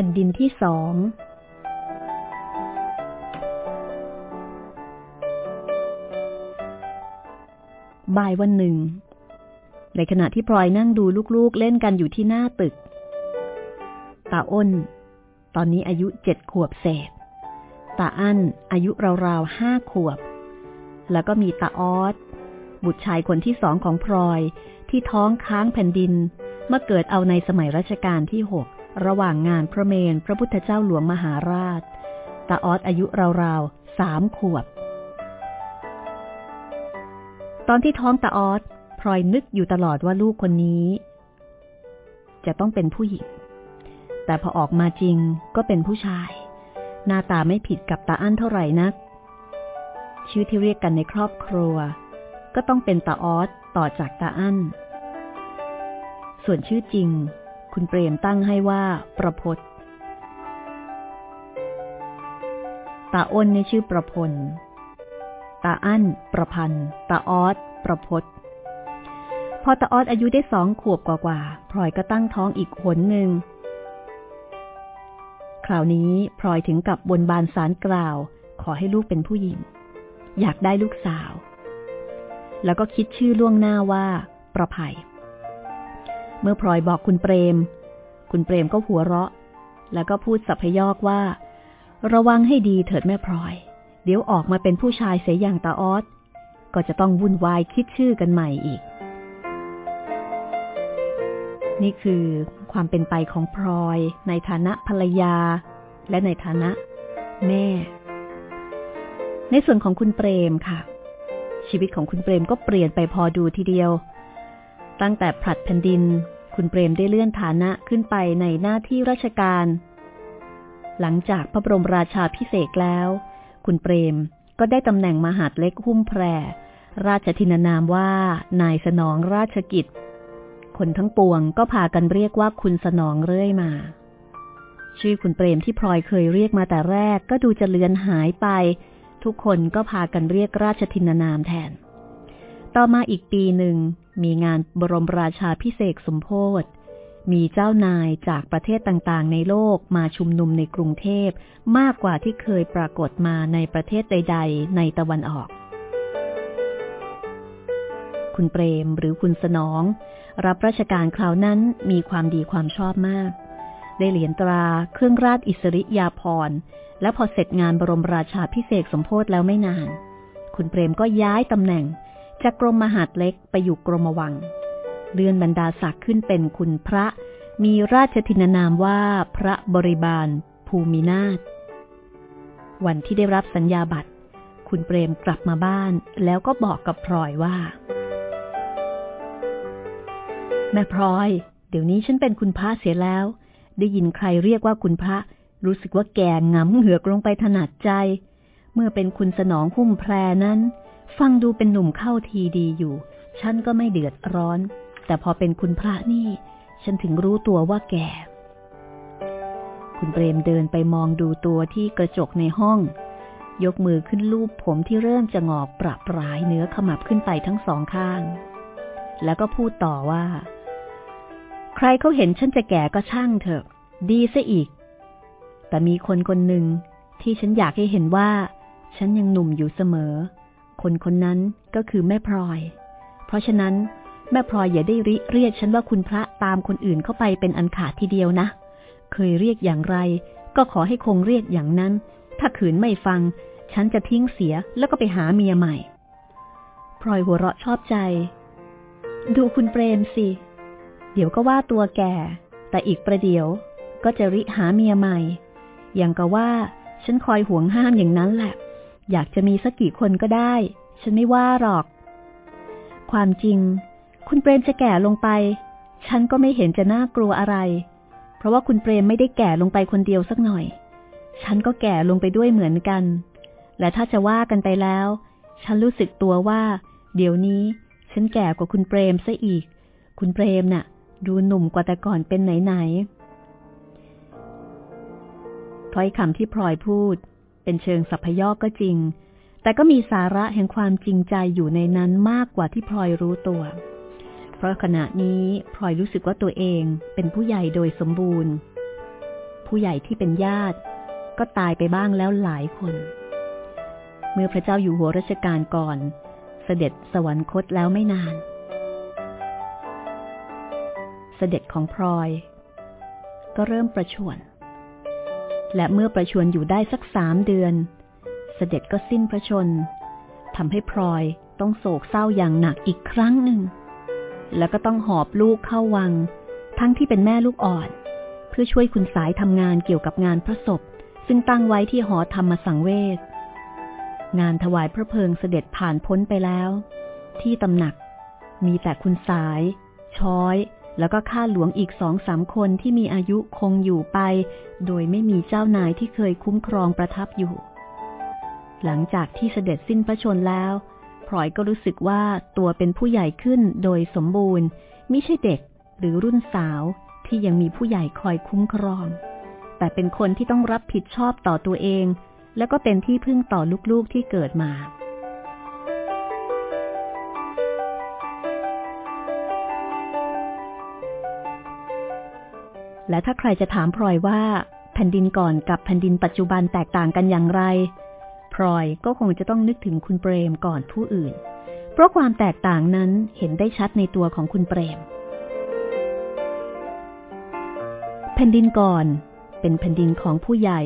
ผ่นดินที่สองบ่ายวันหนึ่ง ในขณะที่พลอยนั่งดูลูกๆเล่นกันอยู่ที่หน้าตึก ตาอ้น ตอนนี้อายุเจ็ดขวบเศษ ตาอั้นอายุราวๆห้าขวบ แล้วก็มีตาออสบุตรชายคนที่สองของพลอยที่ท้องค้างแผ่นดินเมื่อเกิดเอาในสมัยรัชกาลที่หก ระหว่างงานพระเมนพระพุทธเจ้าหลวงมหาราช ตาออสอายุราวๆสามขวบ ตอนที่ท้องตาออสพลอยนึกอยู่ตลอดว่าลูกคนนี้ จะต้องเป็นผู้หญิง แต่พอออกมาจริงก็เป็นผู้ชาย หน้าตาไม่ผิดกับตาอั้นเท่าไหร่นัก ชื่อที่เรียกกันในครอบครัว ก็ต้องเป็นตาออสต่อจากตาอั้น ส่วนชื่อจริง คุณเปรมตั้งให้ว่าประพศตาอ้นในชื่อประพล ตาอั้น ประพันธ์ ตาออส ประพศพอตาออสอายุได้สองขวบกว่าๆพลอยก็ตั้งท้องอีกหนหนึ่ง คราวนี้พลอยถึงกับบนบานสารกล่าว ขอให้ลูกเป็นผู้หญิง อยากได้ลูกสาว แล้วก็คิดชื่อล่วงหน้าว่า ประภัย เมื่อพลอยบอกคุณเปรม คุณเปรมก็หัวเราะ แล้วก็พูดสัพยอกว่า ระวังให้ดีเถิดแม่พลอย เดี๋ยวออกมาเป็นผู้ชายเสียอย่างตาออสก็จะต้องวุ่นวายคิดชื่อกันใหม่อีก นี่คือความเป็นไปของพลอยในฐานะภรรยา และในฐานะ แม่ ในส่วนของคุณเปรมค่ะ ชีวิตของคุณเปรมก็เปลี่ยนไปพอดูทีเดียว ตั้งแต่ผลัดแผ่นดิน คุณเปรมได้เลื่อนฐานะขึ้นไปในหน้าที่ราชการ หลังจากพระบรมราชาพิเศษแล้ว คุณเปรมก็ได้ตำแหน่งมหาดเล็กหุ้มแพร ราชทินานามว่านายสนองราชกิจ คนทั้งปวงก็พากันเรียกว่าคุณสนองเรื่อยมา ชื่อคุณเปรมที่พลอยเคยเรียกมาแต่แรกก็ดูจะเลือนหายไป ทุกคนก็พากันเรียกราชทินานามแทน ต่อมาอีกปีหนึ่ง มีงานบรมราชาพิเศษสมโพธมีเจ้านายจากประเทศต่างๆ ในโลกมาชุมนุมในกรุงเทพมากกว่าที่เคยปรากฏมาในประเทศใด ๆ ในตะวันออก คุณเปรมหรือคุณสนอง รับราชการคราวนั้นมีความดีความชอบมาก ได้เหรียญตราเครื่องราชอิสริยาภรณ์ และพอเสร็จงานบรมราชาพิเศษสมโพธแล้วไม่นาน คุณเปรมก็ย้ายตำแหน่ง จากกรมมหาดเล็กไปอยู่กรมวัง เลื่อนบรรดาศักดิ์ขึ้นเป็นคุณพระ มีราชทินานามว่าพระบริบาล ภูมินาถวันที่ได้รับสัญญาบัตร คุณเปรมกลับมาบ้านแล้วก็บอกกับพลอยว่า แม่พลอย เดี๋ยวนี้ฉันเป็นคุณพระเสียแล้ว ได้ยินใครเรียกว่าคุณพระ รู้สึกว่าแกงงำเหือกลงไปถนัดใจ เมื่อเป็นคุณสนองหุ้มแพรนั้น ฟังดูเป็นหนุ่มเข้าทีดีอยู่ ฉันก็ไม่เดือดร้อน แต่พอเป็นคุณพระนี่ ฉันถึงรู้ตัวว่าแก่ คุณเปรมเดินไปมองดูตัวที่กระจกในห้อง ยกมือขึ้นลูบผมที่เริ่มจะงอกปรับปรายเนื้อขมับขึ้นไปทั้งสองข้าง แล้วก็พูดต่อว่า ใครเขาเห็นฉันจะแก่ก็ช่างเถอะ ดีซะอีก แต่มีคนคนหนึ่งที่ฉันอยากให้เห็นว่า ฉันยังหนุ่มอยู่เสมอ คนคนนั้นก็คือแม่พลอย เพราะฉะนั้นแม่พลอยอย่าได้ริเรียกฉันว่าคุณพระตามคนอื่นเข้าไปเป็นอันขาดทีเดียวนะ เคยเรียกอย่างไร ก็ขอให้คงเรียกอย่างนั้น ถ้าขืนไม่ฟัง ฉันจะทิ้งเสียแล้วก็ไปหาเมียใหม่พลอยหัวเราะชอบใจ ดูคุณเปรมสิ เดี๋ยวก็ว่าตัวแก่ แต่อีกประเดี๋ยว ก็จะริหาเมียใหม่ อย่างก็ว่าฉันคอยห่วงห้ามอย่างนั้นแหละ อยากจะมีสักกี่คนก็ได้ ฉันไม่ว่าหรอก ความจริง คุณเปรมจะแก่ลงไป ฉันก็ไม่เห็นจะน่ากลัวอะไร เพราะว่าคุณเปรมไม่ได้แก่ลงไปคนเดียวสักหน่อย ฉันก็แก่ลงไปด้วยเหมือนกัน และถ้าจะว่ากันไปแล้ว ฉันรู้สึกตัวว่า เดี๋ยวนี้ ฉันแก่กว่าคุณเปรมซะอีก คุณเปรมน่ะ ดูหนุ่มกว่าแต่ก่อนเป็นไหนๆถ้อยคำที่พลอยพูด เป็นเชิงสัพยอกก็จริง แต่ก็มีสาระแห่งความจริงใจอยู่ในนั้นมากกว่าที่พลอยรู้ตัว เพราะขณะนี้พลอยรู้สึกว่าตัวเองเป็นผู้ใหญ่โดยสมบูรณ์ ผู้ใหญ่ที่เป็นญาติ ก็ตายไปบ้างแล้วหลายคน เมื่อพระเจ้าอยู่หัวรัชกาลก่อน เสด็จสวรรคตแล้วไม่นาน เสด็จของพลอย ก็เริ่มประชวร และเมื่อประชวรอยู่ได้สักสามเดือน เสด็จก็สิ้นพระชนทำให้พลอยต้องโศกเศร้าอย่างหนักอีกครั้งหนึ่ง แล้วก็ต้องหอบลูกเข้าวัง ทั้งที่เป็นแม่ลูกอ่อน เพื่อช่วยคุณสายทำงานเกี่ยวกับงานพระศพ ซึ่งตั้งไว้ที่หอธรรมสังเวชงานถวายพระเพลิงเสด็จผ่านพ้นไปแล้ว ที่ตำหนัก มีแต่คุณสาย ช้อย แล้วก็ข้าหลวงอีกสองสามคนที่มีอายุคงอยู่ไป โดยไม่มีเจ้านายที่เคยคุ้มครองประทับอยู่ หลังจากที่เสด็จสิ้นพระชนแล้วพลอยก็รู้สึกว่าตัวเป็นผู้ใหญ่ขึ้นโดยสมบูรณ์ ไม่ใช่เด็กหรือรุ่นสาวที่ยังมีผู้ใหญ่คอยคุ้มครอง แต่เป็นคนที่ต้องรับผิดชอบต่อตัวเอง แล้วก็เป็นที่พึ่งต่อลูกๆที่เกิดมา และถ้าใครจะถามพลอยว่าแผ่นดินก่อนกับแผ่นดินปัจจุบันแตกต่างกันอย่างไร พลอยก็คงจะต้องนึกถึงคุณเปรมก่อนผู้อื่น เพราะความแตกต่างนั้นเห็นได้ชัดในตัวของคุณเปรม แผ่นดินก่อนเป็นแผ่นดินของผู้ใหญ่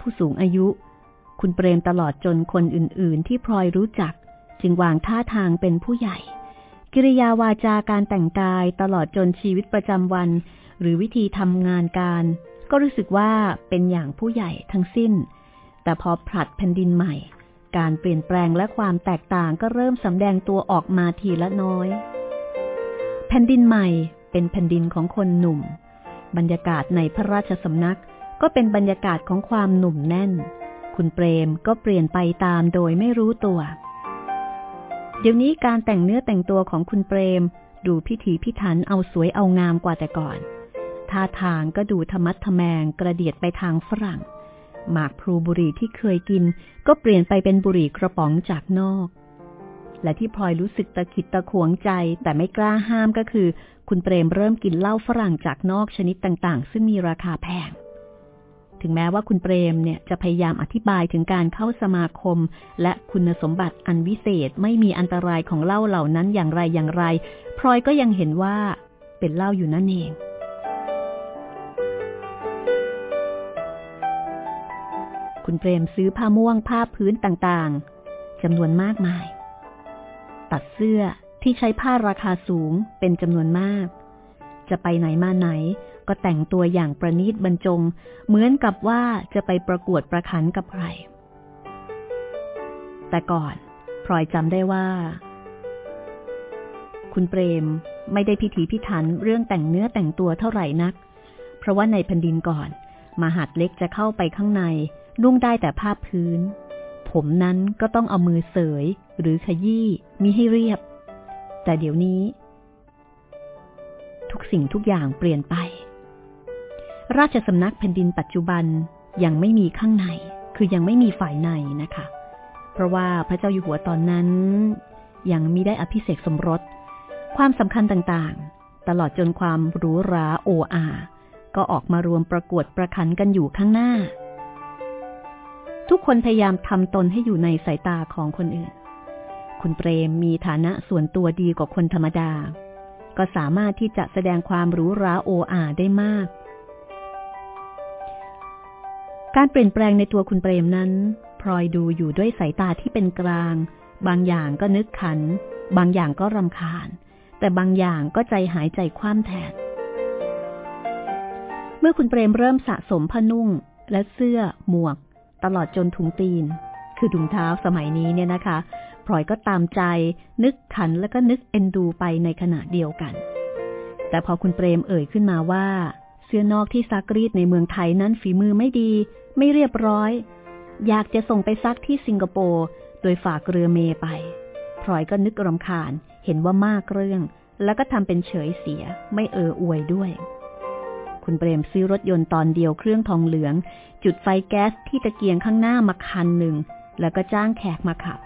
ผู้สูงอายุ คุณเปรมตลอดจนคนอื่น ๆ ที่พลอยรู้จัก จึงวางท่าทางเป็นผู้ใหญ่ กิริยาวาจาการแต่งกายตลอดจนชีวิตประจำวัน หรือวิธีทำงานการ ก็รู้สึกว่าเป็นอย่างผู้ใหญ่ทั้งสิ้น แต่พอผลัดแผ่นดินใหม่ การเปลี่ยนแปลงและความแตกต่างก็เริ่มสำแดงตัวออกมาทีละน้อย แผ่นดินใหม่เป็นแผ่นดินของคนหนุ่ม บรรยากาศในพระราชสำนักก็เป็นบรรยากาศของความหนุ่มแน่น คุณเปรมก็เปลี่ยนไปตามโดยไม่รู้ตัว เดี๋ยวนี้การแต่งเนื้อแต่งตัวของคุณเปรมดูพิถีพิถันเอาสวยเอางามกว่าแต่ก่อน ท่าทางก็ดูธรรมัดทแมงกระเดียดไปทางฝรั่ง หมากพลูบุหรี่ที่เคยกิน ก็เปลี่ยนไปเป็นบุหรี่กระป๋องจากนอก และที่พลอยรู้สึกตะขิดตะขวงใจแต่ไม่กล้าห้ามก็คือ คุณเปรมเริ่มกินเหล้าฝรั่งจากนอกชนิดต่างๆ ซึ่งมีราคาแพงถึงแม้ว่าคุณเปรมเนี่ยจะพยายามอธิบายถึงการเข้าสมาคม และคุณสมบัติอันวิเศษไม่มีอันตรายของเหล้าเหล่านั้นอย่างไรอย่างไร พลอยก็ยังเห็นว่าเป็นเหล้าอยู่นั่นเอง คุณเปรมซื้อผ้าม่วงผ้าพื้นต่างๆจำนวนมากมาย ตัดเสื้อที่ใช้ผ้าราคาสูงเป็นจำนวนมาก จะไปไหนมาไหนก็แต่งตัวอย่างประณีตบรรจง เหมือนกับว่าจะไปประกวดประคันกับใคร แต่ก่อนพลอยจำได้ว่า คุณเปรมไม่ได้พิถีพิถันเรื่องแต่งเนื้อแต่งตัวเท่าไหร่นัก เพราะว่าในแผ่นดินก่อน มหาดเล็กจะเข้าไปข้างใน นุ่งได้แต่ผ้าพื้น ผมนั้นก็ต้องเอามือเสยหรือขยี้มีให้เรียบ แต่เดี๋ยวนี้ ทุกสิ่งทุกอย่างเปลี่ยนไป ราชสำนักแผ่นดินปัจจุบันยังไม่มีข้างใน คือยังไม่มีฝ่ายในนะคะ เพราะว่าพระเจ้าอยู่หัวตอนนั้น ยังมิได้อภิเษกสมรส ความสำคัญต่างๆ ตลอดจนความหรูหราโออา ก็ออกมารวมประกวดประคันกันอยู่ข้างหน้า ทุกคนพยายามทำตนให้อยู่ในสายตาของคนอื่น คุณเปรมมีฐานะส่วนตัวดีกว่าคนธรรมดา ก็สามารถที่จะแสดงความรู้ราโออาได้มาก การเปลี่ยนแปลงในตัวคุณเปรมนั้นพลอยดูอยู่ด้วยสายตาที่เป็นกลาง บางอย่างก็นึกขัน บางอย่างก็รำคาญ แต่บางอย่างก็ใจหายใจคว่ำแทนเมื่อคุณเปรมเริ่มสะสมผ้านุ่งและเสื้อหมวก ตลอดจนถุงตีน คือถุงเท้าสมัยนี้เนี่ยนะคะพลอยก็ตามใจนึกขันแล้วก็นึกเอ็นดูไปในขณะเดียวกัน แต่พอคุณเปรมเอ่ยขึ้นมาว่า เสื้อนอกที่ซักรีดในเมืองไทยนั้นฝีมือไม่ดี ไม่เรียบร้อย อยากจะส่งไปซักที่สิงคโปร์โดยฝากเรือเมไปพลอยก็นึกรำคาญเห็นว่ามากเรื่อง แล้วก็ทำเป็นเฉยเสียไม่เอออวยด้วย คุณเปรมซื้อรถยนต์ตอนเดียวเครื่องทองเหลือง จุดไฟแก๊สที่ตะเกียงข้างหน้ามาคันหนึ่ง แล้วก็จ้างแขกมาขับ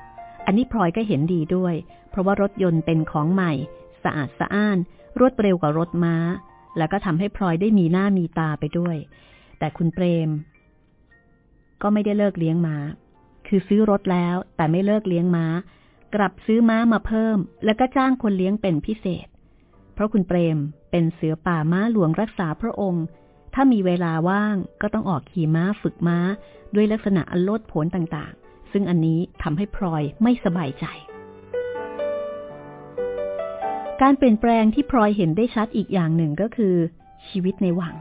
อันนี้พลอยก็เห็นดีด้วย เพราะว่ารถยนต์เป็นของใหม่ สะอาดสะอ้าน รวดเร็วกว่ารถม้า แล้วก็ทำให้พลอยได้มีหน้ามีตาไปด้วย แต่คุณเปรม ก็ไม่ได้เลิกเลี้ยงม้า คือซื้อรถแล้วแต่ไม่เลิกเลี้ยงม้า กลับซื้อม้ามาเพิ่ม แล้วก็จ้างคนเลี้ยงเป็นพิเศษ เพราะคุณเปรมเป็นเสือป่าม้าหลวงรักษาพระองค์ ถ้ามีเวลาว่างก็ต้องออกขี่ม้าฝึกม้า ด้วยลักษณะอันโลดโผนต่างๆ ซึ่งอันนี้ทำให้พลอยไม่สบายใจ การเปลี่ยนแปลงที่พลอยเห็นได้ชัดอีกอย่างหนึ่งก็คือ ชีวิตในวัง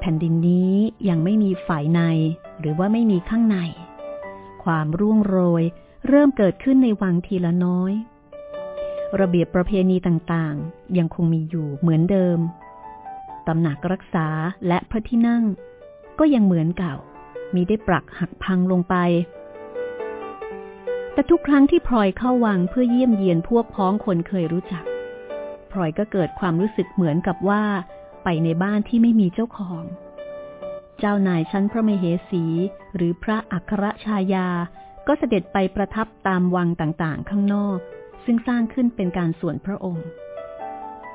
แผ่นดินนี้ยังไม่มีฝ่ายใน หรือว่าไม่มีข้างใน ความร่วงโรยเริ่มเกิดขึ้นในวังทีละน้อย ระเบียบประเพณีต่างๆ ยังคงมีอยู่เหมือนเดิม ตำหนักรักษาและพระที่นั่ง ก็ยังเหมือนเก่า มีได้ปรักหักพังลงไป แต่ทุกครั้งที่พลอยเข้าวังเพื่อเยี่ยมเยียนพวกพ้องคนเคยรู้จักพลอยก็เกิดความรู้สึกเหมือนกับว่าไปในบ้านที่ไม่มีเจ้าของ เจ้านายชั้นพระมเหสี หรือพระอัครชายา ก็เสด็จไปประทับตามวังต่างๆ ข้างนอก ซึ่งสร้างขึ้นเป็นการส่วนพระองค์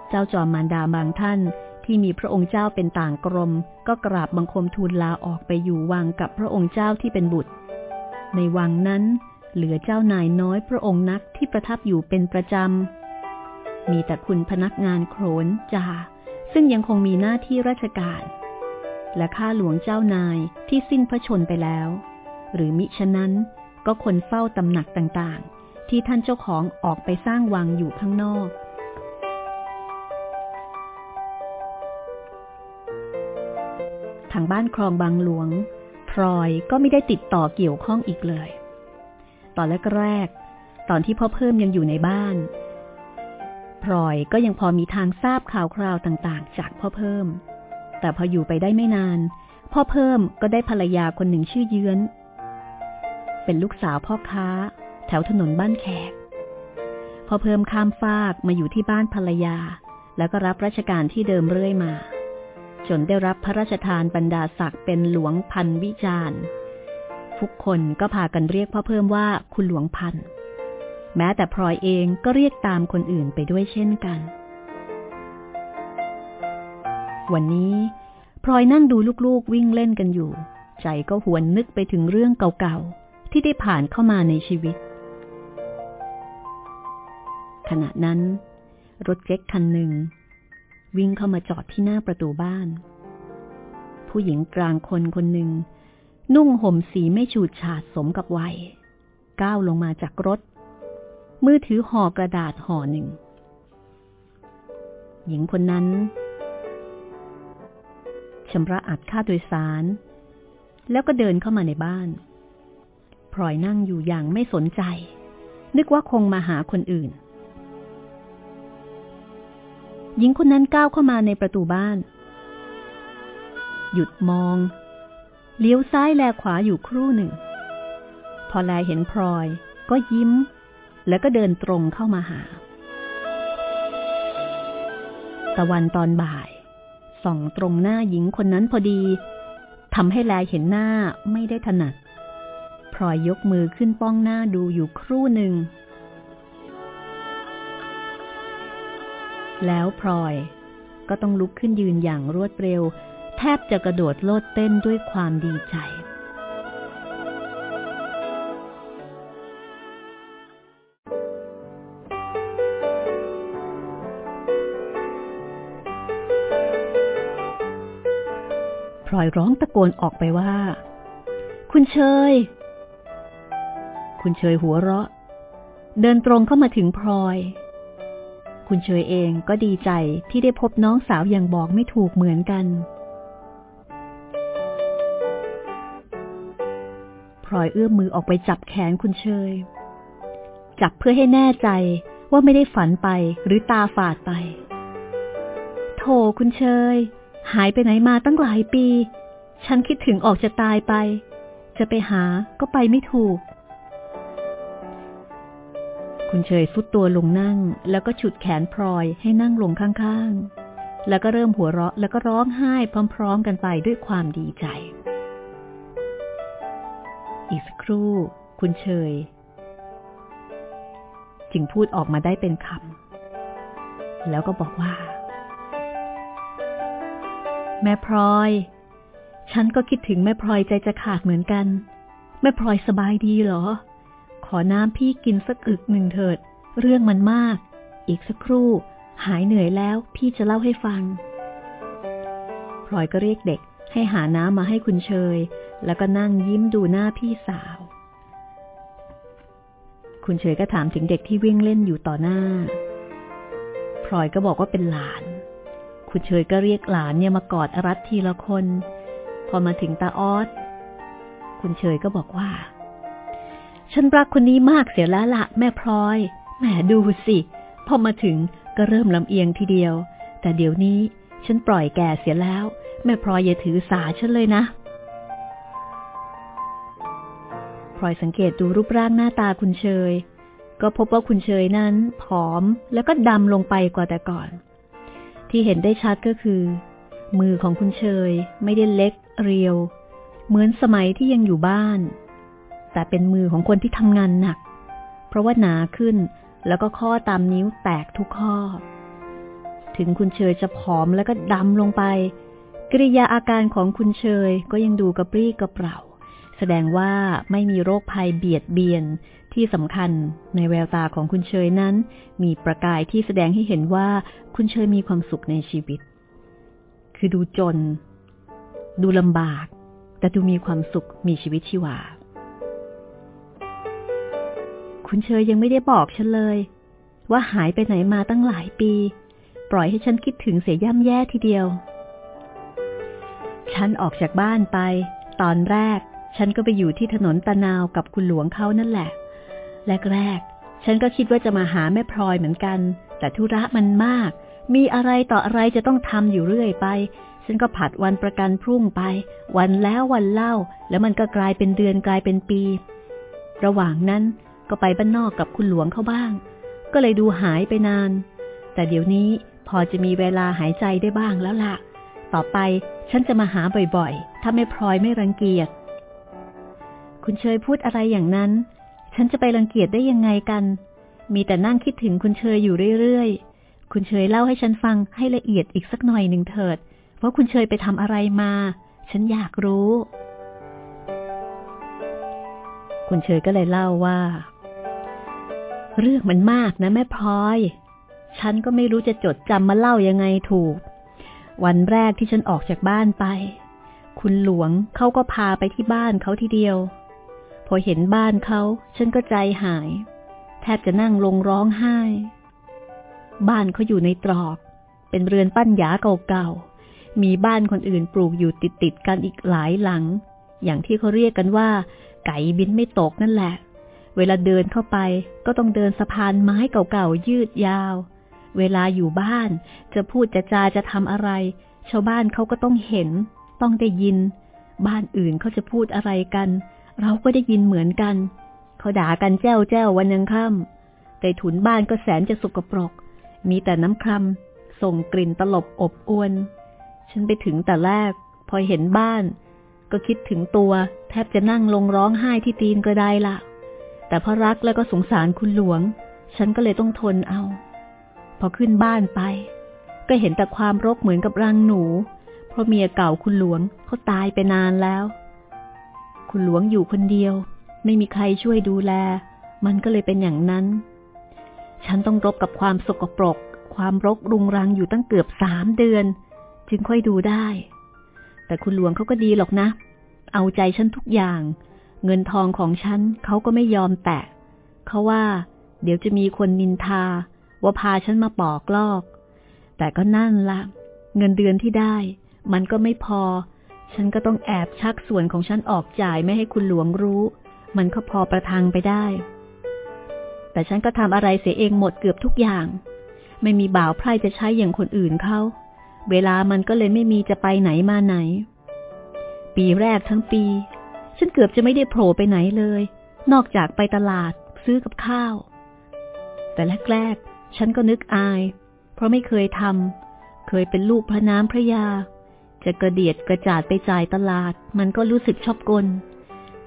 เจ้าจอมมารดาบางท่าน ที่มีพระองค์เจ้าเป็นต่างกรม ก็กราบบังคมทูลลาออกไปอยู่วังกับพระองค์เจ้าที่เป็นบุตร ในวังนั้น เหลือเจ้านายน้อยพระองค์นักที่ประทับอยู่เป็นประจำ มีแต่คุณพนักงานโขนจ่าซึ่งยังคงมีหน้าที่ราชการ และข้าหลวงเจ้านายที่สิ้นพระชนไปแล้ว หรือมิฉะนั้นก็คนเฝ้าตำหนักต่างๆ ที่ท่านเจ้าของออกไปสร้างวังอยู่ข้างนอก ทางบ้านคลองบางหลวง พลอยก็ไม่ได้ติดต่อเกี่ยวข้องอีกเลย ตอนแรกๆตอนที่พ่อเพิ่มยังอยู่ในบ้านพลอยก็ยังพอมีทางทราบข่าวคราวต่างๆ จากพ่อเพิ่ม แต่พออยู่ไปได้ไม่นาน พ่อเพิ่มก็ได้ภรรยาคนหนึ่งชื่อเยื้อน เป็นลูกสาวพ่อค้า แถวถนนบ้านแขก พ่อเพิ่มข้ามฟากมาอยู่ที่บ้านภรรยา แล้วก็รับราชการที่เดิมเรื่อยมา จนได้รับพระราชทานบรรดาศักดิ์เป็นหลวงพันวิจารณ์ทุกคนก็พากันเรียกพ่อเพิ่มว่าคุณหลวงพัน แม้แต่พลอยเองก็เรียกตามคนอื่นไปด้วยเช่นกัน วันนี้พลอยนั่งดูลูกๆวิ่งเล่นกันอยู่ ใจก็หวนนึกไปถึงเรื่องเก่าๆ ที่ได้ผ่านเข้ามาในชีวิต ขณะนั้น รถเก๊กคันหนึ่ง วิ่งเข้ามาจอดที่หน้าประตูบ้าน ผู้หญิงกลางคนคนหนึ่ง นุ่งห่มสีไม่ฉูดฉาดสมกับวัย ก้าวลงมาจากรถ มือถือห่อกระดาษห่อหนึ่ง หญิงคนนั้นชำระอัดค่าโดยสาร แล้วก็เดินเข้ามาในบ้านพลอยนั่งอยู่อย่างไม่สนใจ นึกว่าคงมาหาคนอื่น หญิงคนนั้นก้าวเข้ามาในประตูบ้าน หยุดมอง เลี้ยวซ้ายแลขวาอยู่ครู่หนึ่ง พอแลเห็นพลอย ก็ยิ้ม แล้วก็เดินตรงเข้ามาหา ตะวันตอนบ่าย ส่องตรงหน้าหญิงคนนั้นพอดีทำให้แลเห็นหน้าไม่ได้ถนัดพลอยยกมือขึ้นป้องหน้าดูอยู่ครู่หนึ่ง แล้วพลอย ก็ต้องลุกขึ้นยืนอย่างรวดเร็ว แทบจะกระโดดโลดเต้นด้วยความดีใจ พลอยร้องตะโกนออกไปว่า คุณเชย คุณเชยหัวเราะ เดินตรงเข้ามาถึงพลอย คุณเชยเองก็ดีใจที่ได้พบน้องสาวอย่างบอกไม่ถูกเหมือนกันพลอยเอื้อมมือออกไปจับแขนคุณเชย จับเพื่อให้แน่ใจว่าไม่ได้ฝันไปหรือตาฝาดไป โถคุณเชย หายไปไหนมาตั้งหลายปี ฉันคิดถึงออกจะตายไป จะไปหาก็ไปไม่ถูก คุณเฉยฟุดตัวลงนั่ง แล้วก็ฉุดแขนพลอยให้นั่งลงข้างๆ แล้วก็เริ่มหัวเราะแล้วก็ร้องไห้พร้อม ๆ กันไปด้วยความดีใจ อีกสักครู่ คุณเฉยจึงพูดออกมาได้เป็นคำแล้วก็บอกว่า แม่พลอย ฉันก็คิดถึงแม่พลอยใจจะขาดเหมือนกัน แม่พลอยสบายดีเหรอ ขอน้ำพี่กินสักอึกหนึ่งเถิด เรื่องมันมาก อีกสักครู่ หายเหนื่อยแล้วพี่จะเล่าให้ฟัง พลอยก็เรียกเด็กให้หาน้ำมาให้คุณเชย แล้วก็นั่งยิ้มดูหน้าพี่สาว คุณเชยก็ถามถึงเด็กที่วิ่งเล่นอยู่ต่อหน้า พลอยก็บอกว่าเป็นหลาน คุณเชยก็เรียกหลานเนี่ยมากอดอรัตทีละคน พอมาถึงตาออส คุณเชยก็บอกว่า ฉันรักคนนี้มากเสียแล้วละแม่พลอย แหมดูสิ พอมาถึงก็เริ่มลำเอียงทีเดียว แต่เดี๋ยวนี้ฉันปล่อยแก่เสียแล้ว แม่พลอยอย่าถือสาฉันเลยนะพลอยสังเกตดูรูปร่างหน้าตาคุณเชย ก็พบว่าคุณเชยนั้น ผอมแล้วก็ดำลงไปกว่าแต่ก่อน ที่เห็นได้ชัดก็คือ มือของคุณเชยไม่ได้เล็กเรียว เหมือนสมัยที่ยังอยู่บ้าน แต่เป็นมือของคนที่ทำงานหนัก เพราะว่าหนาขึ้น แล้วก็ข้อตามนิ้วแตกทุกข้อ ถึงคุณเชยจะผอมแล้วก็ดำลงไป กริยาอาการของคุณเชยก็ยังดูกระปรี้กระเปร่า แสดงว่าไม่มีโรคภัยเบียดเบียนที่สำคัญในแววตาของคุณเชยนั้น มีประกายที่แสดงให้เห็นว่าคุณเชยมีความสุขในชีวิต คือดูจน ดูลำบาก แต่ดูมีความสุขมีชีวิตชีวา คุณเชยยังไม่ได้บอกฉันเลย ว่าหายไปไหนมาตั้งหลายปี ปล่อยให้ฉันคิดถึงเสียย่ำแย่ทีเดียว ฉันออกจากบ้านไป ตอนแรก ฉันก็ไปอยู่ที่ถนนตะนาวกับคุณหลวงเขานั่นแหละแรกๆฉันก็คิดว่าจะมาหาแม่พลอยเหมือนกัน แต่ธุระมันมาก มีอะไรต่ออะไรจะต้องทำอยู่เรื่อยไปฉันก็ผัดวันประกันพรุ่งไป วันแล้ววันเล่า แล้วมันก็กลายเป็นเดือนกลายเป็นปี ระหว่างนั้น ก็ไปบ้านนอกกับคุณหลวงเขาบ้าง ก็เลยดูหายไปนาน แต่เดี๋ยวนี้พอจะมีเวลาหายใจได้บ้างแล้วล่ะ ต่อไปฉันจะมาหาบ่อยๆ ถ้าไม่พลอยไม่รังเกียจ คุณเชยพูดอะไรอย่างนั้น ฉันจะไปรังเกียจได้ยังไงกัน มีแต่นั่งคิดถึงคุณเชยอยู่เรื่อยๆ คุณเชยเล่าให้ฉันฟังให้ละเอียดอีกสักหน่อยหนึ่งเถิด ว่าคุณเชยไปทำอะไรมา ฉันอยากรู้ คุณเชยก็เลยเล่าว่า เรื่องมันมากนะแม่พลอย ฉันก็ไม่รู้จะจดจำมาเล่ายังไงถูก วันแรกที่ฉันออกจากบ้านไป คุณหลวงเขาก็พาไปที่บ้านเขาทีเดียว พอเห็นบ้านเขาฉันก็ใจหาย แทบจะนั่งลงร้องไห้ บ้านเขาอยู่ในตรอก เป็นเรือนปั้นหยาเก่าๆ มีบ้านคนอื่นปลูกอยู่ติดๆกันอีกหลายหลัง อย่างที่เขาเรียกกันว่า ไก่บินไม่ตกนั่นแหละ เวลาเดินเข้าไปก็ต้องเดินสะพานไม้เก่าๆยืดยาว เวลาอยู่บ้าน จะพูดจะจาจะทำอะไร ชาวบ้านเขาก็ต้องเห็น ต้องได้ยิน บ้านอื่นเขาจะพูดอะไรกัน เราก็ได้ยินเหมือนกัน เขาด่ากันแจ้วแจ้ววันยังค่ำแต่ถุนบ้านก็แสนจะสกปรก มีแต่น้ำครำส่งกลิ่นตลบอบอวน ฉันไปถึงแต่แรก พอเห็นบ้าน ก็คิดถึงตัว แทบจะนั่งลงร้องไห้ที่ตีนก็ได้ละ แต่เพราะรักแล้วก็สงสารคุณหลวง ฉันก็เลยต้องทนเอา พอขึ้นบ้านไป ก็เห็นแต่ความรกเหมือนกับรังหนู เพราะเมียเก่าคุณหลวงเขาตายไปนานแล้ว คุณหลวงอยู่คนเดียว ไม่มีใครช่วยดูแล มันก็เลยเป็นอย่างนั้น ฉันต้องรบกับความสกปรก ความรกรุงรังอยู่ตั้งเกือบสามเดือน จึงค่อยดูได้ แต่คุณหลวงเขาก็ดีหรอกนะ เอาใจฉันทุกอย่าง เงินทองของฉันเขาก็ไม่ยอมแตะเขาว่า เดี๋ยวจะมีคนนินทา ว่าพาฉันมาปอกลอก แต่ก็นั่นละเงินเดือนที่ได้ มันก็ไม่พอ ฉันก็ต้องแอบชักส่วนของฉันออกจ่ายไม่ให้คุณหลวงรู้ มันก็พอประทังไปได้ แต่ฉันก็ทำอะไรเสียเองหมดเกือบทุกอย่าง ไม่มีบ่าวไพร่จะใช้อย่างคนอื่นเขาเวลามันก็เลยไม่มีจะไปไหนมาไหน ปีแรกทั้งปี ฉันเกือบจะไม่ได้โผล่ไปไหนเลย นอกจากไปตลาดซื้อกับข้าว แต่แรกๆ ฉันก็นึกอาย เพราะไม่เคยทำ เคยเป็นลูกพระน้ำพระยา จะกระเดียดกระจาดไปจ่ายตลาด มันก็รู้สึกชอบกล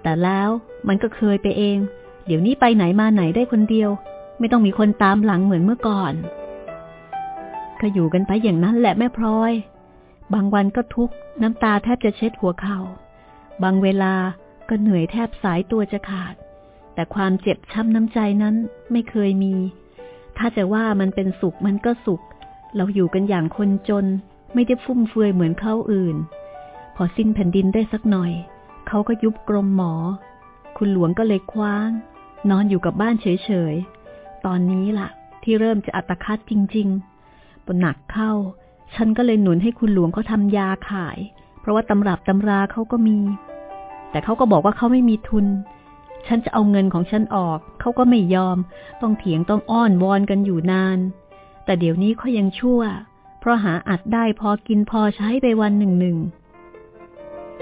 แต่แล้วมันก็เคยไปเอง เดี๋ยวนี้ไปไหนมาไหนได้คนเดียว ไม่ต้องมีคนตามหลังเหมือนเมื่อก่อนก็อยู่กันไปอย่างนั้นแหละแม่พลอย บางวันก็ทุกข์น้ำตาแทบจะเช็ดหัวเขา่า บางเวลาก็เหนื่อยแทบสายตัวจะขาด แต่ความเจ็บช้ำน้ำใจนั้นไม่เคยมี ถ้าจะว่ามันเป็นสุขมันก็สุข เราอยู่กันอย่างคนจน ไม่ได้ฟุ่มเฟือยเหมือนเขาอื่น พอสิ้นแผ่นดินได้สักหน่อย เขาก็ยุบกรมหมอ คุณหลวงก็เลยคว้าง นอนอยู่กับบ้านเฉยๆ ตอนนี้ล่ะ ที่เริ่มจะอัตคัดจริงๆปนหนักเข้า ฉันก็เลยหนุนให้คุณหลวงเขาทำยาขาย เพราะว่าตำรับตำราเขาก็มี แต่เขาก็บอกว่าเขาไม่มีทุน ฉันจะเอาเงินของฉันออก เขาก็ไม่ยอม ต้องเถียงต้องอ้อนวอนกันอยู่นาน แต่เดี๋ยวนี้เขายังชั่ว เพราะหาอัดได้พอกินพอใช้ไปวันหนึ่งหนึ่ง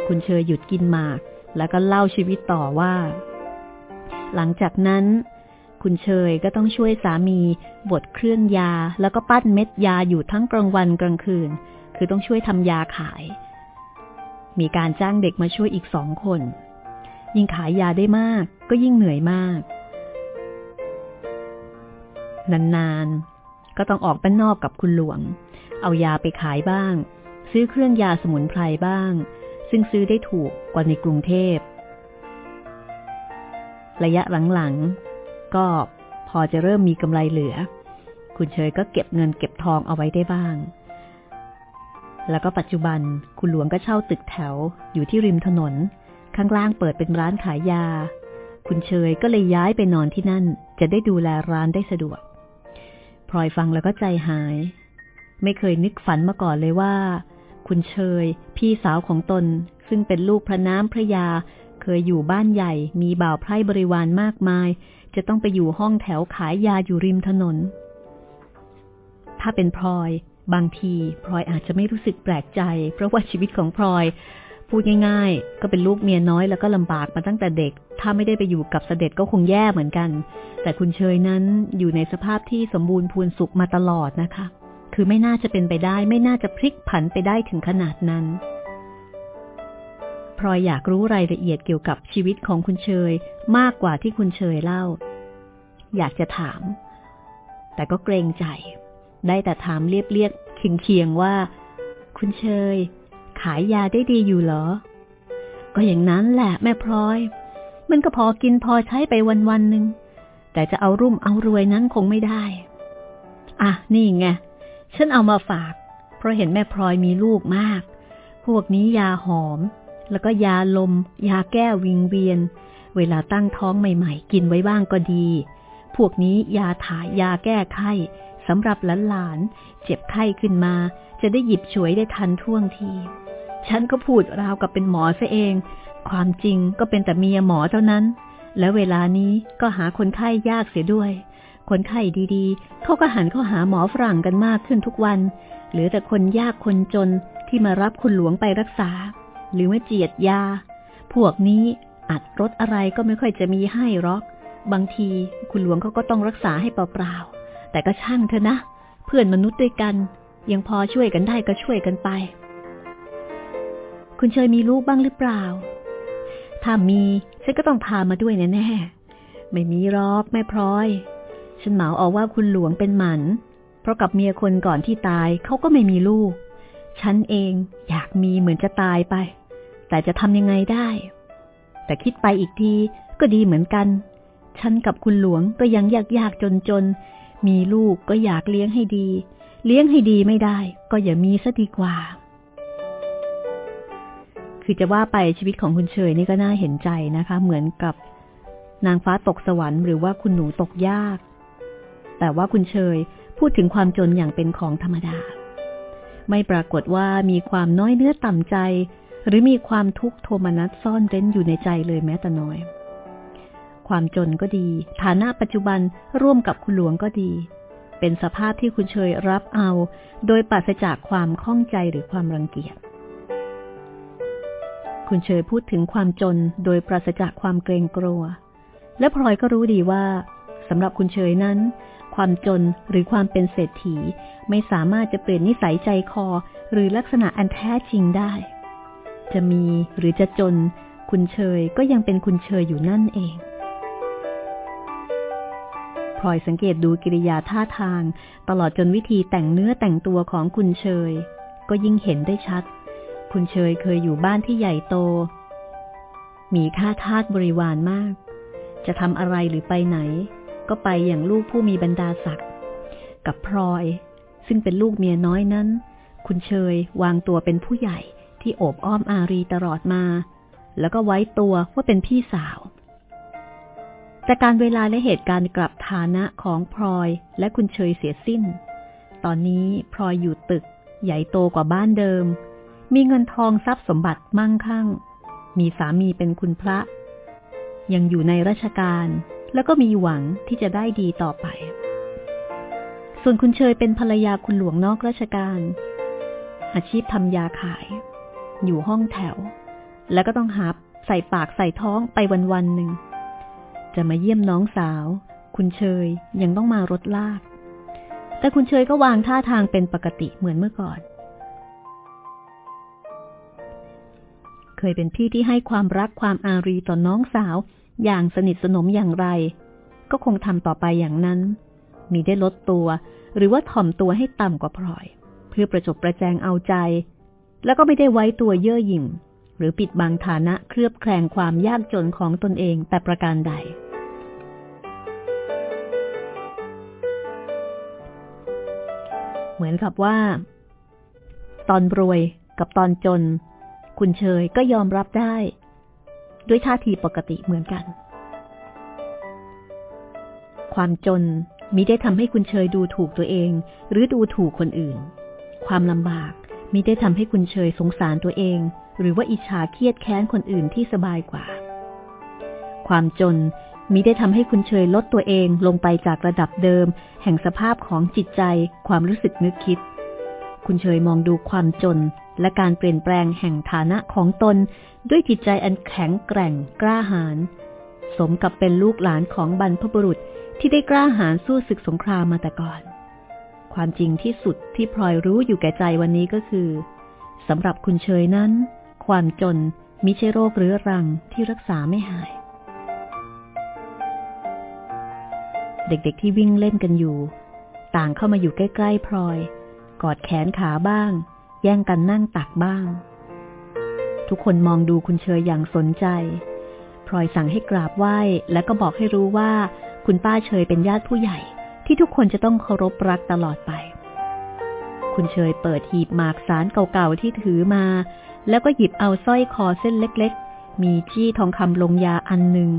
คุณเชยหยุดกินหมาก แล้วก็เล่าชีวิตต่อว่า หลังจากนั้น คุณเชยก็ต้องช่วยสามีบดเครื่องยา แล้วก็ปั้นเม็ดยาอยู่ทั้งกลางวันกลางคืน คือต้องช่วยทำยาขาย มีการจ้างเด็กมาช่วยอีกสองคน ยิ่งขายยาได้มากก็ยิ่งเหนื่อยมาก นานๆ ก็ต้องออกไปนอกกับคุณหลวง เอายาไปขายบ้าง ซื้อเครื่องยาสมุนไพรบ้าง ซึ่งซื้อได้ถูกกว่าในกรุงเทพ ระยะหลังๆ ก็พอจะเริ่มมีกำไรเหลือ คุณเชยก็เก็บเงินเก็บทองเอาไว้ได้บ้าง แล้วก็ปัจจุบันคุณหลวงก็เช่าตึกแถวอยู่ที่ริมถนน ข้างล่างเปิดเป็นร้านขายยา คุณเชยก็เลยย้ายไปนอนที่นั่น จะได้ดูแลร้านได้สะดวกพลอยฟังแล้วก็ใจหาย ไม่เคยนึกฝันมาก่อนเลยว่า คุณเชย พี่สาวของตน ซึ่งเป็นลูกพระน้ำพระยา เคยอยู่บ้านใหญ่ มีบ่าวไพร่บริวารมากมาย จะต้องไปอยู่ห้องแถวขายยาอยู่ริมถนน ถ้าเป็นพลอย บางทีพลอยอาจจะไม่รู้สึกแปลกใจ เพราะว่าชีวิตของพลอย พูดง่ายๆ ก็เป็นลูกเมียน้อยแล้วก็ลำบากมาตั้งแต่เด็ก ถ้าไม่ได้ไปอยู่กับเสด็จก็คงแย่เหมือนกัน แต่คุณเชยนั้นอยู่ในสภาพที่สมบูรณ์พูนสุขมาตลอดนะคะ คือไม่น่าจะเป็นไปได้ ไม่น่าจะพลิกผันไปได้ถึงขนาดนั้นพลอยอยากรู้รายละเอียดเกี่ยวกับชีวิตของคุณเชยมากกว่าที่คุณเชยเล่า อยากจะถาม แต่ก็เกรงใจ ได้แต่ถามเรียบๆเคียงๆว่า คุณเชย ขายยาได้ดีอยู่เหรอ ก็อย่างนั้นแหละแม่พลอย มันก็พอกินพอใช้ไปวันๆหนึ่งแต่จะเอารุ่มเอารวยนั้นคงไม่ได้ อะนี่ไง ฉันเอามาฝาก เพราะเห็นแม่พลอยมีลูกมาก พวกนี้ยาหอม แล้วก็ยาลม ยาแก้วิงเวียน เวลาตั้งท้องใหม่ ๆ กินไว้บ้างก็ดี พวกนี้ยาถ่ายยาแก้ไข้ สำหรับหลานๆเจ็บไข้ขึ้นมา จะได้หยิบฉวยได้ทันท่วงที ฉันก็พูดราวกับเป็นหมอซะเอง ความจริงก็เป็นแต่เมียหมอเท่านั้น และเวลานี้ก็หาคนไข้ยากเสียด้วย คนไข้ดีๆ เขาก็หันเข้าหาหมอฝรั่งกันมากขึ้นทุกวันหรือแต่คนยากคนจนที่มารับคุณหลวงไปรักษา หรือว่าเจียดยา พวกนี้อัดรถอะไรก็ไม่ค่อยจะมีให้หรอก บางทีคุณหลวงเขาก็ต้องรักษาให้เปล่าๆ แต่ก็ช่างเถอะนะ เพื่อนมนุษย์ด้วยกัน ยังพอช่วยกันได้ก็ช่วยกันไป คุณเชยมีลูกบ้างหรือเปล่า ถ้ามีฉันก็ต้องพามาด้วยแน่ๆไม่มีรอกแม่พลอย ฉันเหมาเอาว่าคุณหลวงเป็นหมัน เพราะกับเมียคนก่อนที่ตายเขาก็ไม่มีลูก ฉันเองอยากมีเหมือนจะตายไป แต่จะทำยังไงได้ แต่คิดไปอีกทีก็ดีเหมือนกัน ฉันกับคุณหลวงก็ยังยากยากจนจน มีลูกก็อยากเลี้ยงให้ดี เลี้ยงให้ดีไม่ได้ ก็อย่ามีซะดีกว่า คือจะว่าไปชีวิตของคุณเฉยนี่ก็น่าเห็นใจนะคะ เหมือนกับนางฟ้าตกสวรรค์หรือว่าคุณหนูตกยาก แต่ว่าคุณเชยพูดถึงความจนอย่างเป็นของธรรมดา ไม่ปรากฏว่ามีความน้อยเนื้อต่ำใจ หรือมีความทุกข์โทมนัสซ่อนเร้นอยู่ในใจเลยแม้แต่น้อย ความจนก็ดี ฐานะปัจจุบันร่วมกับคุณหลวงก็ดี เป็นสภาพที่คุณเชยรับเอา โดยปราศจากความข้องใจหรือความรังเกียจ คุณเชยพูดถึงความจนโดยปราศจากความเกรงกลัว และพลอยก็รู้ดีว่าสำหรับคุณเชยนั้น ความจนหรือความเป็นเศรษฐีไม่สามารถจะเปลี่ยนนิสัยใจคอ หรือลักษณะอันแท้จริงได้ จะมีหรือจะจน คุณเชยก็ยังเป็นคุณเชยอยู่นั่นเอง พลอยสังเกตดูกิริยาท่าทาง ตลอดจนวิธีแต่งเนื้อแต่งตัวของคุณเชย ก็ยิ่งเห็นได้ชัด คุณเชยเคยอยู่บ้านที่ใหญ่โต มีค่าทาสบริวารมาก จะทำอะไรหรือไปไหน ก็ไปอย่างลูกผู้มีบรรดาศักดิ์กับพลอย ซึ่งเป็นลูกเมียน้อยนั้น คุณเชยวางตัวเป็นผู้ใหญ่ที่โอบอ้อมอารีตลอดมา แล้วก็ไว้ตัวว่าเป็นพี่สาว แต่การเวลาและเหตุการณ์กลับฐานะของพลอยและคุณเชยเสียสิ้น ตอนนี้พลอยอยู่ตึก ใหญ่โตกว่าบ้านเดิม มีเงินทองทรัพย์สมบัติมั่งคั่ง มีสามีเป็นคุณพระ ยังอยู่ในราชการแล้วก็มีหวังที่จะได้ดีต่อไป ส่วนคุณเชยเป็นภรรยาคุณหลวงนอกราชการ อาชีพทำยาขาย อยู่ห้องแถว แล้วก็ต้องหาใส่ปากใส่ท้องไปวันวันหนึ่ง จะมาเยี่ยมน้องสาว คุณเชยยังต้องมารถลาก แต่คุณเชยก็วางท่าทางเป็นปกติเหมือนเมื่อก่อน เคยเป็นพี่ที่ให้ความรักความอารีต่อน้องสาว อย่างสนิทสนมอย่างไร ก็คงทำต่อไปอย่างนั้น มีได้ลดตัว หรือว่าถ่อมตัวให้ต่ำกว่าพลอย เพื่อประจบประแจงเอาใจ แล้วก็ไม่ได้ไว้ตัวเย่อหยิ่ง หรือปิดบังฐานะเคลือบแคลงความยากจนของตนเองแต่ประการใด เหมือนกับว่า ตอนรวยกับตอนจน คุณเชยก็ยอมรับได้ ด้วยท่าทีปกติเหมือนกัน ความจนมิได้ทำให้คุณเชยดูถูกตัวเอง หรือดูถูกคนอื่น ความลำบากมิได้ทำให้คุณเชยสงสารตัวเอง หรือว่าอิจฉาเครียดแค้นคนอื่นที่สบายกว่า ความจนมิได้ทำให้คุณเชยลดตัวเองลงไปจากระดับเดิม แห่งสภาพของจิตใจ ความรู้สึกนึกคิด คุณเชยมองดูความจนและการเปลี่ยนแปลงแห่งฐานะของตน ด้วยจิตใจอันแข็งแกร่งกล้าหาญสมกับเป็นลูกหลานของบรรพบุรุษที่ได้กล้าหาญสู้ศึกสงครามมาแต่ก่อน ความจริงที่สุดที่พลอยรู้อยู่แก่ใจวันนี้ก็คือสำหรับคุณเชยนั้น ความจนมิใช่โรคเรื้อรังที่รักษาไม่หาย เด็กๆที่วิ่งเล่นกันอยู่ ต่างเข้ามาอยู่ใกล้ๆพลอย กอดแขนขาบ้าง แย่งกันนั่งตักบ้าง ทุกคนมองดูคุณเชยอย่างสนใจพลอยสั่งให้กราบไหว้และก็บอกให้รู้ว่าคุณป้าเชยเป็นญาติผู้ใหญ่ที่ทุกคนจะต้องเคารพรักตลอดไป คุณเชยเปิดหีบหมากสารเก่าๆที่ถือมา แล้วก็หยิบเอาสร้อยคอเส้นเล็กๆ มีจี้ทองคำลงยาอันหนึ่ง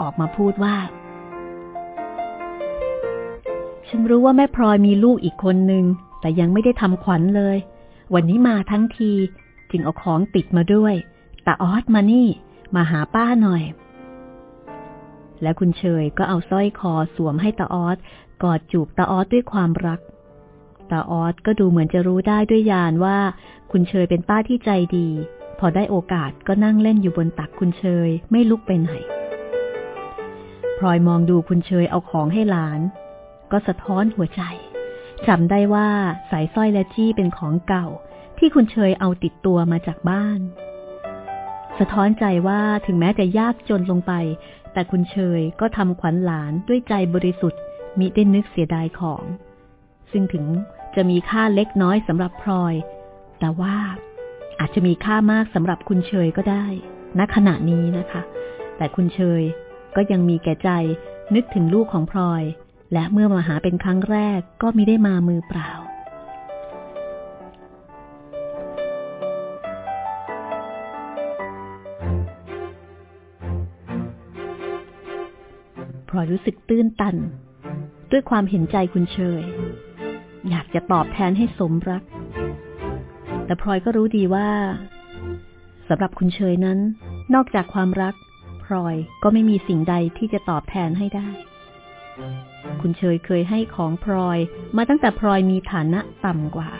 ออกมาพูดว่า ฉันรู้ว่าแม่พลอยมีลูกอีกคนหนึ่งแต่ยังไม่ได้ทำขวัญเลย วันนี้มาทั้งทีจึงเอาของติดมาด้วยตาออสมานี่ มาหาป้าหน่อย และคุณเชยก็เอาสร้อยคอสวมให้ตาออสกอดจูบตาออสด้วยความรัก ตาออสก็ดูเหมือนจะรู้ได้ด้วยยานว่า คุณเชยเป็นป้าที่ใจดี พอได้โอกาสก็นั่งเล่นอยู่บนตักคุณเชยไม่ลุกไปไหนพลอยมองดูคุณเชยเอาของให้หลาน ก็สะท้อนหัวใจจำได้ว่าสายสร้อยและจี้เป็นของเก่า ที่คุณเชยเอาติดตัวมาจากบ้าน สะท้อนใจว่าถึงแม้จะยากจนลงไป แต่คุณเชยก็ทำขวัญหลานด้วยใจบริสุทธิ์มิได้นึกเสียดายของ ซึ่งถึงจะมีค่าเล็กน้อยสำหรับพลอย แต่ว่าอาจจะมีค่ามากสำหรับคุณเชยก็ได้ณขณะนี้นะคะ แต่คุณเชยก็ยังมีแก่ใจนึกถึงลูกของพลอย และเมื่อมาหาเป็นครั้งแรกก็มิได้มามือเปล่า พลอยรู้สึกตื้นตัน ด้วยความเห็นใจคุณเชย อยากจะตอบแทนให้สมรัก แต่พลอยก็รู้ดีว่าสำหรับคุณเชยนั้น นอกจากความรักพลอยก็ไม่มีสิ่งใดที่จะตอบแทนให้ได้ คุณเชยเคยให้ของพลอยมาตั้งแต่พลอยมีฐานะต่ำกว่า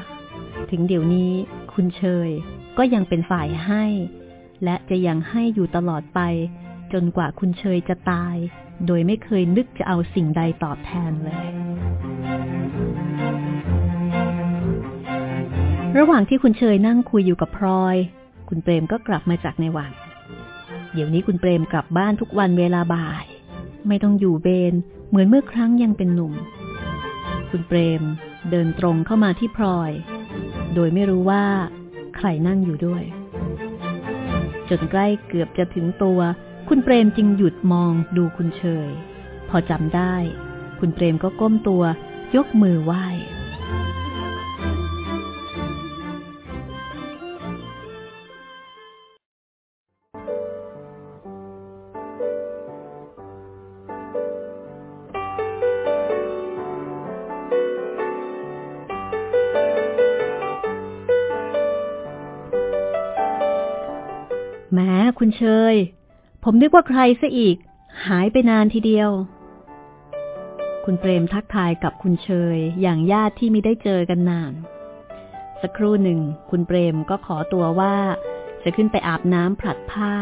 ถึงเดี๋ยวนี้คุณเชยก็ยังเป็นฝ่ายให้ และจะยังให้อยู่ตลอดไป จนกว่าคุณเชยจะตาย โดยไม่เคยนึกจะเอาสิ่งใดตอบแทนเลย ระหว่างที่คุณเชยนั่งคุยอยู่กับพลอย คุณเปรมก็กลับมาจากในวัง เดี๋ยวนี้คุณเปรมกลับบ้านทุกวันเวลาบ่าย ไม่ต้องอยู่เบนเหมือนเมื่อครั้งยังเป็นหนุ่ม คุณเปรมเดินตรงเข้ามาที่พลอย โดยไม่รู้ว่าใครนั่งอยู่ด้วย จนใกล้เกือบจะถึงตัว คุณเปรมจึงหยุดมองดูคุณเชย พอจำได้ คุณเปรมก็ก้มตัวยกมือไหว้ คุณเชย ผมนึกว่าใครซะอีก หายไปนานทีเดียว คุณเปรมทักทายกับคุณเชย อย่างญาติที่ไม่ได้เจอกันนาน สักครู่หนึ่ง คุณเปรมก็ขอตัวว่า จะขึ้นไปอาบน้ำผลัดผ้า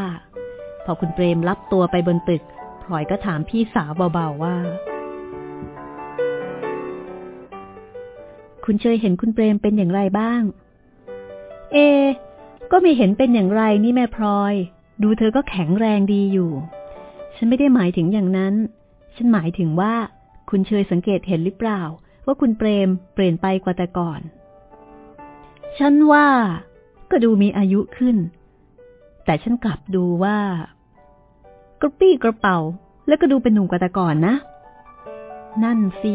พอคุณเปรมรับตัวไปบนตึกพลอยก็ถามพี่สาวเบาๆว่า คุณเชยเห็นคุณเปรมเป็นอย่างไรบ้าง เอก็ไม่เห็นเป็นอย่างไรนี่แม่พลอย ดูเธอก็แข็งแรงดีอยู่ ฉันไม่ได้หมายถึงอย่างนั้น ฉันหมายถึงว่า คุณเชยสังเกตเห็นหรือเปล่า ว่าคุณเปรมเปลี่ยนไปกว่าแต่ก่อน ฉันว่า ก็ดูมีอายุขึ้น แต่ฉันกลับดูว่า กระปี้กระเป๋า แล้วก็ดูเป็นหนุ่มกว่าแต่ก่อนนะ นั่นสิ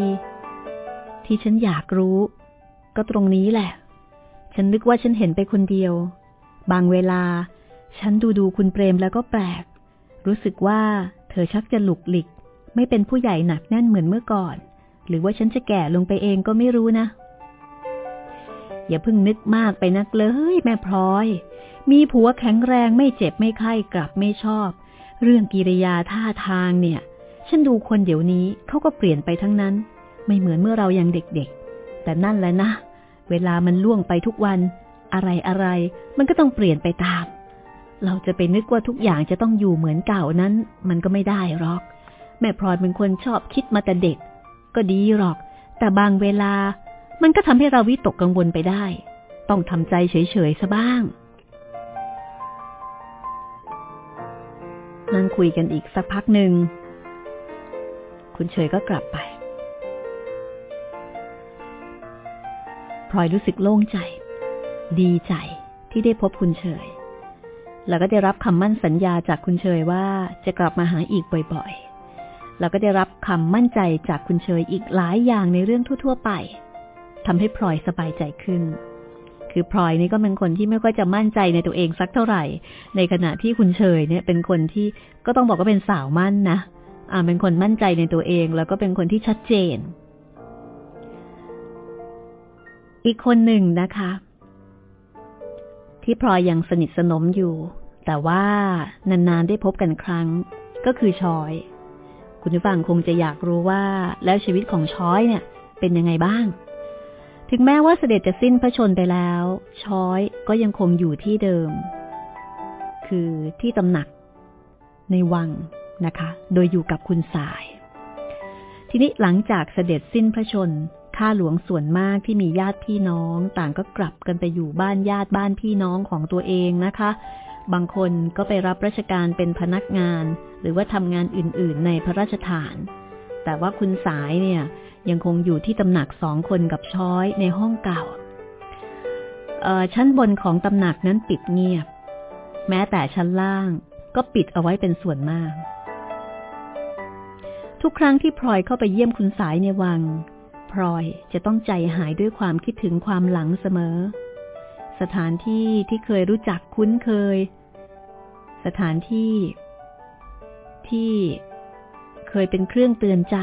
ที่ฉันอยากรู้ ก็ตรงนี้แหละ ฉันนึกว่าฉันเห็นไปคนเดียว บางเวลา ฉันดูดูคุณเปรมแล้วก็แปลก รู้สึกว่าเธอชักจะหลุกหลิก ไม่เป็นผู้ใหญ่หนักแน่นเหมือนเมื่อก่อน หรือว่าฉันจะแก่ลงไปเองก็ไม่รู้นะ อย่าเพิ่งนึกมากไปนักเลย แม่พลอย มีผัวแข็งแรงไม่เจ็บไม่ไข้กลับไม่ชอบ เรื่องกิริยาท่าทางเนี่ย ฉันดูคนเดี๋ยวนี้เขาก็เปลี่ยนไปทั้งนั้น ไม่เหมือนเมื่อเรายังเด็กๆ แต่นั่นแหละนะ เวลามันล่วงไปทุกวัน อะไรอะไรมันก็ต้องเปลี่ยนไปตาม เราจะไปนึกว่าทุกอย่างจะต้องอยู่เหมือนเก่านั้น มันก็ไม่ได้หรอก แม่พลอยเป็นคนชอบคิดมาแต่เด็ก ก็ดีหรอก แต่บางเวลา มันก็ทำให้เราวิตกกังวลไปได้ ต้องทำใจเฉยๆซะบ้างนั่งคุยกันอีกสักพักหนึ่ง คุณเฉยก็กลับไปพลอยรู้สึกโล่งใจ ดีใจที่ได้พบคุณเฉย แล้วก็ได้รับคำมั่นสัญญาจากคุณเชยว่าจะกลับมาหาอีกบ่อยๆ แล้วก็ได้รับคำมั่นใจจากคุณเชยอีกหลายอย่างในเรื่องทั่ว ๆ ไปทำให้พลอยสบายใจขึ้น คือพลอยนี่ก็เป็นคนที่ไม่ค่อยจะมั่นใจในตัวเองสักเท่าไหร่ ในขณะที่คุณเชยเนี่ยเป็นคนที่ก็ต้องบอกว่าเป็นสาวมั่นนะ อ่า เป็นคนมั่นใจในตัวเอง แล้วก็เป็นคนที่ชัดเจน อีกคนหนึ่งนะคะ ที่พลอยยังสนิทสนมอยู่ แต่ว่านานๆได้พบกันครั้ง ก็คือชอย คุณผู้ฟังคงจะอยากรู้ว่าแล้วชีวิตของชอยเนี่ย เป็นยังไงบ้าง ถึงแม้ว่าเสด็จจะสิ้นพระชนไปแล้ว ชอยก็ยังคงอยู่ที่เดิม คือที่ตำหนักในวังนะคะ โดยอยู่กับคุณสาย ทีนี้หลังจากเสด็จสิ้นพระชน ข้าหลวงส่วนมากที่มีญาติพี่น้อง ต่างก็กลับกันไปอยู่บ้านญาติบ้านพี่น้องของตัวเองนะคะ บางคนก็ไปรับราชการเป็นพนักงาน หรือว่าทำงานอื่น ๆ ในพระราชฐาน แต่ว่าคุณสายเนี่ยยังคงอยู่ที่ตำหนักสองคนกับช้อยในห้องเก่า ชั้นบนของตำหนักนั้นปิดเงียบ แม้แต่ชั้นล่างก็ปิดเอาไว้เป็นส่วนมาก ทุกครั้งที่พลอยเข้าไปเยี่ยมคุณสายในวัง พลอยจะต้องใจหายด้วยความคิดถึงความหลังเสมอ สถานที่ที่เคยรู้จักคุ้นเคย สถานที่ ที่เคยเป็นเครื่องเตือนใจ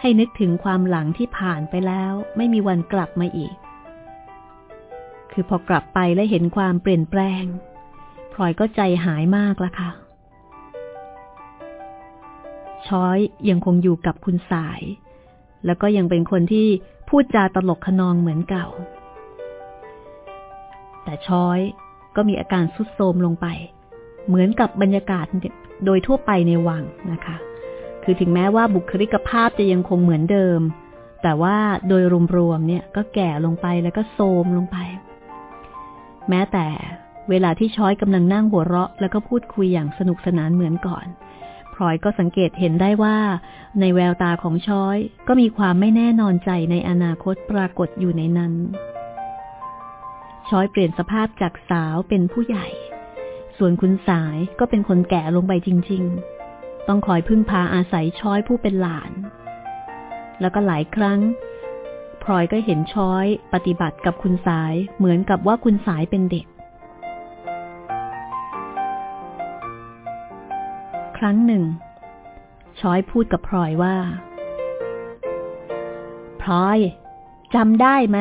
ให้นึกถึงความหลังที่ผ่านไปแล้วไม่มีวันกลับมาอีก คือพอกลับไปและเห็นความเปลี่ยนแปลงพลอยก็ใจหายมากละค่ะ ช้อยยังคงอยู่กับคุณสาย แล้วก็ยังเป็นคนที่พูดจาตลกขนองเหมือนเก่า แต่ช้อยก็มีอาการสุดโทมลงไป เหมือนกับบรรยากาศโดยทั่วไปในวังนะคะ คือถึงแม้ว่าบุคลิกภาพจะยังคงเหมือนเดิม แต่ว่าโดยรวมๆเนี่ยก็แก่ลงไปแล้วก็โทมลงไป แม้แต่เวลาที่ช้อยกำลังนั่งหัวเราะ แล้วก็พูดคุยอย่างสนุกสนานเหมือนก่อนพลอยก็สังเกตเห็นได้ว่า ในแววตาของช้อยก็มีความไม่แน่นอนใจในอนาคตปรากฏอยู่ในนั้น ช้อยเปลี่ยนสภาพจากสาวเป็นผู้ใหญ่ ส่วนคุณสายก็เป็นคนแก่ลงไปจริง ๆ ต้องคอยพึ่งพาอาศัยช้อยผู้เป็นหลาน แล้วก็หลายครั้งพลอยก็เห็นช้อยปฏิบัติกับคุณสายเหมือนกับว่าคุณสายเป็นเด็ก ครั้งหนึ่ง ช้อยพูดกับพลอยว่า พลอยจำได้ไหม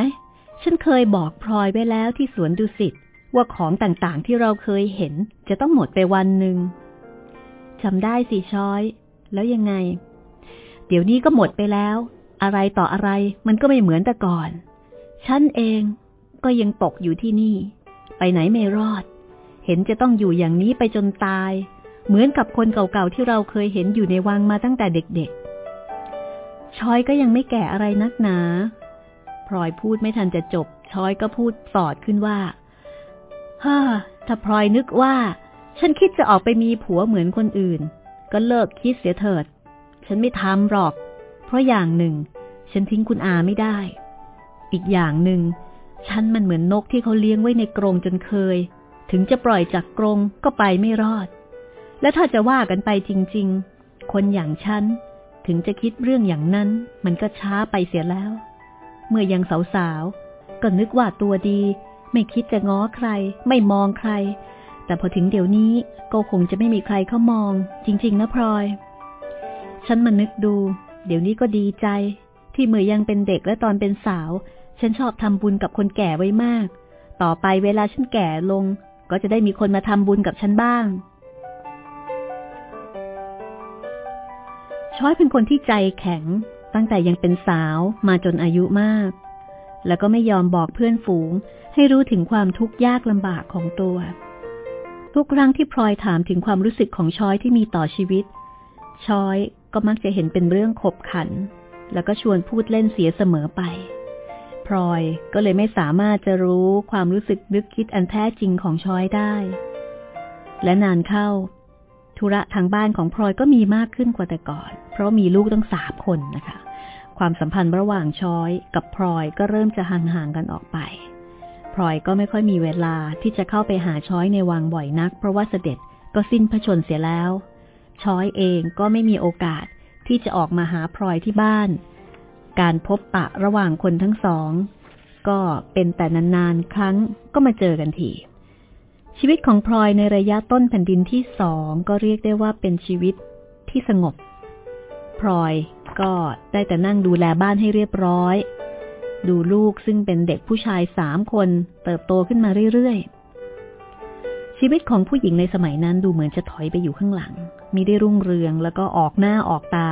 ฉันเคยบอกพลอยไว้แล้วที่สวนดุสิตว่าของต่างๆที่เราเคยเห็นจะต้องหมดไปวันหนึ่งจำได้สิช้อย แล้วยังไง เดี๋ยวนี้ก็หมดไปแล้ว อะไรต่ออะไรมันก็ไม่เหมือนแต่ก่อน ฉันเองก็ยังตกอยู่ที่นี่ ไปไหนไม่รอด เห็นจะต้องอยู่อย่างนี้ไปจนตาย เหมือนกับคนเก่าๆที่เราเคยเห็นอยู่ในวังมาตั้งแต่เด็กๆช้อยก็ยังไม่แก่อะไรนักหนา พลอยพูดไม่ทันจะจบ ช้อยก็พูดสอดขึ้นว่าฮ่าถ้าพลอยนึกว่า ฉันคิดจะออกไปมีผัวเหมือนคนอื่น ก็เลิกคิดเสียเถิด ฉันไม่ทำหรอก เพราะอย่างหนึ่ง ฉันทิ้งคุณอาไม่ได้ อีกอย่างหนึ่ง ฉันมันเหมือนนกที่เขาเลี้ยงไว้ในกรงจนเคย ถึงจะปล่อยจากกรงก็ไปไม่รอด และถ้าจะว่ากันไปจริง ๆ คนอย่างฉันถึงจะคิดเรื่องอย่างนั้น มันก็ช้าไปเสียแล้ว เมื่อยังสาวๆ ก็นึกว่าตัวดี ไม่คิดจะง้อใคร ไม่มองใคร แต่พอถึงเดี๋ยวนี้ก็คงจะไม่มีใครเข้ามอง จริง ๆ นะพลอย ฉันมานึกดู เดี๋ยวนี้ก็ดีใจ ที่เมื่อยังเป็นเด็กและตอนเป็นสาว ฉันชอบทำบุญกับคนแก่ไว้มาก ต่อไปเวลาฉันแก่ลง ก็จะได้มีคนมาทำบุญกับฉันบ้างช้อยเป็นคนที่ใจแข็ง ตั้งแต่ยังเป็นสาวมาจนอายุมาก แล้วก็ไม่ยอมบอกเพื่อนฝูง ให้รู้ถึงความทุกข์ยากลำบากของตัว ทุกครั้งที่พลอยถามถึงความรู้สึกของชอยที่มีต่อชีวิต ชอยก็มักจะเห็นเป็นเรื่องขบขัน แล้วก็ชวนพูดเล่นเสียเสมอไปพลอยก็เลยไม่สามารถจะรู้ความรู้สึกนึกคิดอันแท้จริงของช้อยได้ และนานเข้า ธุระทางบ้านของพลอยก็มีมากขึ้นกว่าแต่ก่อน เพราะมีลูกต้องสามคนนะคะ ความสัมพันธ์ระหว่างช้อยกับพลอยก็เริ่มจะห่างๆกันออกไปพลอยก็ไม่ค่อยมีเวลาที่จะเข้าไปหาช้อยในวังบ่อยนัก เพราะว่าเสด็จก็สิ้นพระชนเสียแล้ว ช้อยเองก็ไม่มีโอกาสที่จะออกมาหาพลอยที่บ้าน การพบปะระหว่างคนทั้งสอง ก็เป็นแต่นานๆ ครั้งก็มาเจอกันทีชีวิตของพลอยในระยะต้นแผ่นดินที่สองก็เรียกได้ว่าเป็นชีวิตที่สงบ พลอยก็ได้แต่นั่งดูแลบ้านให้เรียบร้อย ดูลูกซึ่งเป็นเด็กผู้ชายสามคนเติบโตขึ้นมาเรื่อยๆ ชีวิตของผู้หญิงในสมัยนั้นดูเหมือนจะถอยไปอยู่ข้างหลัง มีได้รุ่งเรืองแล้วก็ออกหน้าออกตา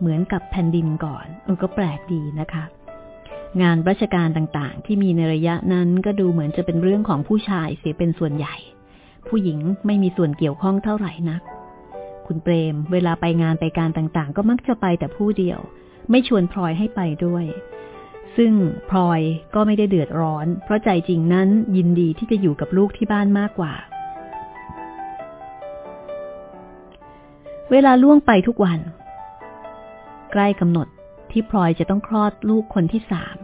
เหมือนกับแผ่นดินก่อนเออก็แปลกดีนะคะ งานราชการต่างๆ ที่มีในระยะนั้นก็ดูเหมือนจะเป็นเรื่องของผู้ชายเสียเป็นส่วนใหญ่ ผู้หญิงไม่มีส่วนเกี่ยวข้องเท่าไหร่นัก คุณเปรม เวลาไปงานไปการต่างๆ ก็มักจะไปแต่ผู้เดียว ไม่ชวนพลอยให้ไปด้วย ซึ่งพลอยก็ไม่ได้เดือดร้อน เพราะใจจริงนั้นยินดีที่จะอยู่กับลูกที่บ้านมากกว่า เวลาล่วงไปทุกวัน ใกล้กำหนดที่พลอยจะต้องคลอดลูกคนที่สาม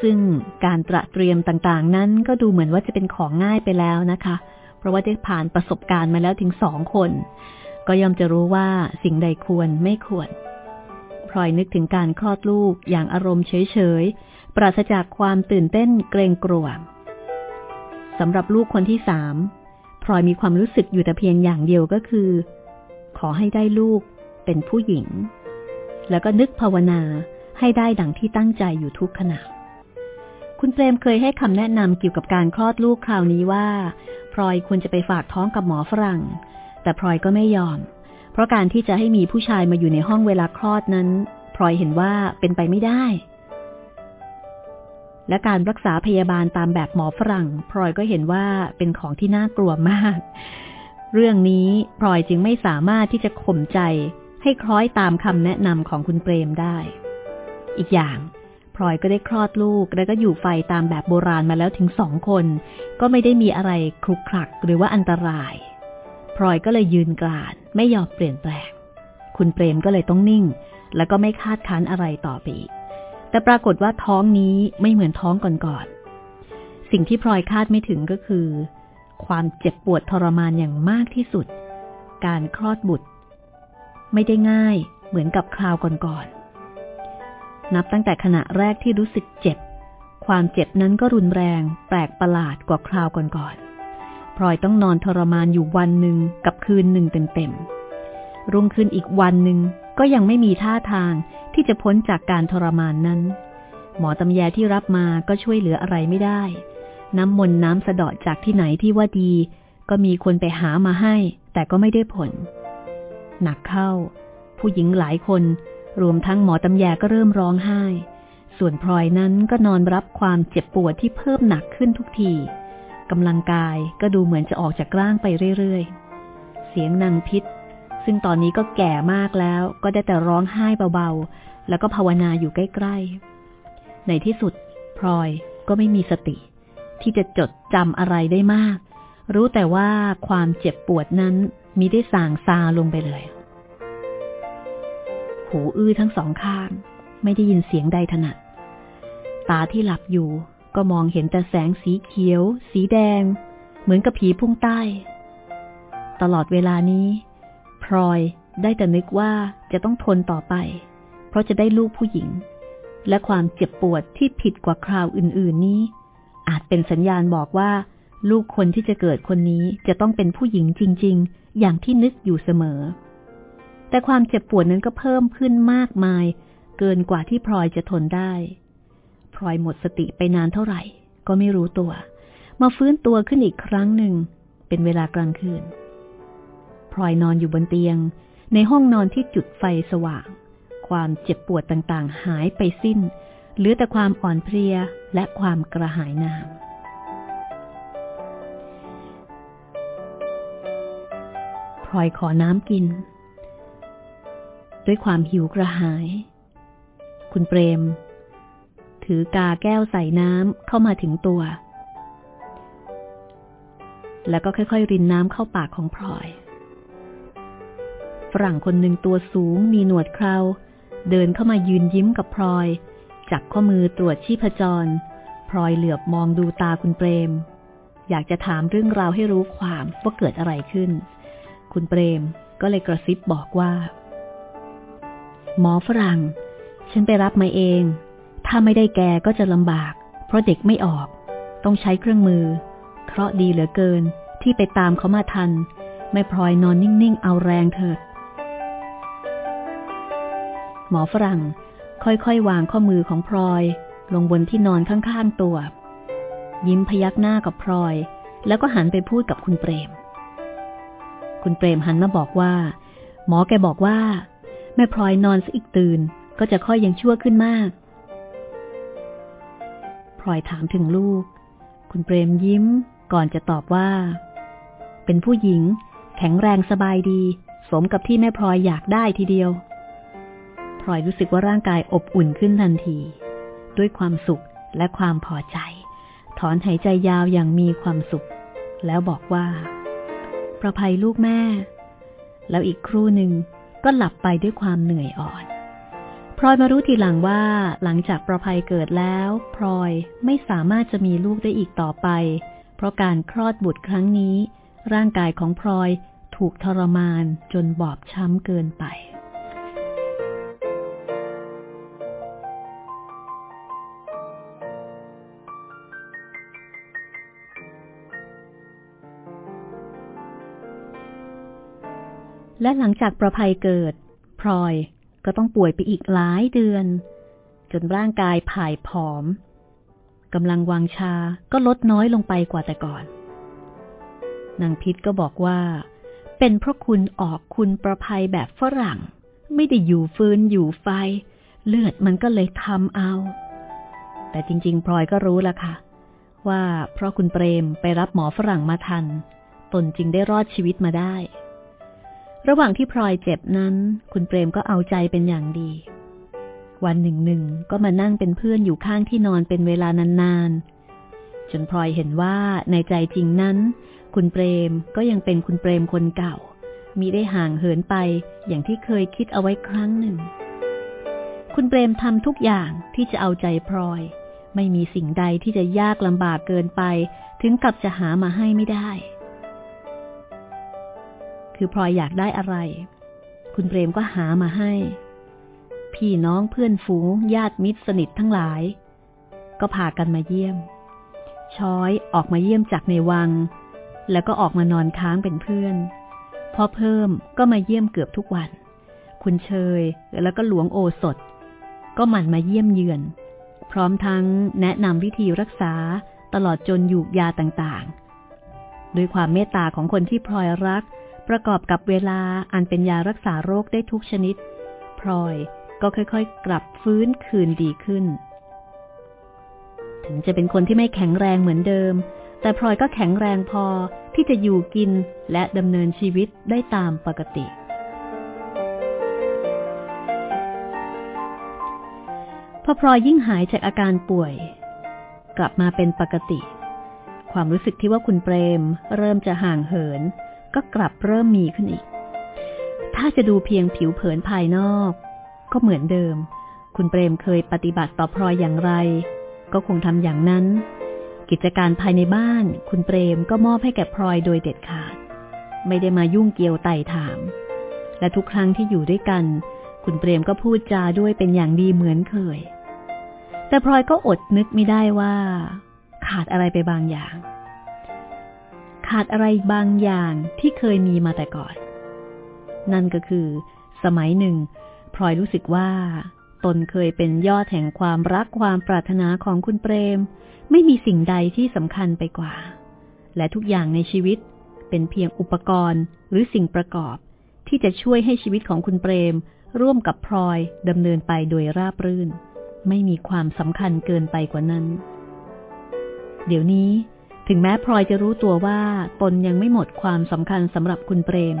ซึ่งการตระเตรียมต่างๆ นั้นก็ดูเหมือนว่าจะเป็นของง่ายไปแล้วนะคะเราะว่าได้ผ่านประสบการณ์มาแล้วถึงสองคน ก็ย่อมจะรู้ว่าสิ่งใดควรไม่ควรพลอยนึกถึงการคลอดลูกอย่างอารมณ์เฉยๆ ปราศจากความตื่นเต้นเกรงกลัวสำหรับลูกคนที่สามพลอยมีความรู้สึกอยู่แต่เพียงอย่างเดียวก็คือ ขอให้ได้ลูกเป็นผู้หญิง แล้วก็นึกภาวนาให้ได้ดังที่ตั้งใจอยู่ทุกขณะ คุณเปรมเคยให้คำแนะนำเกี่ยวกับการคลอดลูกคราวนี้ว่า พลอยควรจะไปฝากท้องกับหมอฝรั่ง แต่พลอยก็ไม่ยอม เพราะการที่จะให้มีผู้ชายมาอยู่ในห้องเวลาคลอดนั้นพลอยเห็นว่าเป็นไปไม่ได้ และการรักษาพยาบาลตามแบบหมอฝรั่งพลอยก็เห็นว่าเป็นของที่น่ากลัวมาก เรื่องนี้พลอยจึงไม่สามารถที่จะข่มใจให้คล้อยตามคำแนะนำของคุณเปรมได้ อีกอย่าง พลอยก็ได้คลอดลูก แล้วก็อยู่ไฟตามแบบโบราณมาแล้วถึงสองคน ก็ไม่ได้มีอะไรคลุกคลักหรือว่าอันตราย พลอยก็เลยยืนกราน ไม่ยอมเปลี่ยนแปลง คุณเปรมก็เลยต้องนิ่ง แล้วก็ไม่คาดคั้นอะไรต่อไปอีกแต่ปรากฏว่าท้องนี้ไม่เหมือนท้องก่อนๆ สิ่งที่พลอยคาดไม่ถึงก็คือ ความเจ็บปวดทรมานอย่างมากที่สุด การคลอดบุตร ไม่ได้ง่ายเหมือนกับคราวก่อนๆ นับตั้งแต่ขณะแรกที่รู้สึกเจ็บ ความเจ็บนั้นก็รุนแรง แปลกประหลาดกว่าคราวก่อนๆพลอยต้องนอนทรมานอยู่วันหนึ่งกับคืนหนึ่งเต็มๆ รุ่งขึ้นอีกวันหนึ่งก็ยังไม่มีท่าทางที่จะพ้นจากการทรมานนั้น หมอตำแยที่รับมาก็ช่วยเหลืออะไรไม่ได้ น้ำมนต์น้ำสะดอดจากที่ไหนที่ว่าดี ก็มีคนไปหามาให้ แต่ก็ไม่ได้ผล หนักเข้า ผู้หญิงหลายคน รวมทั้งหมอตำแยก็เริ่มร้องไห้ ส่วนพลอยนั้นก็นอนรับความเจ็บปวดที่เพิ่มหนักขึ้นทุกทีกำลังกายก็ดูเหมือนจะออกจากร่างไปเรื่อยๆ เสียงนางพิษ ซึ่งตอนนี้ก็แก่มากแล้ว ก็ได้แต่ร้องไห้เบาๆ แล้วก็ภาวนาอยู่ใกล้ๆ ในที่สุดพลอยก็ไม่มีสติ ที่จะจดจำอะไรได้มาก รู้แต่ว่าความเจ็บปวดนั้นมีได้สางซาลงไปเลย หูอื้อทั้งสองข้าง ไม่ได้ยินเสียงใดถนัด ตาที่หลับอยู่ก็มองเห็นแต่แสงสีเขียว สีแดง เหมือนกับผีพุ่งใต้ ตลอดเวลานี้ พลอยได้แต่นึกว่าจะต้องทนต่อไป เพราะจะได้ลูกผู้หญิง และความเจ็บปวดที่ผิดกว่าคราวอื่น ๆนี้ อาจเป็นสัญญาณบอกว่า ลูกคนที่จะเกิดคนนี้จะต้องเป็นผู้หญิงจริง ๆ อย่างที่นึกอยู่เสมอ แต่ความเจ็บปวดนั้นก็เพิ่มขึ้นมากมาย เกินกว่าที่พลอยจะทนได้พลอยหมดสติไปนานเท่าไหร่ ก็ไม่รู้ตัว มาฟื้นตัวขึ้นอีกครั้งหนึ่ง เป็นเวลากลางคืนพลอยนอนอยู่บนเตียง ในห้องนอนที่จุดไฟสว่าง ความเจ็บปวดต่างๆ หายไปสิ้น เหลือแต่ความอ่อนเพลียและความกระหายน้ำพลอยขอน้ำกิน ด้วยความหิวกระหาย คุณเปรม ถือกาแก้วใส่น้ำเข้ามาถึงตัว แล้วก็ค่อยๆ รินน้ำเข้าปากของพลอย ฝรั่งคนหนึ่งตัวสูงมีหนวดเครา เดินเข้ามายืนยิ้มกับพลอย จับข้อมือตรวจชีพจร พลอยเหลือบมองดูตาคุณเปรม อยากจะถามเรื่องราวให้รู้ความว่าเกิดอะไรขึ้น คุณเปรมก็เลยกระซิบบอกว่า หมอฝรั่ง ฉันไปรับมาเอง ถ้าไม่ได้แกก็จะลำบาก เพราะเด็กไม่ออก ต้องใช้เครื่องมือ เคราะดีเหลือเกินที่ไปตามเขามาทัน ไม่พลอยนอนนิ่ง ๆ เอาแรงเถิด หมอฝรั่ง ค่อย ๆ วางข้อมือของพลอย ลงบนที่นอนข้างๆตัว ยิ้มพยักหน้ากับพลอย แล้วก็หันไปพูดกับคุณเปรม คุณเปรมหันมาบอกว่า หมอแกบอกว่า แม่พลอยนอนซะอีกตื่นก็จะค่อยยังชั่วขึ้นมาก พลอยถามถึงลูก คุณเปรมยิ้มก่อนจะตอบว่า เป็นผู้หญิง แข็งแรงสบายดี สมกับที่แม่พลอยอยากได้ทีเดียว พลอยรู้สึกว่าร่างกายอบอุ่นขึ้นทันที ด้วยความสุขและความพอใจ ถอนหายใจยาวอย่างมีความสุข แล้วบอกว่า ประภัยลูกแม่ แล้วอีกครู่หนึ่ง ก็หลับไปด้วยความเหนื่อยอ่อนพลอยมารู้ทีหลังว่าหลังจากประภัยเกิดแล้วพลอยไม่สามารถจะมีลูกได้อีกต่อไป เพราะการคลอดบุตรครั้งนี้ ร่างกายของพลอยถูกทรมานจนบอบช้ำเกินไป และหลังจากประภัยเกิด พลอยก็ต้องป่วยไปอีกหลายเดือน จนร่างกายผายผอมกำลังวังชาก็ลดน้อยลงไปกว่าแต่ก่อน นางพิษก็บอกว่า เป็นเพราะคุณออกคุณประภัยแบบฝรั่ง ไม่ได้อยู่ฟืนอยู่ไฟ เลือดมันก็เลยทำเอา แต่จริง ๆ พลอยก็รู้ละค่ะ ว่าเพราะคุณเปรมไปรับหมอฝรั่งมาทัน ตนจึงได้รอดชีวิตมาได้ ระหว่างที่พลอยเจ็บนั้น คุณเปรมก็เอาใจเป็นอย่างดี วันหนึ่งหนึ่งก็มานั่งเป็นเพื่อนอยู่ข้างที่นอนเป็นเวลานานๆ จนพลอยเห็นว่าในใจจริงนั้น คุณเปรมก็ยังเป็นคุณเปรมคนเก่า มีได้ห่างเหินไปอย่างที่เคยคิดเอาไว้ครั้งหนึ่ง คุณเปรมทำทุกอย่างที่จะเอาใจพลอย ไม่มีสิ่งใดที่จะยากลำบากเกินไป ถึงกับจะหามาให้ไม่ได้ คือพลอยอยากได้อะไร คุณเปรมก็หามาให้ พี่น้องเพื่อนฝูง ญาติมิตรสนิททั้งหลาย ก็พากันมาเยี่ยม ช้อยออกมาเยี่ยมจากในวัง แล้วก็ออกมานอนค้างเป็นเพื่อนพ่อเพิ่มก็มาเยี่ยมเกือบทุกวัน คุณเชยแล้วก็หลวงโอสถ ก็หมั่นมาเยี่ยมเยือน พร้อมทั้งแนะนำวิธีรักษาตลอดจนอยู่ยาต่างๆ ด้วยความเมตตาของคนที่พลอยรัก ประกอบกับเวลาอันเป็นยารักษาโรคได้ทุกชนิด พลอยก็ค่อยๆ กลับฟื้นคืนดีขึ้น ถึงจะเป็นคนที่ไม่แข็งแรงเหมือนเดิม แต่พลอยก็แข็งแรงพอที่จะอยู่กินและดำเนินชีวิตได้ตามปกติ พอพลอยยิ่งหายจากอาการป่วย กลับมาเป็นปกติ ความรู้สึกที่ว่าคุณเปรม เริ่มจะห่างเหิน ก็กลับเริ่มมีขึ้นอีก ถ้าจะดูเพียงผิวเผินภายนอก ก็เหมือนเดิม คุณเปรมเคยปฏิบัติต่อพลอยอย่างไร ก็คงทำอย่างนั้น กิจการภายในบ้าน คุณเปรมก็มอบให้แก่พลอยโดยเด็ดขาด ไม่ได้มายุ่งเกี่ยวไต่ถาม และทุกครั้งที่อยู่ด้วยกัน คุณเปรมก็พูดจาด้วยเป็นอย่างดีเหมือนเคย แต่พลอยก็อดนึกไม่ได้ว่า ขาดอะไรไปบางอย่าง ขาดอะไรบางอย่างที่เคยมีมาแต่ก่อน นั่นก็คือ สมัยหนึ่งพลอยรู้สึกว่า ตนเคยเป็นยอดแห่งความรักความปรารถนาของคุณเปรม ไม่มีสิ่งใดที่สำคัญไปกว่า และทุกอย่างในชีวิตเป็นเพียงอุปกรณ์หรือสิ่งประกอบ ที่จะช่วยให้ชีวิตของคุณเปรม ร่วมกับพลอยดำเนินไปโดยราบรื่น ไม่มีความสำคัญเกินไปกว่านั้น เดี๋ยวนี้ ถึงแม้พลอยจะรู้ตัวว่าตนยังไม่หมดความสำคัญสำหรับคุณเปรม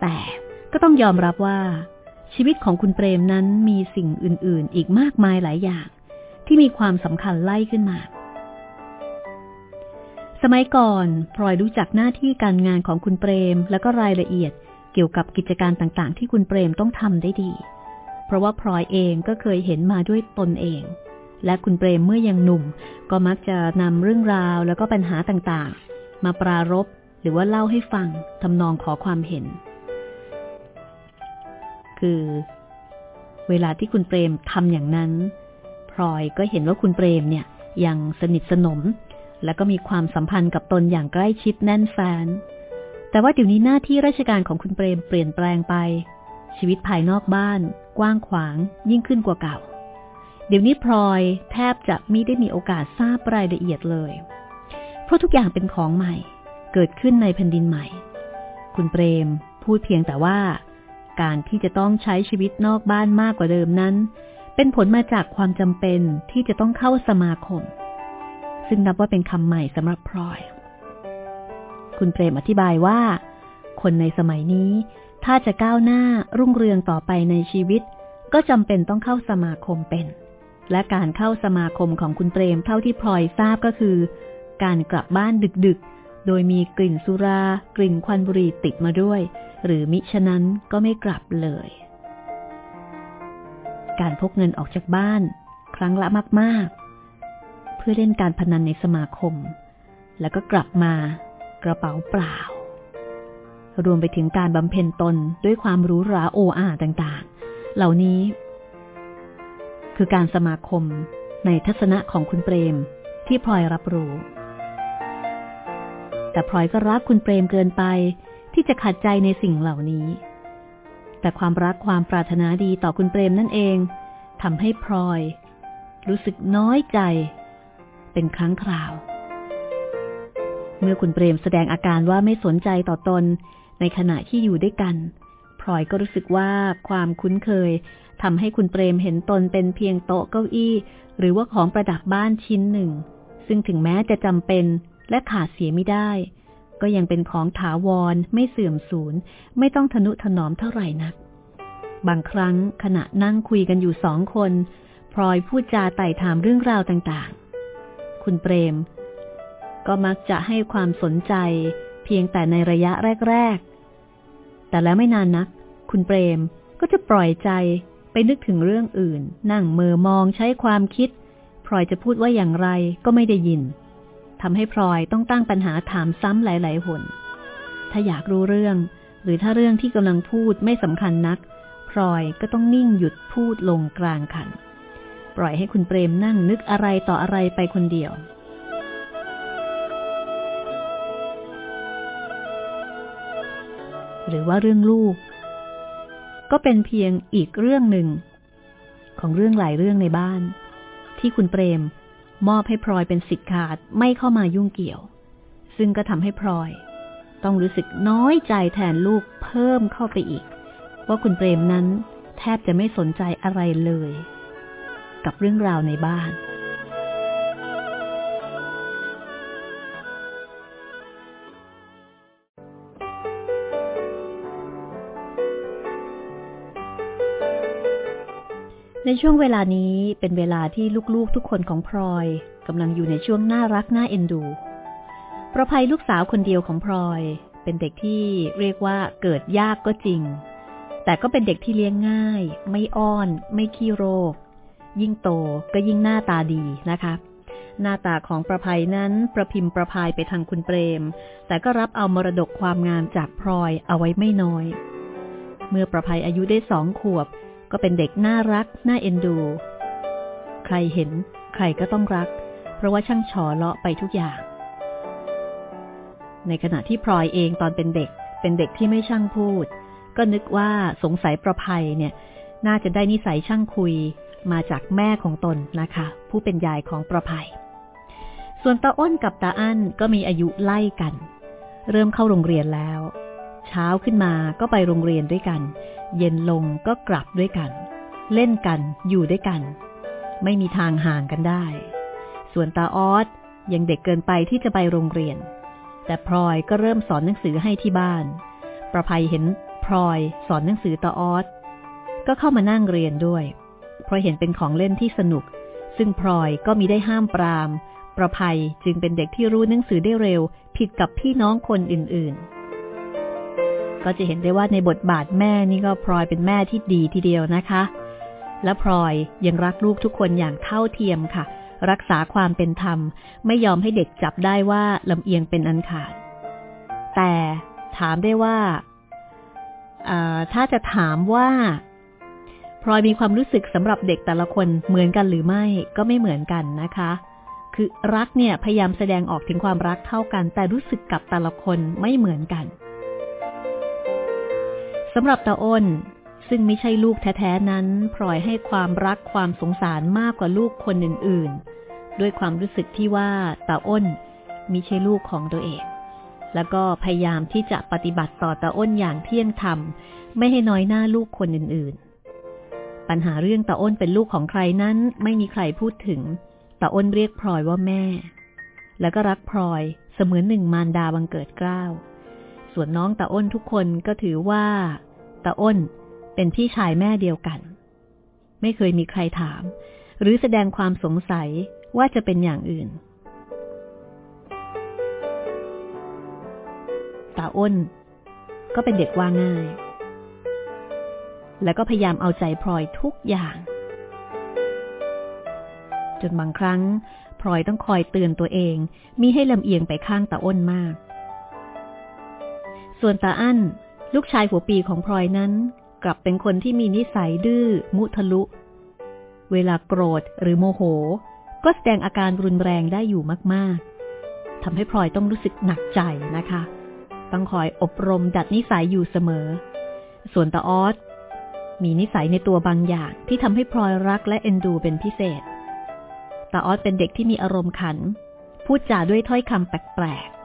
แต่ก็ต้องยอมรับว่า ชีวิตของคุณเปรมนั้นมีสิ่งอื่น ๆ อีกมากมายหลายอย่าง ที่มีความสำคัญไล่ขึ้นมา สมัยก่อนพลอยรู้จักหน้าที่การงานของคุณเปรม และก็รายละเอียดเกี่ยวกับกิจการต่าง ๆ ที่คุณเปรมต้องทำได้ดี เพราะว่าพลอยเองก็เคยเห็นมาด้วยตนเอง และคุณเปรมเมื่อยังหนุ่ม ก็มักจะนำเรื่องราวแล้วก็ปัญหาต่างๆ มาปรารบหรือว่าเล่าให้ฟังทำนองขอความเห็น คือ เวลาที่คุณเปรมทำอย่างนั้นพลอยก็เห็นว่าคุณเปรมเนี่ย ยังสนิทสนม และก็มีความสัมพันธ์กับตนอย่างใกล้ชิดแน่นแฟน แต่ว่าเดี๋ยวนี้หน้าที่ราชการของคุณเปรมเปลี่ยนแปลงไป ชีวิตภายนอกบ้าน กว้างขวางยิ่งขึ้นกว่าเก่า เดี๋ยวนี้พลอยแทบจะไม่ได้มีโอกาสทราบรายละเอียดเลย เพราะทุกอย่างเป็นของใหม่ เกิดขึ้นในแผ่นดินใหม่ คุณเปรมพูดเพียงแต่ว่า การที่จะต้องใช้ชีวิตนอกบ้านมากกว่าเดิมนั้น เป็นผลมาจากความจำเป็นที่จะต้องเข้าสมาคม ซึ่งนับว่าเป็นคำใหม่สำหรับพลอย คุณเปรมอธิบายว่า คนในสมัยนี้ ถ้าจะก้าวหน้ารุ่งเรืองต่อไปในชีวิต ก็จำเป็นต้องเข้าสมาคมเป็น และการเข้าสมาคมของคุณเปรมเท่าที่พลอยทราบก็คือ การกลับบ้านดึกๆ โดยมีกลิ่นสุรา กลิ่นควันบุหรี่ติดมาด้วย หรือมิฉะนั้นก็ไม่กลับเลย การพกเงินออกจากบ้าน ครั้งละมากๆ เพื่อเล่นการพนันในสมาคม แล้วก็กลับมากระเป๋าเปล่า รวมไปถึงการบำเพ็ญตนด้วยความรู้ราโออาต่างๆ เหล่านี้ คือการสมาคมในทัศนะของคุณเปรม ที่พลอยรับรู้ แต่พลอยก็รักคุณเปรมเกินไปที่จะขัดใจในสิ่งเหล่านี้ แต่ความรักความปรารถนาดีต่อคุณเปรมนั่นเองทำให้พลอย รู้สึกน้อยใจ เป็นครั้งคราว เมื่อคุณเปรมแสดงอาการว่าไม่สนใจต่อตนในขณะที่อยู่ด้วยกันพลอยก็รู้สึกว่าความคุ้นเคย ทำให้คุณเปรมเห็นตนเป็นเพียงโต๊ะเก้าอี้ หรือว่าของประดับบ้านชิ้นหนึ่ง ซึ่งถึงแม้จะจำเป็นและขาดเสียไม่ได้ ก็ยังเป็นของถาวรไม่เสื่อมสูญ ไม่ต้องทนุถนอมเท่าไหร่นัก บางครั้งขณะนั่งคุยกันอยู่สองคนพลอยพูดจาไต่ถามเรื่องราวต่างๆ คุณเปรม ก็มักจะให้ความสนใจ เพียงแต่ในระยะแรก ๆ แต่แล้วไม่นานนัก คุณเปรมก็จะปล่อยใจ ไปนึกถึงเรื่องอื่น นั่งเมอมองใช้ความคิด พลอยจะพูดว่าอย่างไรก็ไม่ได้ยินทำให้พลอยต้องตั้งปัญหาถามซ้ำหลาย ๆ หน ถ้าอยากรู้เรื่อง หรือถ้าเรื่องที่กำลังพูดไม่สำคัญนัก พลอยก็ต้องนิ่งหยุดพูดลงกลางขัน ปล่อยให้คุณเปรมนั่งนึกอะไรต่ออะไรไปคนเดียวหรือว่าเรื่องลูก ก็เป็นเพียงอีกเรื่องหนึ่ง ของเรื่องหลายเรื่องในบ้าน ที่คุณเปรม มอบให้พลอยเป็นสิทธิ์ขาดไม่เข้ามายุ่งเกี่ยว ซึ่งก็ทำให้พลอย ต้องรู้สึกน้อยใจแทนลูกเพิ่มเข้าไปอีก ว่าคุณเปรมนั้นแทบจะไม่สนใจอะไรเลย กับเรื่องราวในบ้าน ในช่วงเวลานี้เป็นเวลาที่ลูกๆทุกคนของพลอยกำลังอยู่ในช่วงน่ารักน่าเอ็นดู ประภัยลูกสาวคนเดียวของพลอย เป็นเด็กที่เรียกว่าเกิดยากก็จริง แต่ก็เป็นเด็กที่เลี้ยงง่าย ไม่อ้อน ไม่ขี้โรค ยิ่งโตก็ยิ่งหน้าตาดีนะคะหน้าตาของประภัยนั้นประพิมพ์ประพายไปทางคุณเปรม แต่ก็รับเอามรดกความงามจากพลอยเอาไว้ไม่น้อย เมื่อประภัยอายุได้สองขวบ ก็เป็นเด็กน่ารัก น่าเอ็นดู ใครเห็น ใครก็ต้องรัก เพราะว่าช่างฉอเลาะไปทุกอย่าง ในขณะที่พลอยเองตอนเป็นเด็ก เป็นเด็กที่ไม่ช่างพูด ก็นึกว่าสงสัยประภัยเนี่ย น่าจะได้นิสัยช่างคุยมาจากแม่ของตนนะคะ ผู้เป็นยายของประภัย ส่วนตาอ้นกับตาอั้นก็มีอายุไล่กัน เริ่มเข้าโรงเรียนแล้ว เช้าขึ้นมาก็ไปโรงเรียนด้วยกัน เย็นลงก็กลับด้วยกัน เล่นกันอยู่ด้วยกัน ไม่มีทางห่างกันได้ ส่วนตาออสยังเด็กเกินไปที่จะไปโรงเรียน แต่พลอยก็เริ่มสอนหนังสือให้ที่บ้าน ประภัยเห็นพลอยสอนหนังสือตาออสก็เข้ามานั่งเรียนด้วย เพราะเห็นเป็นของเล่นที่สนุก ซึ่งพลอยก็มีได้ห้ามปราม ประภัยจึงเป็นเด็กที่รู้หนังสือได้เร็ว ผิดกับพี่น้องคนอื่นๆ ก็จะเห็นได้ว่าในบทบาทแม่นี่ก็พลอยเป็นแม่ที่ดีทีเดียวนะคะ และพลอยยังรักลูกทุกคนอย่างเท่าเทียมค่ะ รักษาความเป็นธรรม ไม่ยอมให้เด็กจับได้ว่าลำเอียงเป็นอันขาด แต่ถามได้ว่าถ้าจะถามว่าพลอยมีความรู้สึกสำหรับเด็กแต่ละคนเหมือนกันหรือไม่ก็ไม่เหมือนกันนะคะ คือรักเนี่ยพยายามแสดงออกถึงความรักเท่ากัน แต่รู้สึกกับแต่ละคนไม่เหมือนกัน สำหรับตาอ้น ซึ่งไม่ใช่ลูกแท้ๆนั้นพลอยให้ความรักความสงสารมากกว่าลูกคนอื่นๆ ด้วยความรู้สึกที่ว่าตาอ้นมิใช่ลูกของตัวเอง แล้วก็พยายามที่จะปฏิบัติต่อตาอ้นอย่างเที่ยงธรรม ไม่ให้น้อยหน้าลูกคนอื่นๆ ปัญหาเรื่องตาอ้นเป็นลูกของใครนั้นไม่มีใครพูดถึงตาอ้นเรียกพลอยว่าแม่ แล้วก็รักพลอยเสมือนหนึ่งมารดาบังเกิดเกล้า ส่วนน้องตาอ้นทุกคนก็ถือว่าตาอ้นเป็นพี่ชายแม่เดียวกัน ไม่เคยมีใครถาม หรือแสดงความสงสัยว่าจะเป็นอย่างอื่นตาอ้น ก็เป็นเด็กว่าง่าย แล้วก็พยายามเอาใจพลอยทุกอย่าง จนบางครั้งพลอยต้องคอยเตือนตัวเองมิให้ลำเอียงไปข้างตาอ้นมาก ส่วนตาอั้น ลูกชายหัวปีของพลอยนั้น กลับเป็นคนที่มีนิสัยดื้อ มุทะลุ เวลาโกรธหรือโมโห ก็แสดงอาการรุนแรงได้อยู่มาก ๆทำให้พลอยต้องรู้สึกหนักใจนะคะ ต้องคอยอบรมดัดนิสัยอยู่เสมอ ส่วนตาออสมีนิสัยในตัวบางอย่างที่ทำให้พลอยรักและเอ็นดูเป็นพิเศษ ตาออสเป็นเด็กที่มีอารมณ์ขัน พูดจาด้วยถ้อยคำแปลกๆ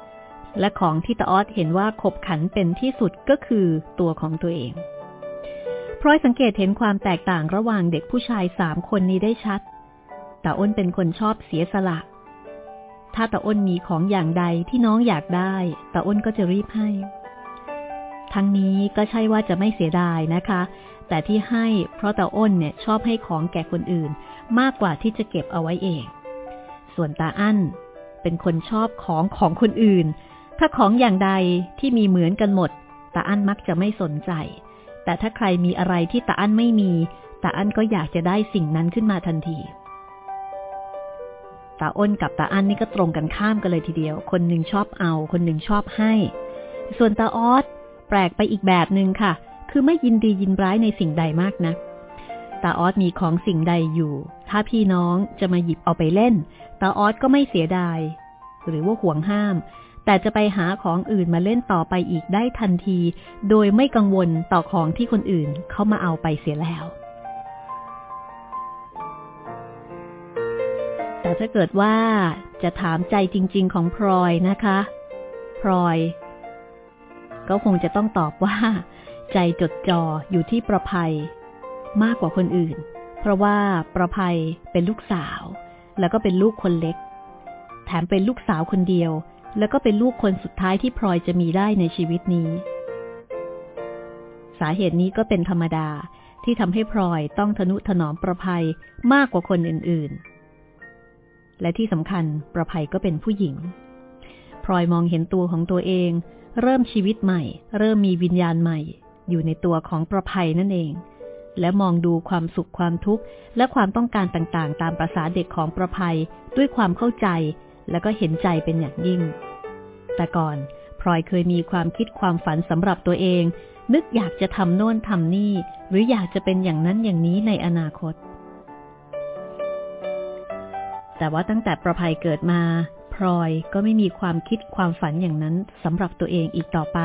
และของที่ตาออสเห็นว่าขบขันเป็นที่สุดก็คือตัวของตัวเองพลอยสังเกตเห็นความแตกต่างระหว่างเด็กผู้ชายสามคนนี้ได้ชัดตาอ้นเป็นคนชอบเสียสละ ถ้าตาอ้นมีของอย่างใดที่น้องอยากได้ตาอ้นก็จะรีบให้ ทั้งนี้ก็ใช่ว่าจะไม่เสียดายนะคะ แต่ที่ให้เพราะตาอ้นเนี่ยชอบให้ของแก่คนอื่น มากกว่าที่จะเก็บเอาไว้เอง ส่วนตาอั้นเป็นคนชอบของของคนอื่น ถ้าของอย่างใดที่มีเหมือนกันหมดตาอั้นมักจะไม่สนใจ แต่ถ้าใครมีอะไรที่ตาอั้นไม่มีตาอั้นก็อยากจะได้สิ่งนั้นขึ้นมาทันทีตาอ้นกับตาอั้นนี่ก็ตรงกันข้ามกันเลยทีเดียว คนหนึ่งชอบเอา คนหนึ่งชอบให้ ส่วนตาออสแปลกไปอีกแบบหนึ่งค่ะ คือไม่ยินดียินร้ายในสิ่งใดมากนะตาออสมีของสิ่งใดอยู่ ถ้าพี่น้องจะมาหยิบเอาไปเล่นตาออสก็ไม่เสียดาย หรือว่าห่วงห้าม แต่จะไปหาของอื่นมาเล่นต่อไปอีกได้ทันที โดยไม่กังวลต่อของที่คนอื่นเขามาเอาไปเสียแล้ว แต่ถ้าเกิดว่าจะถามใจจริง ๆ ของพลอยนะคะ พลอย ก็คงจะต้องตอบว่า ใจจดจ่ออยู่ที่ประภัย มากกว่าคนอื่น เพราะว่าประภัยเป็นลูกสาว แล้วก็เป็นลูกคนเล็ก แถมเป็นลูกสาวคนเดียว แล้วก็เป็นลูกคนสุดท้ายที่พลอยจะมีได้ในชีวิตนี้ สาเหตุนี้ก็เป็นธรรมดาที่ทำให้พลอยต้องทนุถนอมประภัยมากกว่าคนอื่นๆ และที่สำคัญประภัยก็เป็นผู้หญิง พลอยมองเห็นตัวของตัวเอง เริ่มชีวิตใหม่ เริ่มมีวิญญาณใหม่ อยู่ในตัวของประภัยนั่นเอง และมองดูความสุขความทุกข์ และความต้องการต่างๆ ตามประษาเด็กของประภัยด้วยความเข้าใจ และก็เห็นใจเป็นอย่างยิ่ง แต่ก่อนพลอยเคยมีความคิดความฝันสำหรับตัวเอง นึกอยากจะทำโน่นทำนี่ หรืออยากจะเป็นอย่างนั้นอย่างนี้ในอนาคต แต่ว่าตั้งแต่ประภัยเกิดมาพลอยก็ไม่มีความคิดความฝันอย่างนั้นสำหรับตัวเองอีกต่อไป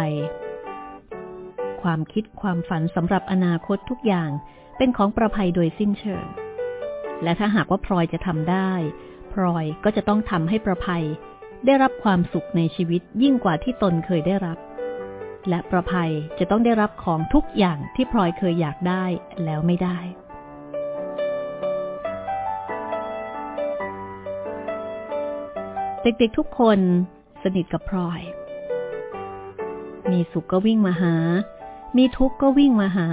ความคิดความฝันสำหรับอนาคตทุกอย่างเป็นของประภัยโดยสิ้นเชิง และถ้าหากว่าพลอยจะทำได้ พลอยก็จะต้องทำให้ประภัยได้รับความสุขในชีวิตยิ่งกว่าที่ตนเคยได้รับ และประภัยจะต้องได้รับของทุกอย่างที่พลอยเคยอยากได้แล้วไม่ได้เด็กๆทุกคนสนิทกับพลอย มีสุขก็วิ่งมาหา มีทุกข์ก็วิ่งมาหา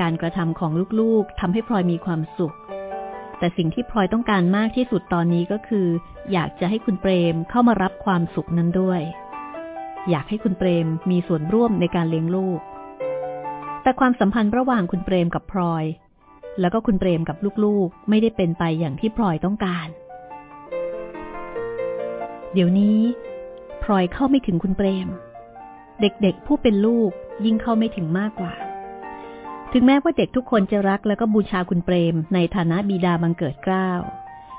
การกระทำของลูกๆทำให้พลอยมีความสุข แต่สิ่งที่พลอยต้องการมากที่สุดตอนนี้ก็คือ อยากจะให้คุณเปรมเข้ามารับความสุขนั้นด้วย อยากให้คุณเปรมมีส่วนร่วมในการเลี้ยงลูก แต่ความสัมพันธ์ระหว่างคุณเปรมกับพลอย แล้วก็คุณเปรมกับลูกๆ ไม่ได้เป็นไปอย่างที่พลอยต้องการ เดี๋ยวนี้พลอยเข้าไม่ถึงคุณเปรม เด็กๆผู้เป็นลูกยิ่งเข้าไม่ถึงมากกว่า ถึงแม้ว่าเด็กทุกคนจะรักแล้วก็บูชาคุณเปรมในฐานะบิดาบังเกิดเกล้า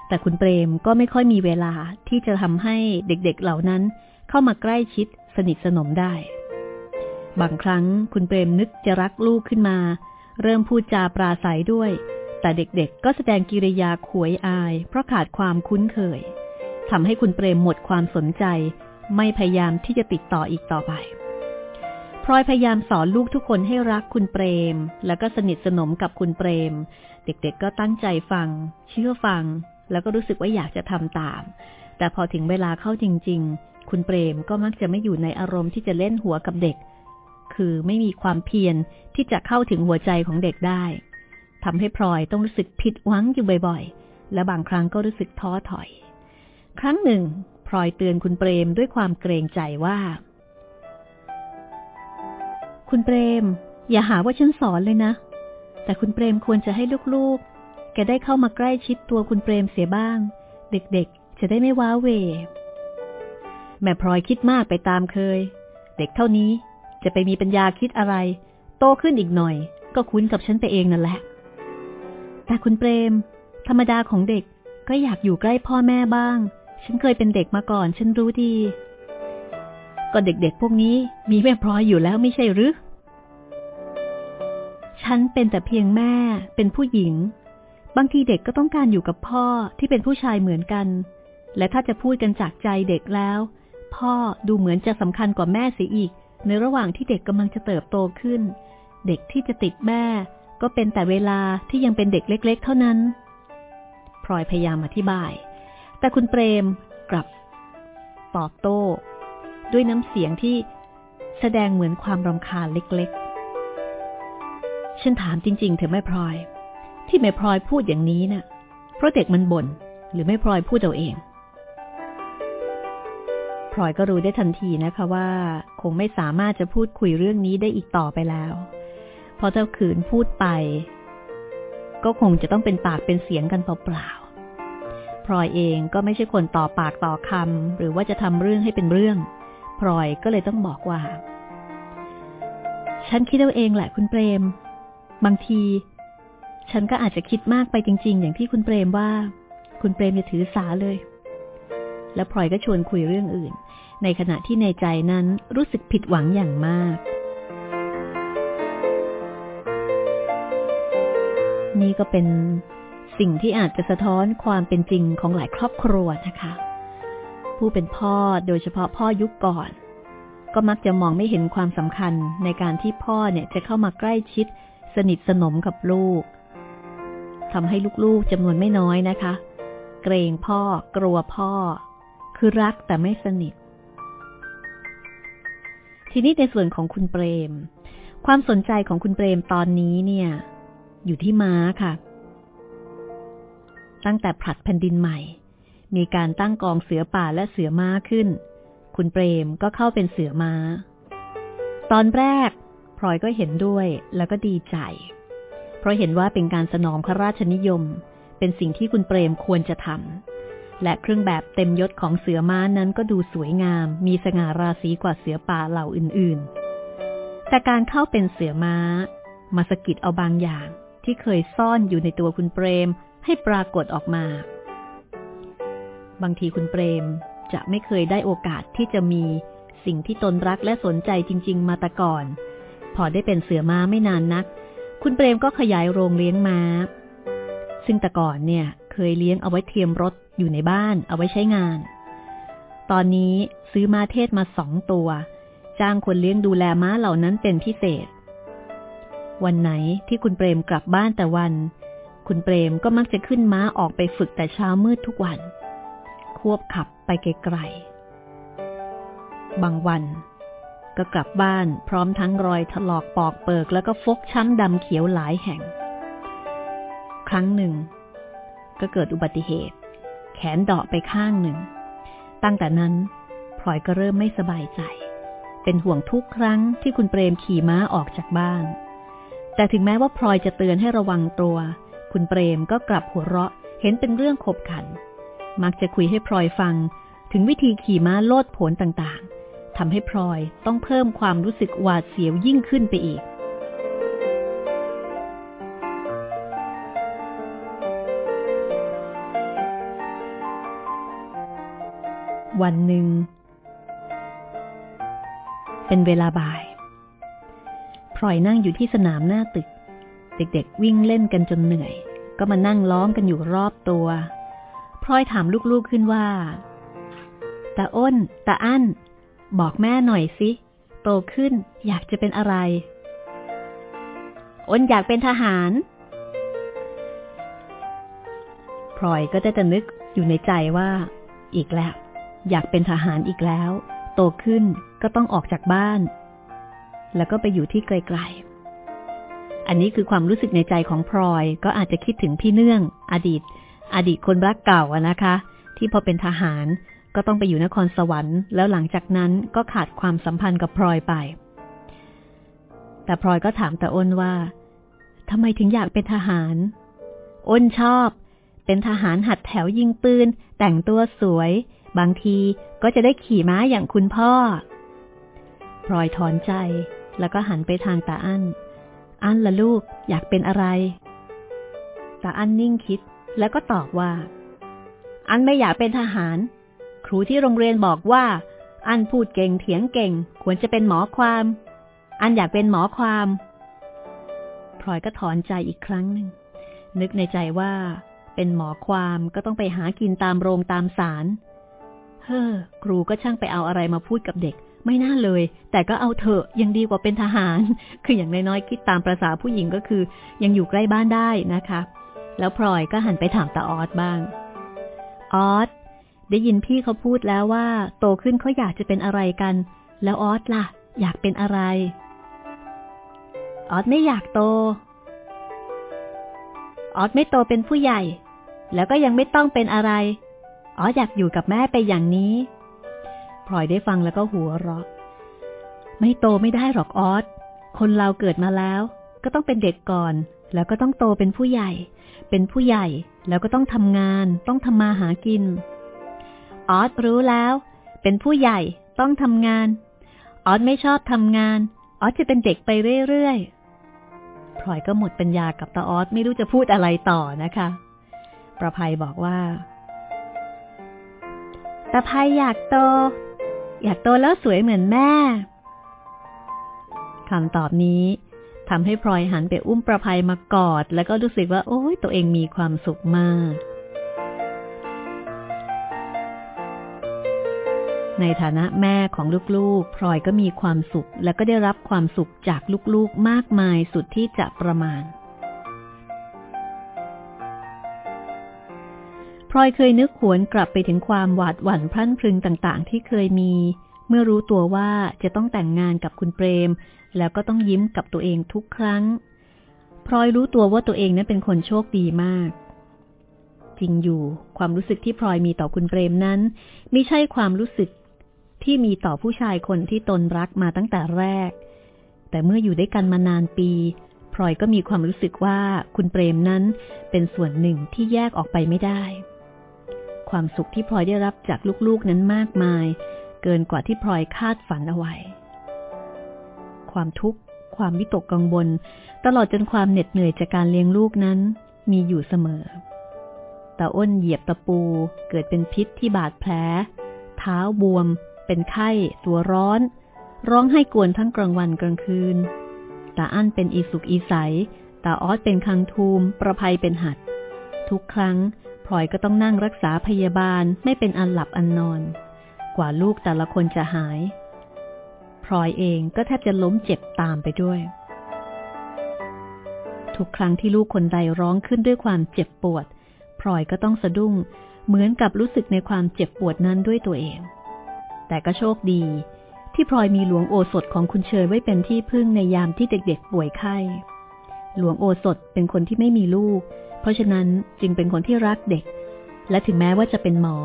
แต่คุณเปรมก็ไม่ค่อยมีเวลาที่จะทำให้เด็กๆเหล่านั้นเข้ามาใกล้ชิดสนิทสนมได้ บางครั้งคุณเปรมนึกจะรักลูกขึ้นมา เริ่มพูดจาปราศัยด้วย แต่เด็กๆ ก็แสดงกิริยาขวยอาย เพราะขาดความคุ้นเคยทำให้คุณเปรมหมดความสนใจ ไม่พยายามที่จะติดต่ออีกต่อไป พลอยพยายามสอนลูกทุกคนให้รักคุณเปรม แล้วก็สนิทสนมกับคุณเปรม เด็กๆก็ตั้งใจฟัง เชื่อฟัง แล้วก็รู้สึกว่าอยากจะทำตาม แต่พอถึงเวลาเข้าจริง ๆ คุณเปรมก็มักจะไม่อยู่ในอารมณ์ที่จะเล่นหัวกับเด็ก คือไม่มีความเพียรที่จะเข้าถึงหัวใจของเด็กได้ทำให้พลอยต้องรู้สึกผิดหวังอยู่บ่อยๆ และบางครั้งก็รู้สึกท้อถอย ครั้งหนึ่งพลอยเตือนคุณเปรมด้วยความเกรงใจว่า คุณเปรม อย่าหาว่าฉันสอนเลยนะ แต่คุณเปรมควรจะให้ลูกๆ แกได้เข้ามาใกล้ชิดตัวคุณเปรมเสียบ้าง เด็กๆ จะได้ไม่ว้าเว แม่พลอยคิดมากไปตามเคย เด็กเท่านี้จะไปมีปัญญาคิดอะไร โตขึ้นอีกหน่อย ก็คุ้นกับฉันไปเองนั่นแหละ แต่คุณเปรม ธรรมดาของเด็กก็อยากอยู่ใกล้พ่อแม่บ้าง ฉันเคยเป็นเด็กมาก่อน ฉันรู้ดี ก็เด็กๆพวกนี้มีแม่พลอยอยู่แล้วไม่ใช่หรือ ฉันเป็นแต่เพียงแม่เป็นผู้หญิง บางทีเด็กก็ต้องการอยู่กับพ่อที่เป็นผู้ชายเหมือนกัน และถ้าจะพูดกันจากใจเด็กแล้ว พ่อดูเหมือนจะสำคัญกว่าแม่เสียอีก ในระหว่างที่เด็กกำลังจะเติบโตขึ้น เด็กที่จะติดแม่ ก็เป็นแต่เวลาที่ยังเป็นเด็กเล็ก ๆ เท่านั้นพลอยพยายามอธิบาย แต่คุณเปรมกลับ ตอบโต้ ด้วยน้ำเสียงที่แสดงเหมือนความรำคาญเล็กๆ ฉันถามจริง ๆเถอแม่พลอย ที่แม่พลอยพูดอย่างนี้นะ่ะ เพราะเด็กมันบน่นหรือแม่พลอยพูดเอาเอง พลอยก็รู้ได้ทันทีนะคะว่า คงไม่สามารถจะพูดคุยเรื่องนี้ได้อีกต่อไปแล้วเพราะถ้าขืนพูดไป ก็คงจะต้องเป็นปากเป็นเสียงกันเปล่าๆพลอยเองก็ไม่ใช่คนต่อปากต่อคำหรือว่าจะทำเรื่องให้เป็นเรื่อง พลอยก็เลยต้องบอกว่า ฉันคิดเอาเองแหละคุณเปรม บางที ฉันก็อาจจะคิดมากไปจริง ๆ อย่างที่คุณเปรมว่า คุณเปรมอย่าถือสาเลย แล้วพลอยก็ชวนคุยเรื่องอื่น ในขณะที่ในใจนั้นรู้สึกผิดหวังอย่างมาก นี่ก็เป็นสิ่งที่อาจจะสะท้อนความเป็นจริงของหลายครอบครัวนะคะ ผู้เป็นพ่อโดยเฉพาะพ่อยุคก่อน ก็มักจะมองไม่เห็นความสำคัญในการที่พ่อเนี่ยจะเข้ามาใกล้ชิด สนิทสนมกับลูกทำให้ลูกๆจำนวนไม่น้อยนะคะ เกรงพ่อ กลัวพ่อ คือรักแต่ไม่สนิท ทีนี้ในส่วนของคุณเปรม ความสนใจของคุณเปรมตอนนี้เนี่ย อยู่ที่ม้าค่ะ ตั้งแต่ผลัดแผ่นดินใหม่ มีการตั้งกองเสือป่าและเสือม้าขึ้น คุณเปรมก็เข้าเป็นเสือม้า ตอนแรกพลอยก็เห็นด้วยแล้วก็ดีใจ เพราะเห็นว่าเป็นการสนองพระราชนิยม เป็นสิ่งที่คุณเปรมควรจะทำ และเครื่องแบบเต็มยศของเสือม้านั้นก็ดูสวยงาม มีสง่าราศีกว่าเสือป่าเหล่าอื่นๆ แต่การเข้าเป็นเสือม้า มาสกิดเอาบางอย่างที่เคยซ่อนอยู่ในตัวคุณเปรมให้ปรากฏออกมา บางทีคุณเปรมจะไม่เคยได้โอกาสที่จะมีสิ่งที่ตนรักและสนใจจริง ๆ มาแต่ก่อน พอได้เป็นเสือม้าไม่นานนัก คุณเปรมก็ขยายโรงเลี้ยงม้า ซึ่งแต่ก่อนเนี่ยเคยเลี้ยงเอาไว้เทียมรถอยู่ในบ้านเอาไว้ใช้งาน ตอนนี้ซื้อม้าเทศมาสองตัว จ้างคนเลี้ยงดูแลม้าเหล่านั้นเป็นพิเศษ วันไหนที่คุณเปรมกลับบ้านแต่วัน คุณเปรมก็มักจะขึ้นม้าออกไปฝึกแต่เช้ามืดทุกวัน ควบขับไปไกลๆ บางวันก็กลับบ้านพร้อมทั้งรอยถลอกปอกเปิกแล้วก็ฟกช้ำดำเขียวหลายแห่ง ครั้งหนึ่ง ก็เกิดอุบัติเหตุ แขนเดาะไปข้างหนึ่ง ตั้งแต่นั้นพลอยก็เริ่มไม่สบายใจ เป็นห่วงทุกครั้งที่คุณเปรมขี่ม้าออกจากบ้าน แต่ถึงแม้ว่าพลอยจะเตือนให้ระวังตัว คุณเปรมก็กลับหัวเราะเห็นเป็นเรื่องขบขัน มักจะคุยให้พลอยฟัง ถึงวิธีขี่ม้าโลดผลต่างๆทำให้พลอยต้องเพิ่มความรู้สึกหวาดเสียวยิ่งขึ้นไปอีก วันหนึ่ง เป็นเวลาบ่ายพลอยนั่งอยู่ที่สนามหน้าตึก เด็กๆวิ่งเล่นกันจนเหนื่อย ก็มานั่งล้อมกันอยู่รอบตัว พลอยถามลูกๆขึ้นว่าตาอ้นตาอั้น บอกแม่หน่อยสิ โตขึ้นอยากจะเป็นอะไร อ้นอยากเป็นทหาร พลอยก็ได้แต่นึกอยู่ในใจว่า อีกแล้ว อยากเป็นทหารอีกแล้ว โตขึ้นก็ต้องออกจากบ้าน แล้วก็ไปอยู่ที่ไกลๆอันนี้คือความรู้สึกในใจของพลอยก็อาจจะคิดถึงพี่เนื่อง อดีต อดีตคนรักเก่าอะนะคะ ที่พอเป็นทหารก็ต้องไปอยู่นครสวรรค์ แล้วหลังจากนั้นก็ขาดความสัมพันธ์กับพลอยไป แต่พลอยก็ถามต่อ้นว่าทำไมถึงอยากเป็นทหาร อ้นชอบ เป็นทหารหัดแถวยิงปืน แต่งตัวสวย บางทีก็จะได้ขี่ม้าอย่างคุณพ่อ พลอยถอนใจแล้วก็หันไปทางตาอั้น อั้นละลูกอยากเป็นอะไร ตาอั้นนิ่งคิด แล้วก็ตอบว่า อันไม่อยากเป็นทหาร ครูที่โรงเรียนบอกว่า อันพูดเก่งเถียงเก่ง ควรจะเป็นหมอความ อันอยากเป็นหมอความพลอยก็ถอนใจอีกครั้งหนึ่งนึกในใจว่าเป็นหมอความก็ต้องไปหากินตามโรงตามศาล เฮ้อ ครูก็ช่างไปเอาอะไรมาพูดกับเด็ก ไม่น่าเลย แต่ก็เอาเถอะยังดีกว่าเป็นทหาร คืออย่างน้อยๆคิดตามประษาผู้หญิงก็คือ ยังอยู่ใกล้บ้านได้นะคะ แล้วพลอยก็หันไปถามตาออสบ้าง ออสได้ยินพี่เขาพูดแล้วว่า โตขึ้นเขาอยากจะเป็นอะไรกัน แล้วออสล่ะ อยากเป็นอะไร ออสไม่อยากโต ออสไม่โตเป็นผู้ใหญ่ แล้วก็ยังไม่ต้องเป็นอะไร ออสอยากอยู่กับแม่ไปอย่างนี้พลอยได้ฟังแล้วก็หัวเราะ ไม่โตไม่ได้หรอกออสคนเราเกิดมาแล้ว ก็ต้องเป็นเด็กก่อน แล้วก็ต้องโตเป็นผู้ใหญ่ เป็นผู้ใหญ่แล้วก็ต้องทำงาน ต้องทำมาหากิน ออสรู้แล้ว เป็นผู้ใหญ่ต้องทำงาน ออสไม่ชอบทำงาน ออสจะเป็นเด็กไปเรื่อยๆพลอยก็หมดปัญญากับตาออสไม่รู้จะพูดอะไรต่อนะคะ ประภัยบอกว่าตาภัยอยากโต อยากโตแล้วสวยเหมือนแม่คำตอบนี้ ทำให้พลอยหันไปอุ้มประภัยมากอด แล้วก็รู้สึกว่า โอ้ยตัวเองมีความสุขมาก ในฐานะแม่ของลูกๆ พลอยก็มีความสุข และก็ได้รับความสุขจากลูกๆ มากมายสุดที่จะประมาณพลอยเคยนึกหวนกลับไปถึงความหวาดหวั่นพรั่นพรึงต่างๆ ที่เคยมี เมื่อรู้ตัวว่าจะต้องแต่งงานกับคุณเปรม แล้วก็ต้องยิ้มกับตัวเองทุกครั้ง พลอยรู้ตัวว่าตัวเองนั้นเป็นคนโชคดีมาก จริงอยู่ ความรู้สึกที่พลอยมีต่อคุณเปรมนั้นไม่ใช่ความรู้สึกที่มีต่อผู้ชายคนที่ตนรักมาตั้งแต่แรก แต่เมื่ออยู่ด้วยกันมานานปีพลอยก็มีความรู้สึกว่าคุณเปรมนั้นเป็นส่วนหนึ่งที่แยกออกไปไม่ได้ ความสุขที่พลอยได้รับจากลูกๆนั้นมากมาย เกินกว่าที่พลอยคาดฝันเอาไว้ ความทุกข์ ความวิตกกังวล ตลอดจนความเหน็ดเหนื่อยจากการเลี้ยงลูกนั้น มีอยู่เสมอตาอ้นเหยียบตะปู เกิดเป็นพิษที่บาดแผล เท้าบวม เป็นไข้ ตัวร้อน ร้องให้กวนทั้งกลางวันกลางคืน ตาอั้นเป็นอีสุกอีใส ตาออสเป็นคังทูม ประภัยเป็นหัด ทุกครั้งพลอยก็ต้องนั่งรักษาพยาบาลไม่เป็นอันหลับอันนอน กว่าลูกแต่ละคนจะหาย ลอยเองก็แทบจะล้มเจ็บตามไปด้วย ทุกครั้งที่ลูกคนใดร้องขึ้นด้วยความเจ็บปวดพลอยก็ต้องสะดุ้ง เหมือนกับรู้สึกในความเจ็บปวดนั้นด้วยตัวเอง แต่ก็โชคดี ที่พลอยมีหลวงโอสถของคุณเชยไว้เป็นที่พึ่งในยามที่เด็กๆป่วยไข้ หลวงโอสถเป็นคนที่ไม่มีลูก เพราะฉะนั้นจึงเป็นคนที่รักเด็ก และถึงแม้ว่าจะเป็นหมอ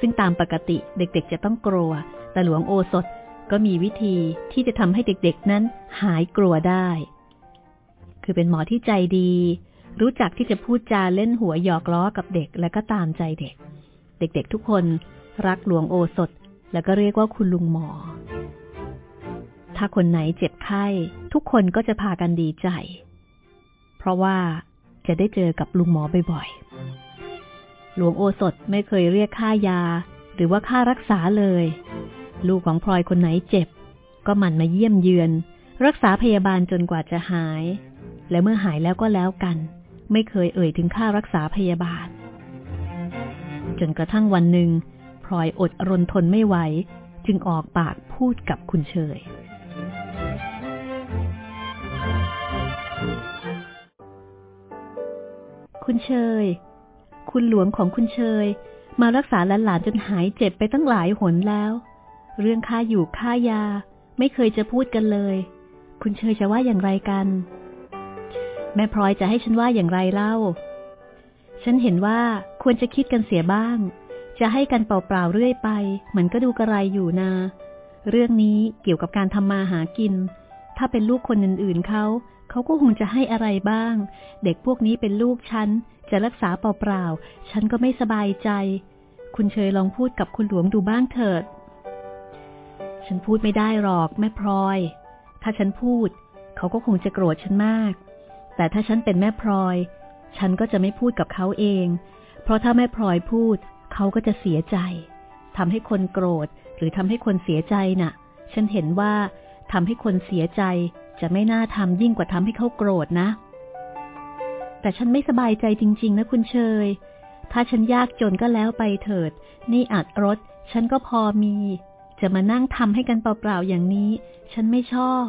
ซึ่งตามปกติเด็กๆจะต้องกลัว แต่หลวงโอสถ ก็มีวิธีที่จะทำให้เด็กๆนั้นหายกลัวได้ คือเป็นหมอที่ใจดี รู้จักที่จะพูดจาเล่นหัวหยอกล้อกับเด็กและก็ตามใจเด็ก เด็กๆทุกคนรักหลวงโอสถ แล้วก็เรียกว่าคุณลุงหมอ ถ้าคนไหนเจ็บไข้ ทุกคนก็จะพากันดีใจ เพราะว่าจะได้เจอกับลุงหมอบ่อยๆ หลวงโอสถไม่เคยเรียกค่ายา หรือว่าค่ารักษาเลย ลูกของพลอยคนไหนเจ็บ ก็หมั่นมาเยี่ยมเยือน รักษาพยาบาลจนกว่าจะหาย และเมื่อหายแล้วก็แล้วกัน ไม่เคยเอ่ยถึงค่ารักษาพยาบาล จนกระทั่งวันหนึ่งพลอยอดรนทนไม่ไหว จึงออกปากพูดกับคุณเชยคุณเชย คุณหลวงของคุณเชย มารักษาหลานๆจนหายเจ็บไปตั้งหลายหนแล้ว เรื่องค่าอยู่ค่ายา ไม่เคยจะพูดกันเลย คุณเชยจะว่าอย่างไรกัน แม่พลอยจะให้ฉันว่าอย่างไรเล่า ฉันเห็นว่าควรจะคิดกันเสียบ้าง จะให้กันเปล่าๆเรื่อยไปมันก็ดูกระไรอยู่นา เรื่องนี้เกี่ยวกับการทำมาหากิน ถ้าเป็นลูกคนอื่นๆเขาเขาก็คงจะให้อะไรบ้าง เด็กพวกนี้เป็นลูกฉัน จะรักษาเปล่าๆ ฉันก็ไม่สบายใจ คุณเชยลองพูดกับคุณหลวงดูบ้างเถิด ฉันพูดไม่ได้หรอกแม่พลอย ถ้าฉันพูด เขาก็คงจะโกรธฉันมาก แต่ถ้าฉันเป็นแม่พลอย ฉันก็จะไม่พูดกับเขาเอง เพราะถ้าแม่พลอยพูด เขาก็จะเสียใจทำให้คนโกรธหรือทำให้คนเสียใจน่ะ ฉันเห็นว่าทำให้คนเสียใจจะไม่น่าทำยิ่งกว่าทำให้เขาโกรธนะ แต่ฉันไม่สบายใจจริง ๆ นะคุณเชย ถ้าฉันยากจนก็แล้วไปเถิด นี่อัดรถ ฉันก็พอมี จะมานั่งทำให้กันเปล่าๆอย่างนี้ ฉันไม่ชอบ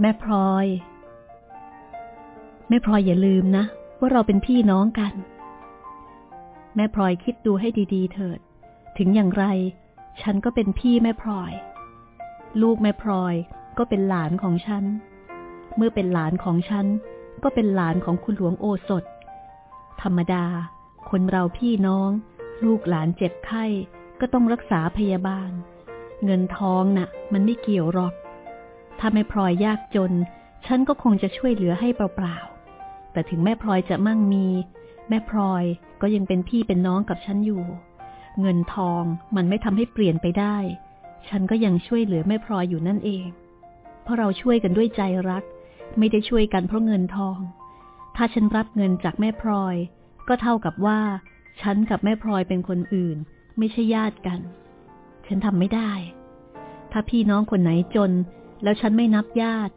แม่พลอย แม่พลอยอย่าลืมนะ ว่าเราเป็นพี่น้องกัน แม่พลอยคิดดูให้ดีๆ เถิด ถึงอย่างไร ฉันก็เป็นพี่แม่พลอย ลูกแม่พลอยก็เป็นหลานของฉัน เมื่อเป็นหลานของฉัน ก็เป็นหลานของคุณหลวงโอสถ ธรรมดา คนเราพี่น้อง ลูกหลานเจ็บไข้ก็ต้องรักษาพยาบาล เงินทองนะ่ะ มันไม่เกี่ยวหรอก ถ้าาแม่พลอยยากจน ฉันก็คงจะช่วยเหลือให้เปล่าๆ แต่ถึงแม่พลอยจะมั่งมี แม่พลอยก็ยังเป็นพี่เป็นน้องกับฉันอยู่ เงินทองมันไม่ทำให้เปลี่ยนไปได้ ฉันก็ยังช่วยเหลือแม่พลอยอยู่นั่นเอง เพราะเราช่วยกันด้วยใจรัก ไม่ได้ช่วยกันเพราะเงินทอง ถ้าฉันรับเงินจากแม่พลอย ก็เท่ากับว่า ฉันกับแม่พลอยเป็นคนอื่น ไม่ใช่ญาติกัน ฉันทำไม่ได้ ถ้าพี่น้องคนไหนจน แล้วฉันไม่นับญาติ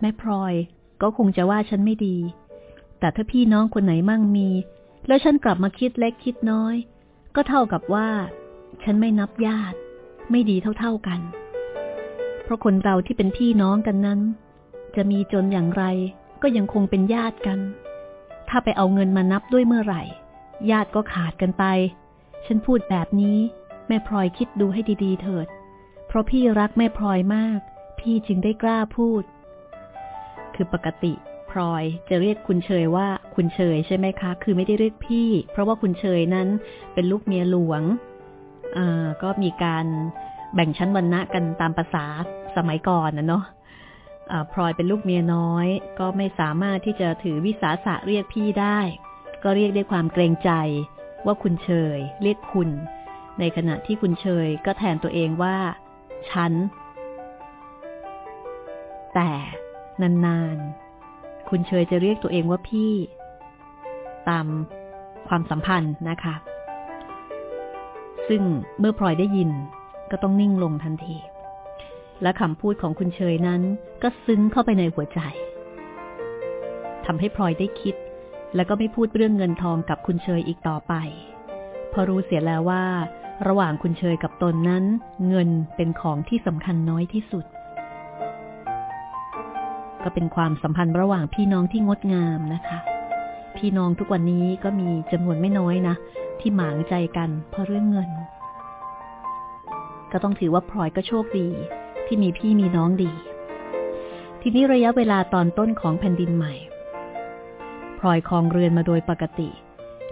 แม่พลอยก็คงจะว่าฉันไม่ดี แต่ถ้าพี่น้องคนไหนมั่งมี แล้วฉันกลับมาคิดเล็กคิดน้อย ก็เท่ากับว่า ฉันไม่นับญาติ ไม่ดีเท่าๆกัน เพราะคนเราที่เป็นพี่น้องกันนั้น จะมีจนอย่างไรก็ยังคงเป็นญาติกัน ถ้าไปเอาเงินมานับด้วยเมื่อไหร่ ญาติก็ขาดกันไป ฉันพูดแบบนี้ แม่พลอยคิดดูให้ดี ๆ เถิด เพราะพี่รักแม่พลอยมาก พี่จึงได้กล้าพูด คือปกติพลอยจะเรียกคุณเชยว่าคุณเชยใช่ไหมคะ คือไม่ได้เรียกพี่ เพราะว่าคุณเชยนั้นเป็นลูกเมียหลวง อ่า ก็มีการแบ่งชั้นวรรณะกันตามภาษาสมัยก่อนนะเนาะพลอยเป็นลูกเมียน้อย ก็ไม่สามารถที่จะถือวิสาสะเรียกพี่ได้ ก็เรียกด้วยความเกรงใจว่าคุณเชย เรียกคุณ ในขณะที่คุณเชยก็แทนตัวเองว่า ฉัน แต่นานๆ คุณเชยจะเรียกตัวเองว่าพี่ ตามความสัมพันธ์นะคะ ซึ่งเมื่อพลอยได้ยินก็ต้องนิ่งลงทันที และคำพูดของคุณเชยนั้น ก็ซึ้งเข้าไปในหัวใจทำให้พลอยได้คิด แล้วก็ไม่พูดเรื่องเงินทองกับคุณเชยอีกต่อไป เพอรู้เสียแล้วว่า ระหว่างคุณเชยกับตนนั้น เงินเป็นของที่สำคัญน้อยที่สุด ก็เป็นความสัมพันธ์ระหว่างพี่น้องที่งดงามนะคะ พี่น้องทุกวันนี้ก็มีจำนวนไม่น้อยนะ ที่หมางใจกันเพราะเรื่องเงิน ก็ต้องถือว่าพลอยก็โชคดีที่มีพี่มีน้องดี ทีนี้ระยะเวลาตอนต้นของแผ่นดินใหม่ ลอยคลองเรือนมาโดยปกติ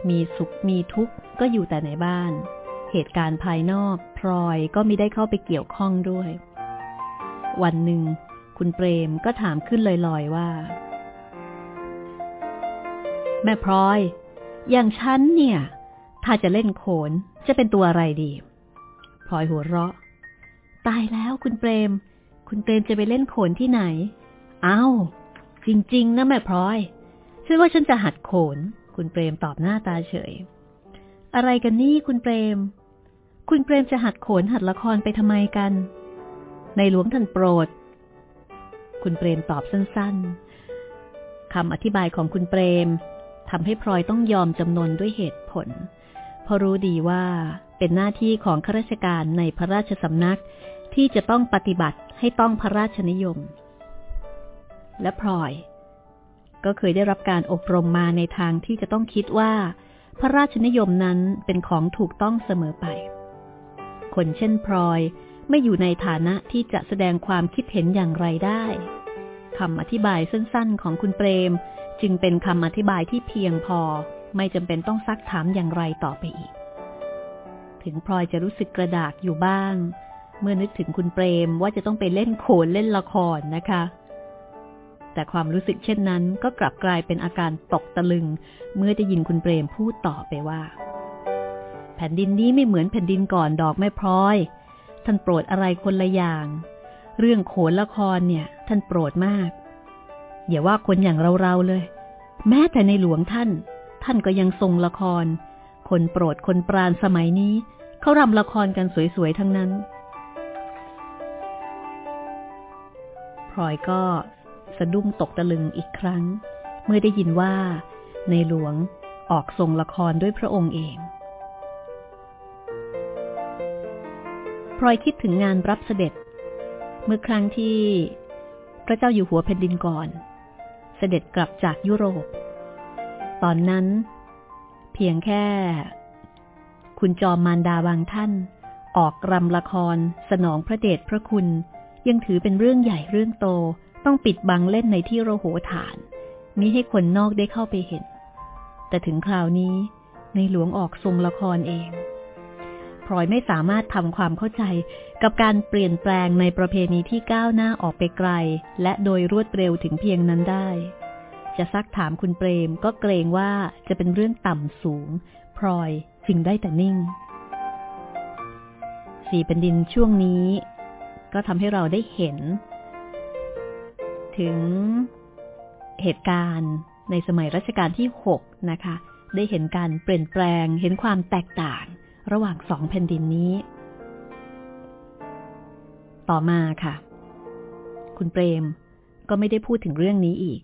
มีสุขมีทุกข์ก็อยู่แต่ในบ้าน เหตุการณ์ภายนอกพลอยก็ไมิได้เข้าไปเกี่ยวข้องด้วย วันหนึ่ง คุณเปรมก็ถามขึ้นลอยๆว่า แม่พลอย อย่างฉันเนี่ย ถ้าจะเล่นโขนจะเป็นตัวอะไรดีพลอยหัวเราะ ตายแล้วคุณเปรม คุณเปรมจะไปเล่นโขนที่ไหนเอา้าจริง ๆ นะแม่พลอย ฉันว่าฉันจะหัดโขน คุณเปรมตอบหน้าตาเฉย อะไรกันนี่คุณเปรม คุณเปรมจะหัดโขนหัดละครไปทำไมกัน ในหลวงท่านโปรด คุณเปรมตอบสั้นๆคำอธิบายของคุณเปรมทำให้พลอยต้องยอมจำนนด้วยเหตุผล เพราะรู้ดีว่าเป็นหน้าที่ของข้าราชการในพระราชสำนักที่จะต้องปฏิบัติให้ต้องพระราชนิยม และพลอย ก็เคยได้รับการอบรมมาในทางที่จะต้องคิดว่า พระราชนิยมนั้นเป็นของถูกต้องเสมอไป คนเช่นพลอยไม่อยู่ในฐานะที่จะแสดงความคิดเห็นอย่างไรได้คำอธิบายสั้นๆ ของคุณเปรม จึงเป็นคำอธิบายที่เพียงพอ ไม่จำเป็นต้องซักถามอย่างไรต่อไปอีก ถึงพลอยจะรู้สึกกระดากอยู่บ้าง เมื่อนึกถึงคุณเปรมว่าจะต้องไปเล่นโขนเล่นละครนะคะ แต่ความรู้สึกเช่นนั้นก็กลับกลายเป็นอาการตกตะลึง เมื่อได้ยินคุณเปรมพูดต่อไปว่า แผ่นดินนี้ไม่เหมือนแผ่นดินก่อนดอกแม่พลอย ท่านโปรดอะไรคนละอย่าง เรื่องโขนละครเนี่ย ท่านโปรดมาก อย่าว่าคนอย่างเราๆเลย แม้แต่ในหลวงท่าน ท่านก็ยังทรงละคร คนโปรดคนปราณสมัยนี้เขารำละครกันสวยๆทั้งนั้นพลอยก็ สะดุ้งตกตะลึงอีกครั้ง เมื่อได้ยินว่า ในหลวงออกทรงละครด้วยพระองค์เองพลอยคิดถึงงานรับเสด็จ เมื่อครั้งที่พระเจ้าอยู่หัวแผ่นดินก่อน เสด็จกลับจากยุโรป ตอนนั้น เพียงแค่ คุณจอมมารดาบางท่าน ออกรำละครสนองพระเดชพระคุณยังถือเป็นเรื่องใหญ่เรื่องโต ต้องปิดบังเล่นในที่โรโหฐานมิให้คนนอกได้เข้าไปเห็น แต่ถึงคราวนี้ในหลวงออกทรงละครเองพลอยไม่สามารถทำความเข้าใจกับการเปลี่ยนแปลงในประเพณีที่ก้าวหน้าออกไปไกล และโดยรวดเร็วถึงเพียงนั้นได้ จะซักถามคุณเปรมก็เกรงว่าจะเป็นเรื่องต่ำสูงพลอยจึงได้แต่นิ่ง สี่เป็นดินช่วงนี้ ก็ทำให้เราได้เห็น ถึงเหตุการณ์ในสมัยรัชกาลที่หกนะคะ ได้เห็นการเปลี่ยนแปลง เห็นความแตกต่าง ระหว่างสองแผ่นดินนี้ ต่อมาค่ะ คุณเปรมก็ไม่ได้พูดถึงเรื่องนี้อีก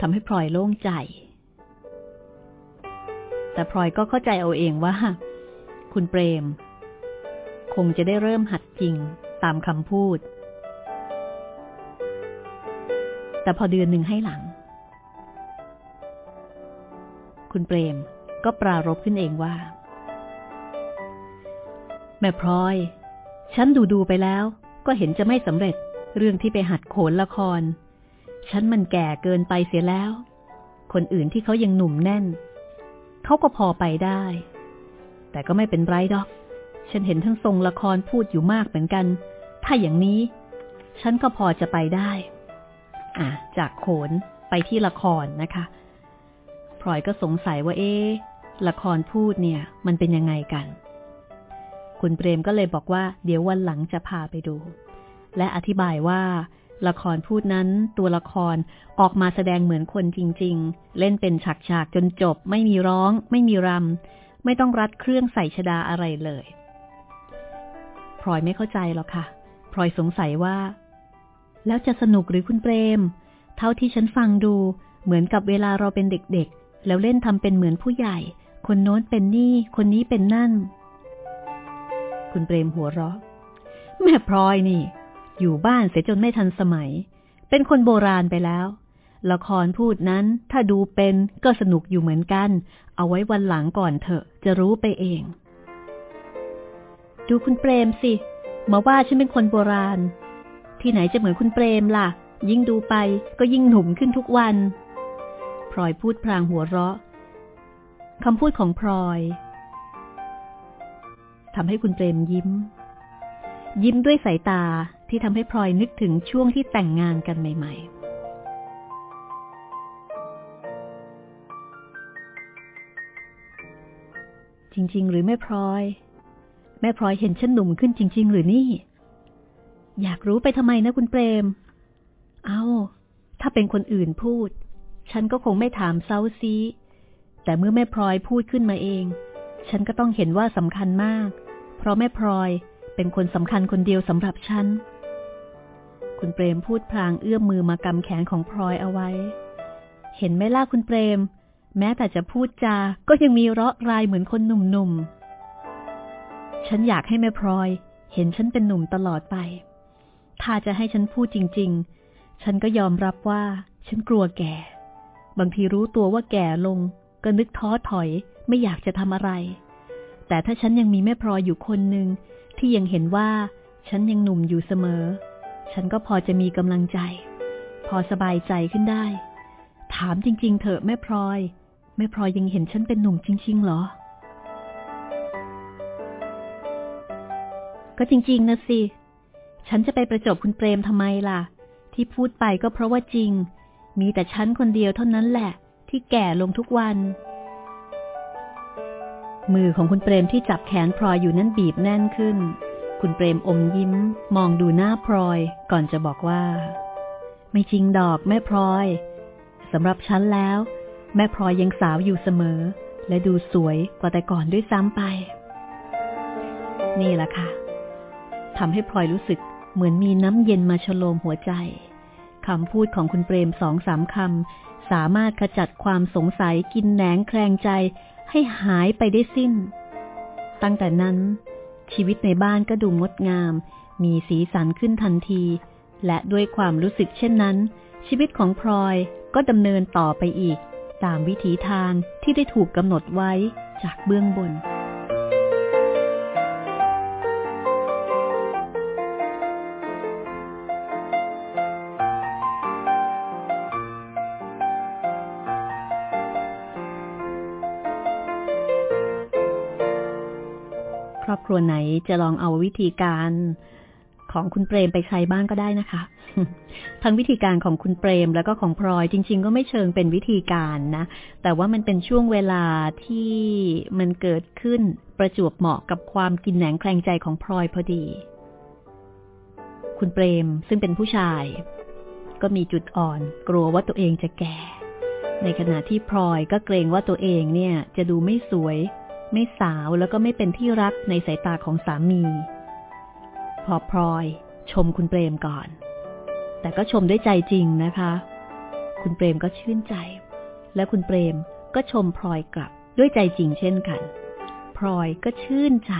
ทำให้พลอยโล่งใจ แต่พลอยก็เข้าใจเอาเองว่า คุณเปรม คงจะได้เริ่มหัดจริงตามคำพูด แต่พอเดือนหนึ่งให้หลัง คุณเปรมก็ปรารบขึ้นเองว่า แม่พลอย ฉันดูดูไปแล้ว ก็เห็นจะไม่สำเร็จเรื่องที่ไปหัดโขนละคร ฉันมันแก่เกินไปเสียแล้ว คนอื่นที่เขายังหนุ่มแน่น เขาก็พอไปได้ แต่ก็ไม่เป็นไรดอก ฉันเห็นทั้งทรงละครพูดอยู่มากเหมือนกัน ถ้าอย่างนี้ ฉันก็พอจะไปได้ อะจากโขนไปที่ละครนะคะพลอยก็สงสัยว่าเอ๊ละครพูดเนี่ย มันเป็นยังไงกัน คุณเปรมก็เลยบอกว่า เดี๋ยววันหลังจะพาไปดู และอธิบายว่า ละครพูดนั้นตัวละครออกมาแสดงเหมือนคนจริง ๆ เล่นเป็นฉากๆจนจบ ไม่มีร้อง ไม่มีรำไม่ต้องรัดเครื่องใส่ชดาอะไรเลยพลอยไม่เข้าใจหรอกค่ะพลอยสงสัยว่า แล้วจะสนุกหรือคุณเปรม เท่าที่ฉันฟังดูเหมือนกับเวลาเราเป็นเด็กๆ แล้วเล่นทำเป็นเหมือนผู้ใหญ่ คนโน้นเป็นนี่ คนนี้เป็นนั่น คุณเปรมหัวเราะ แม่พลอยนี่ อยู่บ้านเสียจนไม่ทันสมัย เป็นคนโบราณไปแล้ว ละครพูดนั้นถ้าดูเป็นก็สนุกอยู่เหมือนกัน เอาไว้วันหลังก่อนเถอะ จะรู้ไปเอง ดูคุณเปรมสิ มาว่าฉันเป็นคนโบราณ ที่ไหนจะเหมือนคุณเปรมล่ะ ยิ่งดูไปก็ยิ่งหนุ่มขึ้นทุกวัน พลอยพูดพลางหัวเราะคำพูดของพลอยทำให้คุณเปรมยิ้ม ยิ้มด้วยสายตาที่ทำให้พลอยนึกถึงช่วงที่แต่งงานกันใหม่ ๆจริง ๆ หรือแม่พลอย แม่พลอยเห็นฉันหนุ่มขึ้นจริง ๆ หรือนี่ อยากรู้ไปทำไมนะคุณเปรม เอา ถ้าเป็นคนอื่นพูด ฉันก็คงไม่ถามเซาซี แต่เมื่อแม่พลอยพูดขึ้นมาเอง ฉันก็ต้องเห็นว่าสำคัญมาก เพราะแม่พลอยเป็นคนสำคัญคนเดียวสำหรับฉัน คุณเปรมพูดพลางเอื้อมมือมากำแขนของพลอยเอาไว้ เห็นไหมล่ะคุณเปรม แม้แต่จะพูดจา ก็ยังมีเราะรายเหมือนคนหนุ่มๆ ฉันอยากให้แม่พลอย เห็นฉันเป็นหนุ่มตลอดไปาจะให้ฉันพูดจริง ๆ ฉันก็ยอมรับว่า ฉันกลัวแก่ บางทีรู้ตัวว่าแก่ลง ก็นึกท้อถอย ไม่อยากจะทำอะไร แต่ถ้าฉันยังมีแม่พลอยอยู่คนหนึ่งที่ยังเห็นว่าฉันยังหนุ่มอยู่เสมอ ฉันก็พอจะมีกำลังใจ พอสบายใจขึ้นได้ ถามจริง ๆ เถอะแม่พลอย แม่พลอยยังเห็นฉันเป็นหนุ่มจริงๆเหรอ ก็จริง ๆ นะสิ ฉันจะไปประจบคุณเปรมทำไมล่ะ ที่พูดไปก็เพราะว่าจริง มีแต่ฉันคนเดียวเท่านั้นแหละ ที่แก่ลงทุกวัน มือของคุณเปรมที่จับแขนพลอยอยู่นั้นบีบแน่นขึ้น คุณเปรมอมยิ้ม มองดูหน้าพลอยก่อนจะบอกว่า ไม่จริงดอกแม่พลอยสำหรับฉันแล้ว แม่พลอยยังสาวอยู่เสมอ และดูสวยกว่าแต่ก่อนด้วยซ้ำไป นี่แหละค่ะทำให้พลอยรู้สึก เหมือนมีน้ำเย็นมาฉโลมหัวใจคำพูดของคุณเปรมสองสามคำสามารถขจัดความสงสัยกินแหนงแคลงใจให้หายไปได้สิ้น ตั้งแต่นั้น ชีวิตในบ้านก็ดูงดงาม มีสีสันขึ้นทันที และด้วยความรู้สึกเช่นนั้น ชีวิตของพลอยก็ดำเนินต่อไปอีก ตามวิถีทางที่ได้ถูกกำหนดไว้จากเบื้องบน ครัวไหนจะลองเอาวิธีการของคุณเปรมไปใช้บ้างก็ได้นะคะ ทั้งวิธีการของคุณเปรมแล้วก็ของพลอยจริง ๆ ก็ไม่เชิงเป็นวิธีการนะ แต่ว่ามันเป็นช่วงเวลาที่มันเกิดขึ้นประจวบเหมาะกับความกินแหนงแคลงใจของพลอยพอดี คุณเปรมซึ่งเป็นผู้ชาย ก็มีจุดอ่อน กลัวว่าตัวเองจะแก่ ในขณะที่พลอยก็เกรงว่าตัวเองเนี่ย จะดูไม่สวย ไม่สาวแล้วก็ไม่เป็นที่รักในสายตาของสามี พอพลอย ชมคุณเปรมก่อน แต่ก็ชมด้วยใจจริงนะคะ คุณเปรมก็ชื่นใจ และคุณเปรมก็ชมพลอยกลับด้วยใจจริงเช่นกันพลอยก็ชื่นใจ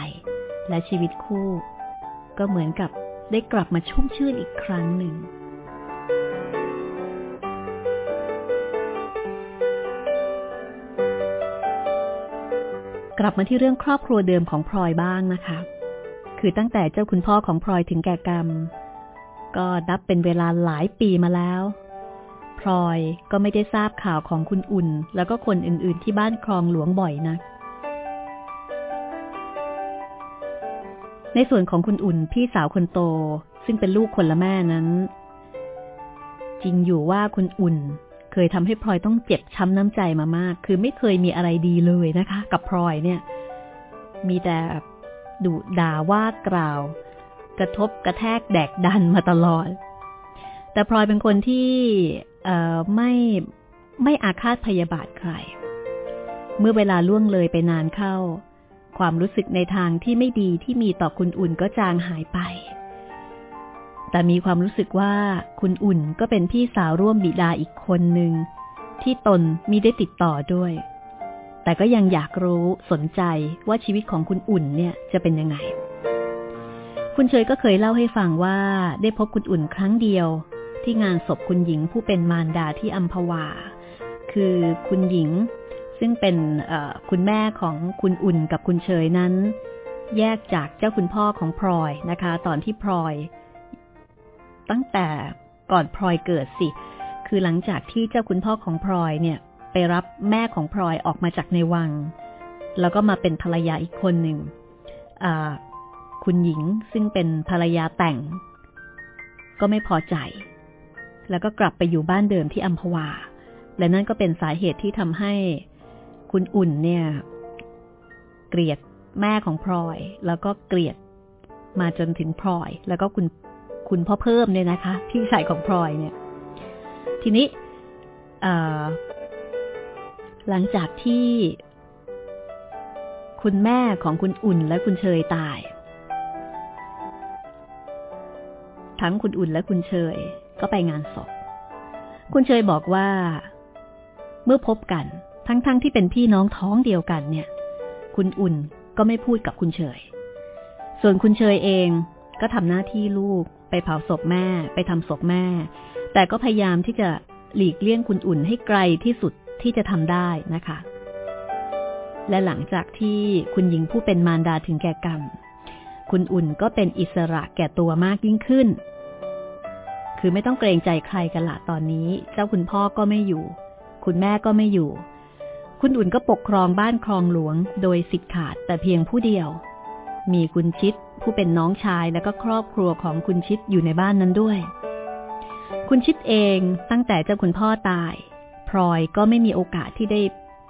และชีวิตคู่ ก็เหมือนกับได้กลับมาชุ่มชื่นอีกครั้งหนึ่ง กลับมาที่เรื่องครอบครัวเดิมของพลอยบ้างนะคะ คือตั้งแต่เจ้าคุณพ่อของพลอยถึงแก่กรรม ก็นับเป็นเวลาหลายปีมาแล้วพลอยก็ไม่ได้ทราบข่าวของคุณอุ่น แล้วก็คนอื่นๆที่บ้านคลองหลวงบ่อยนะ ในส่วนของคุณอุ่นพี่สาวคนโต ซึ่งเป็นลูกคนละแม่นั้น จริงอยู่ว่าคุณอุ่น เคยทำให้พลอยต้องเจ็บช้ำน้ำใจมามาก คือไม่เคยมีอะไรดีเลยนะคะ กับพลอยเนี่ย มีแต่ดุด่าว่ากล่าว กระทบกระแทกแดกดันมาตลอด แต่พลอยเป็นคนที่ไม่ไม่อาฆาตพยาบาทใคร เมื่อเวลาล่วงเลยไปนานเข้า ความรู้สึกในทางที่ไม่ดีที่มีต่อคุณอุ่นก็จางหายไป แต่มีความรู้สึกว่าคุณอุ่นก็เป็นพี่สาวร่วมบิดาอีกคนหนึ่งที่ตนมีได้ติดต่อด้วย แต่ก็ยังอยากรู้สนใจว่าชีวิตของคุณอุ่นเนี่ยจะเป็นยังไง คุณเฉยก็เคยเล่าให้ฟังว่าได้พบคุณอุ่นครั้งเดียว ที่งานศพคุณหญิงผู้เป็นมารดาที่อัมพวา คือคุณหญิง ซึ่งเป็นคุณแม่ของคุณอุ่นกับคุณเฉยนั้น แยกจากเจ้าคุณพ่อของพลอยนะคะ ตอนที่พลอย ตั้งแต่ก่อนพลอยเกิดสิ คือหลังจากที่เจ้าคุณพ่อของพลอยเนี่ย ไปรับแม่ของพลอยออกมาจากในวัง แล้วก็มาเป็นภรรยาอีกคนหนึ่งคุณหญิงซึ่งเป็นภรรยาแต่ง ก็ไม่พอใจ แล้วก็กลับไปอยู่บ้านเดิมที่อัมพวา และนั่นก็เป็นสาเหตุที่ทำให้คุณอุ่นเนี่ย เกลียดแม่ของพลอย แล้วก็เกลียดมาจนถึงพลอย แล้วก็คุณ คุณพ่อเพิ่มเนี่ยนะคะ พี่ชายของพลอยเนี่ย ทีนี้หลังจากที่คุณแม่ของคุณอุ่นและคุณเชยตาย ทั้งคุณอุ่นและคุณเชยก็ไปงานศพ คุณเชยบอกว่า เมื่อพบกัน ทั้งๆทที่เป็นพี่น้องท้องเดียวกันเนี่ย คุณอุ่นก็ไม่พูดกับคุณเชย ส่วนคุณเชยเองก็ทำหน้าที่ลูก ไปเผาศพแม่ ไปทำศพแม่ แต่ก็พยายามที่จะหลีกเลี่ยงคุณอุ่นให้ไกลที่สุดที่จะทำได้นะคะ และหลังจากที่คุณหญิงผู้เป็นมารดาถึงแก่กรรม คุณอุ่นก็เป็นอิสระแก่ตัวมากยิ่งขึ้น คือไม่ต้องเกรงใจใครกันละตอนนี้ เจ้าคุณพ่อก็ไม่อยู่ คุณแม่ก็ไม่อยู่ คุณอุ่นก็ปกครองบ้านครองหลวง โดยสิทธิ์ขาดแต่เพียงผู้เดียว มีคุณชิดผู้เป็นน้องชายและก็ครอบครัวของคุณชิดอยู่ในบ้านนั้นด้วย คุณชิดเองตั้งแต่เจ้าคุณพ่อตาย พลอยก็ไม่มีโอกาสที่ได้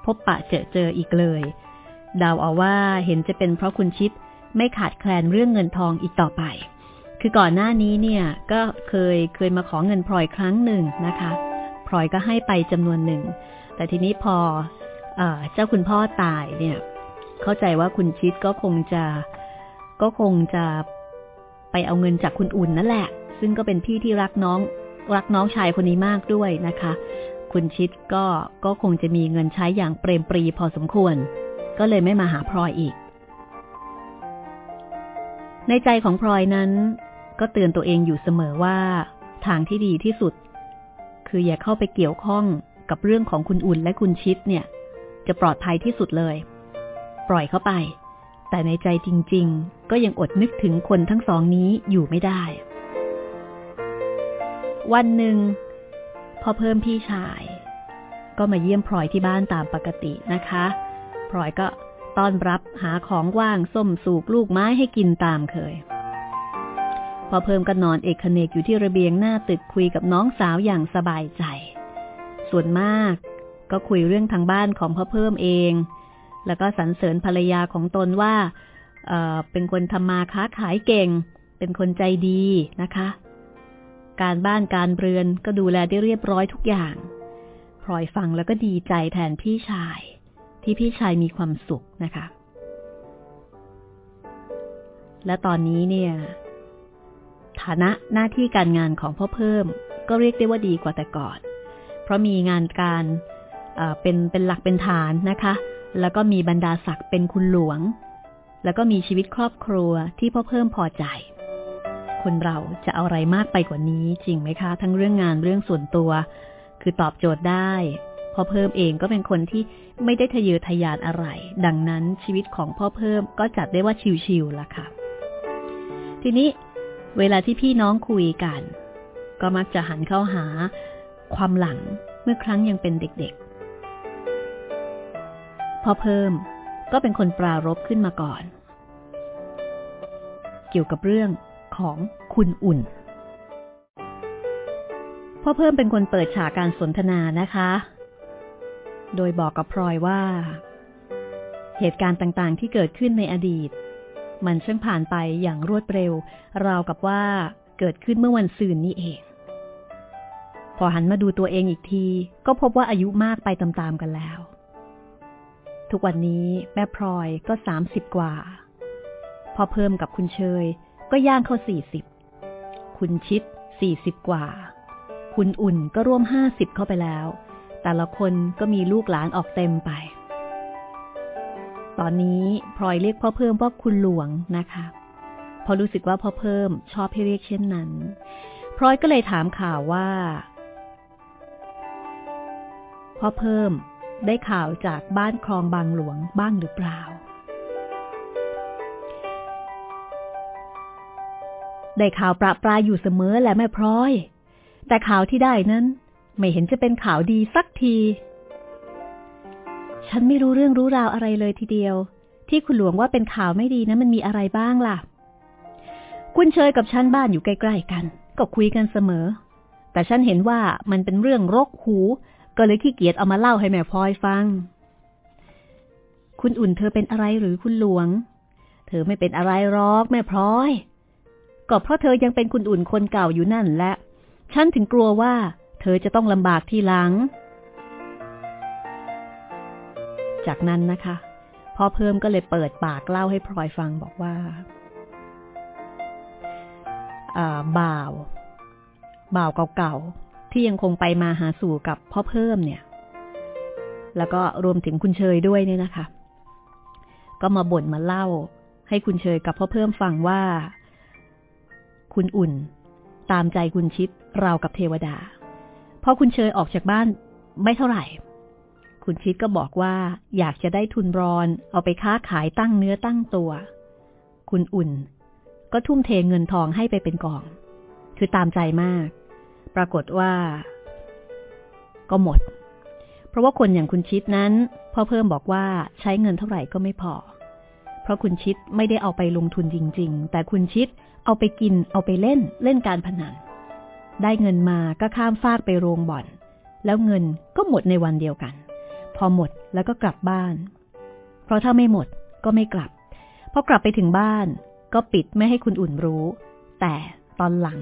พบปะเจอเจออีกเลยดาวเอาว่าเห็นจะเป็นเพราะคุณชิดไม่ขาดแคลนเรื่องเงินทองอีกต่อไป คือก่อนหน้านี้เนี่ยก็เคยเคยมาขอเงินพลอยครั้งหนึ่งนะคะพลอยก็ให้ไปจำนวนหนึ่ง แต่ทีนี้พออเจ้าคุณพ่อตายเนี่ย เข้าใจว่าคุณชิดก็คงจะ ก็คงจะไปเอาเงินจากคุณอุ่นนั่นแหละ ซึ่งก็เป็นพี่ที่รักน้อง รักน้องชายคนนี้มากด้วยนะคะ คุณชิดก็ก็คงจะมีเงินใช้อย่างเปรมปรีพอสมควร ก็เลยไม่มาหาพลอยอีก ในใจของพลอยนั้น ก็เตือนตัวเองอยู่เสมอว่า ทางที่ดีที่สุด คืออย่าเข้าไปเกี่ยวข้องกับเรื่องของคุณอุ่นและคุณชิดเนี่ย จะปลอดภัยที่สุดเลย ปล่อยเข้าไป แต่ในใจจริง ๆ ก็ยังอดนึกถึงคนทั้งสองนี้อยู่ไม่ได้ วันหนึ่งพอเพิ่มพี่ชาย ก็มาเยี่ยมพลอยที่บ้านตามปกตินะคะพลอยก็ต้อนรับหาของว่างส้มสูกลูกไม้ให้กินตามเคย พอเพิ่มก็นอนเอกเนกอยู่ที่ระเบียงหน้าตึกคุยกับน้องสาวอย่างสบายใจ ส่วนมากก็คุยเรื่องทางบ้านของพ่อเพิ่มเอง แล้วก็สรรเสริญภรรยาของตนว่าเเป็นคนทำมาค้าขายเก่ง เป็นคนใจดีนะคะ การบ้านการเรือนก็ดูแลได้เรียบร้อยทุกอย่างพลอยฟังแล้วก็ดีใจแทนพี่ชาย ที่พี่ชายมีความสุขนะคะ และตอนนี้เนี่ย ฐานะหน้าที่การงานของพ่อเพิ่ม ก็เรียกได้ว่าดีกว่าแต่ก่อน เพราะมีงานการเป็นเป็นหลักเป็นฐานนะคะ แล้วก็มีบรรดาศักดิ์เป็นคุณหลวง แล้วก็มีชีวิตครอบครัวที่พ่อเพิ่มพอใจ คนเราจะเอาอะไรมากไปกว่านี้จริงไหมคะ ทั้งเรื่องงานเรื่องส่วนตัว คือตอบโจทย์ได้พ่อเพิ่มเองก็เป็นคนที่ไม่ได้ทะเยอทะยานอะไร ดังนั้นชีวิตของพ่อเพิ่มก็จัดได้ว่าชิวๆละค่ะ ทีนี้เวลาที่พี่น้องคุยกัน ก็มักจะหันเข้าหาความหลังเมื่อครั้งยังเป็นเด็กๆ พ่อเพิ่ม ก็เป็นคนปรารบขึ้นมาก่อน เกี่ยวกับเรื่องของคุณอุ่น พ่อเพิ่มเป็นคนเปิดฉากการสนทนานะคะ โดยบอกกับพลอยว่า เหตุการณ์ต่างๆ ที่เกิดขึ้นในอดีต มันช่างผ่านไปอย่างรวดเร็ว ราวกับว่าเกิดขึ้นเมื่อวันซืนนี้เอง พอหันมาดูตัวเองอีกที ก็พบว่าอายุมากไปตามๆกันแล้ว ทุกวันนี้แม่พลอยก็สามสิบกว่า พอเพิ่มกับคุณเชยก็ย่างเข้าสี่สิบ คุณชิดสี่สิบกว่า คุณอุ่นก็ร่วมห้าสิบเข้าไปแล้ว แต่ละคนก็มีลูกหลานออกเต็มไป ตอนนี้พลอยเรียกพ่อเพิ่มว่าคุณหลวงนะคะพอรู้สึกว่าพ่อเพิ่มชอบให้เรียกเช่นนั้นพลอยก็เลยถามข่าวว่าพ่อเพิ่ม ได้ข่าวจากบ้านคลองบางหลวงบ้างหรือเปล่า ได้ข่าวประปรายอยู่เสมอแหละแม่พร้อย แต่ข่าวที่ได้นั้น ไม่เห็นจะเป็นข่าวดีสักที ฉันไม่รู้เรื่องรู้ราวอะไรเลยทีเดียว ที่คุณหลวงว่าเป็นข่าวไม่ดีนะมันมีอะไรบ้างล่ะ คุณเชยกับฉันบ้านอยู่ใกล้ๆกัน ก็คุยกันเสมอ แต่ฉันเห็นว่ามันเป็นเรื่องรกหู ก็เลยขี้เกียจเอามาเล่าให้แม่พลอยฟัง คุณอุ่นเธอเป็นอะไรหรือคุณหลวง เธอไม่เป็นอะไรหรอกแม่พลอย ก็เพราะเธอยังเป็นคุณอุ่นคนเก่าอยู่นั่นแหละ ฉันถึงกลัวว่า เธอจะต้องลำบากทีหลัง จากนั้นนะคะพ่อเพิ่มก็เลยเปิดปากเล่าให้พลอยฟังบอกว่าบ่าว บ่าวเก่า ที่ยังคงไปมาหาสู่กับพ่อเพิ่มเนี่ย แล้วก็รวมถึงคุณเชยด้วยเนี่ยนะคะ ก็มาบ่นมาเล่า ให้คุณเชยกับพ่อเพิ่มฟังว่า คุณอุ่น ตามใจคุณชิดราวกับเทวดาพอคุณเชยออกจากบ้านไม่เท่าไหร่ คุณชิดก็บอกว่าอยากจะได้ทุนรอน เอาไปค้าขายตั้งเนื้อตั้งตัว คุณอุ่น ก็ทุ่มเทเงินทองให้ไปเป็นกอง คือตามใจมาก ปรากฏว่า ก็หมด เพราะว่าคนอย่างคุณชิดนั้นพ่อเพิ่มบอกว่าใช้เงินเท่าไหร่ก็ไม่พอ เพราะคุณชิดไม่ได้เอาไปลงทุนจริง ๆ แต่คุณชิดเอาไปกินเอาไปเล่นเล่นการพนันได้เงินมาก็ข้ามฟากไปโรงบ่อน แล้วเงินก็หมดในวันเดียวกัน พอหมดแล้วก็กลับบ้าน เพราะถ้าไม่หมดก็ไม่กลับพอกลับไปถึงบ้าน ก็ปิดไม่ให้คุณอุ่นรู้ แต่ตอนหลัง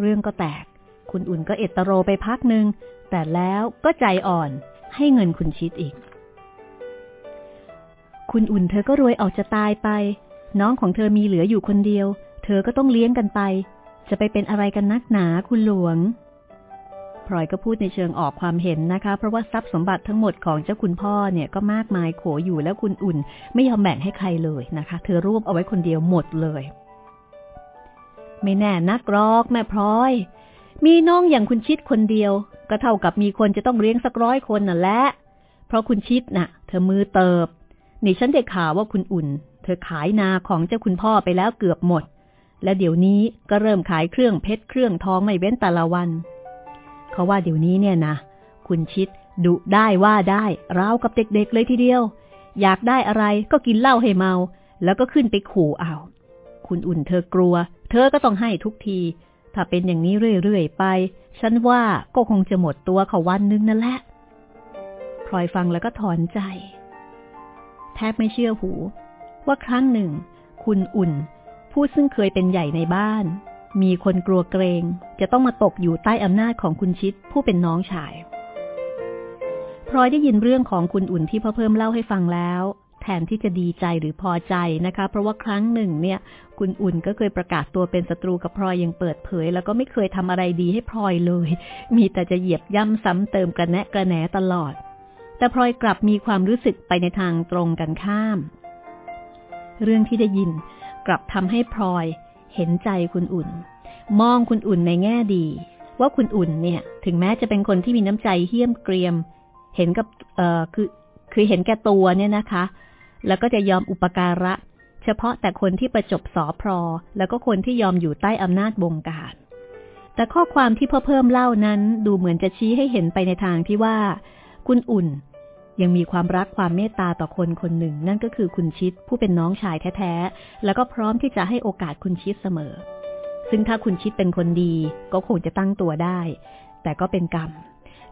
เรื่องก็แตก คุณอุ่นก็เอตโรไปพักหนึ่งแต่แล้วก็ใจอ่อนให้เงินคุณชิดอีก คุณอุ่นเธอก็รวยออกจะตายไป น้องของเธอมีเหลืออยู่คนเดียว เธอก็ต้องเลี้ยงกันไป จะไปเป็นอะไรกันนักหนาคุณหลวงพลอยก็พูดในเชิงออกความเห็นนะคะ เพราะว่าทรัพย์สมบัติทั้งหมดของเจ้าคุณพ่อเนี่ยก็มากมายโขอยู่แล้วคุณอุ่น ไม่ยอมแบ่งให้ใครเลยนะคะ เธอรวบเอาไว้คนเดียวหมดเลย ไม่แน่นักรอกแม่พลอย มีน้องอย่างคุณชิดคนเดียว ก็เท่ากับมีคนจะต้องเลี้ยงสักร้อยคนน่ะแหละ เพราะคุณชิดน่ะ เธอมือเติบ นี่ฉันได้ข่าวว่าคุณอุ่น เธอขายนาของเจ้าคุณพ่อไปแล้วเกือบหมด และเดี๋ยวนี้ก็เริ่มขายเครื่องเพชรเครื่องทองไม่เว้นแต่ละวัน เขาว่าเดี๋ยวนี้เนี่ยนะ คุณชิดดุได้ว่าได้ราวกับเด็กๆเลยทีเดียว อยากได้อะไรก็กินเหล้าให้เมา แล้วก็ขึ้นไปขู่เอา คุณอุ่นเธอกลัว เธอก็ต้องให้ทุกที ถ้าเป็นอย่างนี้เรื่อยๆไป ฉันว่าก็คงจะหมดตัวเขาวันนึงนั่นแหละพลอยฟังแล้วก็ถอนใจ แทบไม่เชื่อหู ว่าครั้งหนึ่ง คุณอุ่น ผู้ซึ่งเคยเป็นใหญ่ในบ้าน มีคนกลัวเกรง จะต้องมาตกอยู่ใต้อำนาจของคุณชิดผู้เป็นน้องชายพลอยได้ยินเรื่องของคุณอุ่นที่พ่อเพิ่มเล่าให้ฟังแล้ว แทนที่จะดีใจหรือพอใจนะคะ เพราะว่าครั้งหนึ่งเนี่ย คุณอุ่นก็เคยประกาศตัวเป็นศัตรูกับพลอยอย่างเปิดเผย แล้วก็ไม่เคยทำอะไรดีให้พลอยเลย มีแต่จะเหยียบย่ำซ้ำเติมกระแนะกระแหนตลอด แต่พลอยกลับมีความรู้สึกไปในทางตรงกันข้าม เรื่องที่ได้ยินกลับทำให้พลอย เห็นใจคุณอุ่น มองคุณอุ่นในแง่ดี ว่าคุณอุ่นเนี่ย ถึงแม้จะเป็นคนที่มีน้ำใจเหี้ยมเกรียม เห็นกับเออคือคือเห็นแก่ตัวเนี่ยนะคะ แล้วก็จะยอมอุปการะ เฉพาะแต่คนที่ประจบสอพรอแล้วก็คนที่ยอมอยู่ใต้อำนาจบงการ แต่ข้อความที่พ่อเพิ่มเล่านั้นดูเหมือนจะชี้ให้เห็นไปในทางที่ว่า คุณอุ่น ยังมีความรักความเมตตาต่อคนคนหนึ่ง นั่นก็คือคุณชิดผู้เป็นน้องชายแท้ๆแล้วก็พร้อมที่จะให้โอกาสคุณชิดเสมอ ซึ่งถ้าคุณชิดเป็นคนดีก็คงจะตั้งตัวได้ แต่ก็เป็นกรรม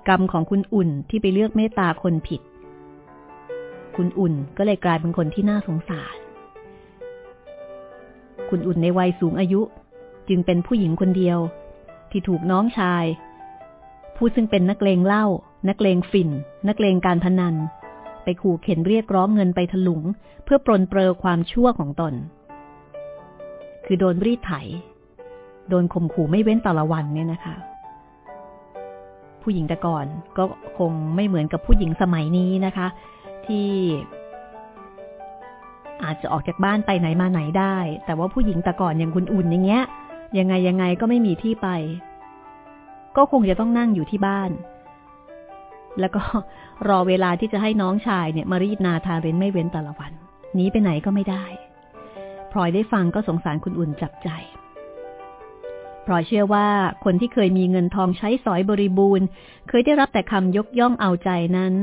กรรมของคุณอุ่นที่ไปเลือกเมตตาคนผิด คุณอุ่นก็เลยกลายเป็นคนที่น่าสงสาร คุณอุ่นในวัยสูงอายุ จึงเป็นผู้หญิงคนเดียว ที่ถูกน้องชาย ผู้ซึ่งเป็นนักเลงเหล้านักเลงฝิ่น นักเลงการพนัน ไปขู่เข็นเรียกร้องเงินไปถลุง เพื่อปรนเปรอความชั่วของตน คือโดนรีดไถ โดนข่มขู่ไม่เว้นแต่ละวันเนี่ยนะคะผู้หญิงแต่ก่อนก็คงไม่เหมือนกับผู้หญิงสมัยนี้นะคะ ที่อาจจะออกจากบ้านไปไหนมาไหนได้ แต่ว่าผู้หญิงแต่ก่อนอย่างคุณอุ่นอย่างเงี้ย ยังไงยังไงก็ไม่มีที่ไป ก็คงจะต้องนั่งอยู่ที่บ้าน แล้วก็รอเวลาที่จะให้น้องชายเนี่ยมารีดนาทาเรนไม่เว้นแต่ละวันหนีไปไหนก็ไม่ได้พลอยได้ฟังก็สงสารคุณอุ่นจับใจพราะเชื่อว่าคนที่เคยมีเงินทองใช้สอยบริบูรณ์ เคยได้รับแต่คำยกย่องเอาใจนั้น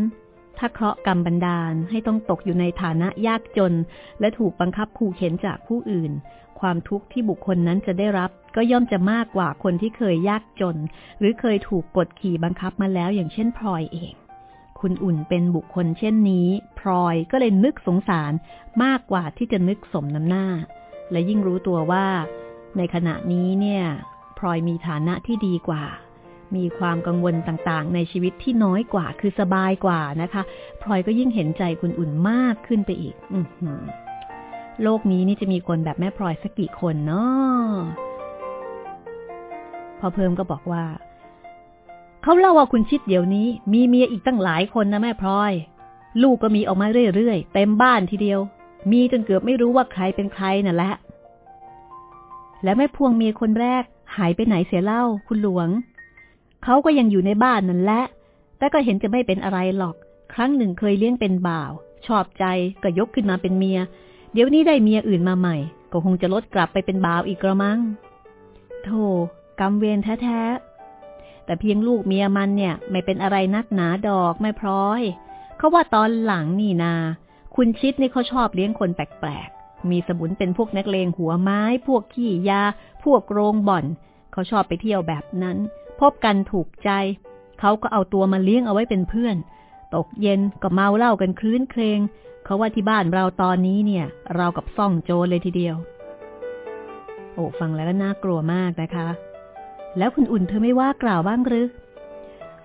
ถ้าเคราะห์กรรมบันดาลให้ต้องตกอยู่ในฐานะยากจน และถูกบังคับขู่เข็นจากผู้อื่น ความทุกข์ที่บุคคลนั้นจะได้รับ ก็ย่อมจะมากกว่าคนที่เคยยากจน หรือเคยถูกกดขี่บังคับมาแล้วอย่างเช่นพลอยเอง คุณอุ่นเป็นบุคคลเช่นนี้ พลอยก็เลยนึกสงสารมากกว่าที่จะนึกสมน้ำหน้า และยิ่งรู้ตัวว่า ในขณะนี้เนี่ยพลอยมีฐานะที่ดีกว่า มีความกังวลต่างๆ ในชีวิตที่น้อยกว่า คือสบายกว่านะคะพลอยก็ยิ่งเห็นใจคุณอุ่นมากขึ้นไปอีกอืโลกนี้นี่จะมีคนแบบแม่พลอยสักกี่คนเนาะพอเพิ่มก็บอกว่าเขาเล่าว่าคุณชิดเดี๋ยวนี้ มีเมียอีกตั้งหลายคนนะแม่พลอย ลูกก็มีออกมาเรื่อยๆเต็มบ้านทีเดียว มีจนเกือบไม่รู้ว่าใครเป็นใครน่ะแหละ และแม่พวงเมียคนแรกหายไปไหนเสียเล่าคุณหลวง เขาก็ยังอยู่ในบ้านนั่นแหละ แต่ก็เห็นจะไม่เป็นอะไรหรอก ครั้งหนึ่งเคยเลี้ยงเป็นบ่าว ชอบใจก็ยกขึ้นมาเป็นเมีย เดี๋ยวนี้ได้เมียอื่นมาใหม่ ก็คงจะลดกลับไปเป็นบ่าวอีกกระมัง โธ่กำเวรแท้ๆ แต่เพียงลูกเมียมันเนี่ย ไม่เป็นอะไรนักหนาดอกไม่พร้อย เขาว่าตอนหลังนี่นา คุณชิดนี่เขาชอบเลี้ยงคนแปลกๆ มีสมุนเป็นพวกนักเลงหัวไม้ พวกขี้ยา พวกโรงบ่อน เขาชอบไปเที่ยวแบบนั้น พบกันถูกใจ เขาก็เอาตัวมาเลี้ยงเอาไว้เป็นเพื่อน ตกเย็นก็เมาเหล้ากันคลื้นเครง เขาว่าที่บ้านเราตอนนี้เนี่ย เรากับซ่องโจรเลยทีเดียว โอ้ฟังแล้วก็น่ากลัวมากนะคะ แล้วคุณอุ่นเธอไม่ว่ากล่าวบ้างหรือ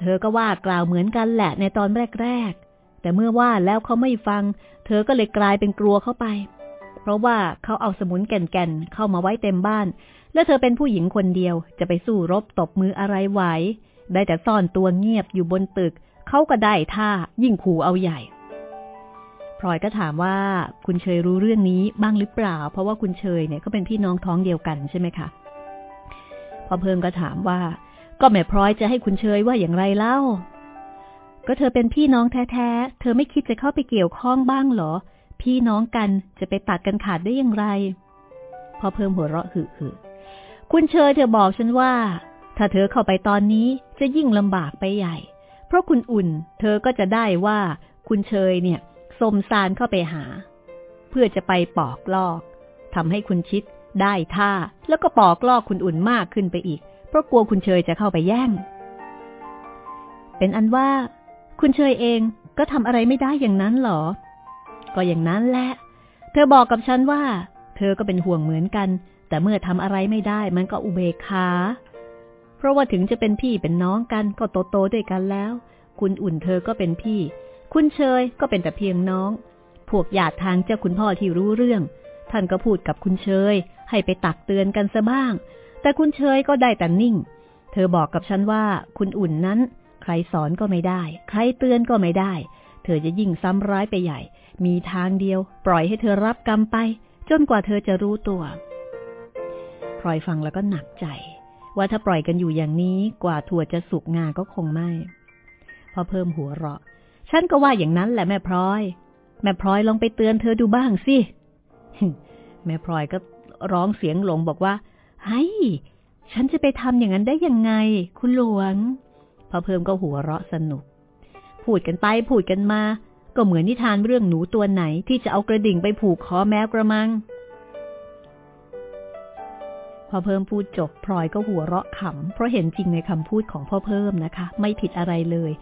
เธอก็ว่ากล่าวเหมือนกันแหละในตอนแรกๆ แต่เมื่อว่าแล้วเขาไม่ฟัง เธอก็เลยกลายเป็นกลัวเข้าไป เพราะว่าเขาเอาสมุนแก่นๆเข้ามาไว้เต็มบ้าน และเธอเป็นผู้หญิงคนเดียวจะไปสู้รบตบมืออะไรไหว ได้แต่ซ่อนตัวเงียบอยู่บนตึก เขาก็ได้ท่ายิ่งขู่เอาใหญ่พลอยก็ถามว่าคุณเชยรู้เรื่องนี้บ้างหรือเปล่า เพราะว่าคุณเชยเนี่ยก็เป็นพี่น้องท้องเดียวกันใช่ไหมคะพอเพิ่มก็ถามว่า ก็แม่พลอยจะให้คุณเชยว่าอย่างไรเล่า ก็เธอเป็นพี่น้องแท้ๆ เธอไม่คิดจะเข้าไปเกี่ยวข้องบ้างหรอ พี่น้องกันจะไปตัดกันขาดได้อย่างไร พอเพิ่มหัวเราะหึหึ คุณเชยเธอบอกฉันว่า ถ้าเธอเข้าไปตอนนี้จะยิ่งลำบากไปใหญ่ เพราะคุณอุ่น เธอก็จะได้ว่าคุณเชยเนี่ยสมซานเข้าไปหา เพื่อจะไปปอกลอกทำให้คุณชิดได้ท่า แล้วก็ปอกลอกคุณอุ่นมากขึ้นไปอีก เพราะกลัวคุณเชยจะเข้าไปแย่ง เป็นอันว่า คุณเชยเองก็ทำอะไรไม่ได้อย่างนั้นหรอ ก็อย่างนั้นแหละ เธอบอกกับฉันว่า เธอก็เป็นห่วงเหมือนกัน แต่เมื่อทำอะไรไม่ได้มันก็อุเบกขา เพราะว่าถึงจะเป็นพี่เป็นน้องกันก็โตโตด้วยกันแล้ว คุณอุ่นเธอก็เป็นพี่ คุณเชยก็เป็นแต่เพียงน้อง พวกญาติทางเจ้าคุณพ่อที่รู้เรื่อง ท่านก็พูดกับคุณเชย ให้ไปตักเตือนกันซะบ้าง แต่คุณเชยก็ได้แต่นิ่ง เธอบอกกับฉันว่า คุณอุ่นนั้น ใครสอนก็ไม่ได้ ใครเตือนก็ไม่ได้ เธอจะยิ่งซ้ำร้ายไปใหญ่ มีทางเดียว ปล่อยให้เธอรับกรรมไป จนกว่าเธอจะรู้ตัว ลอยฟังแล้วก็หนักใจ ว่าถ้าปล่อยกันอยู่อย่างนี้กว่าถั่วจะสุกงาก็คงไม่ พอเพิ่มหัวเราะ ฉันก็ว่าอย่างนั้นแหละแม่พลอย แม่พลอยลองไปเตือนเธอดูบ้างสิ แม่พลอยก็ร้องเสียงหลงบอกว่าเฮ้ยฉันจะไปทำอย่างนั้นได้ยังไง คุณหลวง พอเพิ่มก็หัวเราะสนุก พูดกันไปพูดกันมา ก็เหมือนนิทานเรื่องหนูตัวไหนที่จะเอากระดิ่งไปผูกคอแมวกระมัง พอเพิ่มพูดจบพลอยก็หัวเราะขำเพราะเห็นจริงในคำพูดของพ่อเพิ่มนะคะ ไม่ผิดอะไรเลย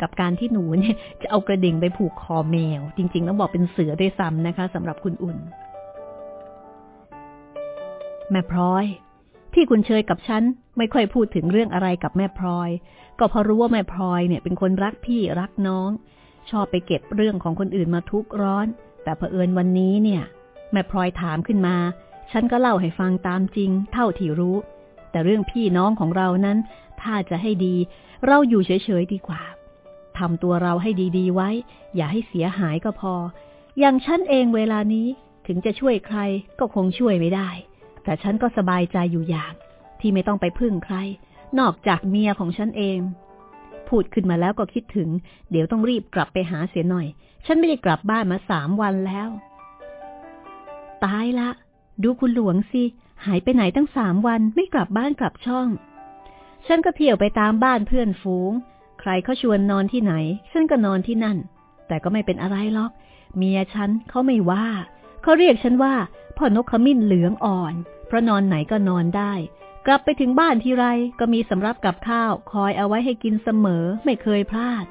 กับการที่หนูเนี่ยจะเอากระดิ่งไปผูกคอแมว จริงๆต้องบอกเป็นเสือด้วยซ้ำนะคะสำหรับคุณอุ่น แม่พลอย ที่คุณเชยกับฉันไม่ค่อยพูดถึงเรื่องอะไรกับแม่พลอย ก็เพราะรู้ว่าแม่พลอยเนี่ยเป็นคนรักพี่รักน้อง ชอบไปเก็บเรื่องของคนอื่นมาทุกร้อน แต่เผอิญวันนี้เนี่ย แม่พลอยถามขึ้นมา ฉันก็เล่าให้ฟังตามจริง เท่าที่รู้ แต่เรื่องพี่น้องของเรานั้น ถ้าจะให้ดี เราอยู่เฉยๆดีกว่าทำตัวเราให้ดีๆไว้ อย่าให้เสียหายก็พอ อย่างฉันเองเวลานี้ถึงจะช่วยใครก็คงช่วยไม่ได้ แต่ฉันก็สบายใจอยู่อย่าง ที่ไม่ต้องไปพึ่งใคร นอกจากเมียของฉันเอง พูดขึ้นมาแล้วก็คิดถึง เดี๋ยวต้องรีบกลับไปหาเสียหน่อย ฉันไม่ได้กลับบ้านมาสามวันแล้ว ตายละ ดูคุณหลวงสิ หายไปไหนตั้งสามวันไม่กลับบ้านกลับช่อง ฉันก็เที่ยวไปตามบ้านเพื่อนฝูง ใครเขาชวนนอนที่ไหน ฉันก็นอนที่นั่น แต่ก็ไม่เป็นอะไรหรอก เมียฉันเขาไม่ว่าเขาเรียกฉันว่าพ่อนกขมิ้นเหลืองอ่อน เพราะนอนไหนก็นอนได้ กลับไปถึงบ้านทีไรก็มีสำรับกับข้าว คอยเอาไว้ให้กินเสมอไม่เคยพลาด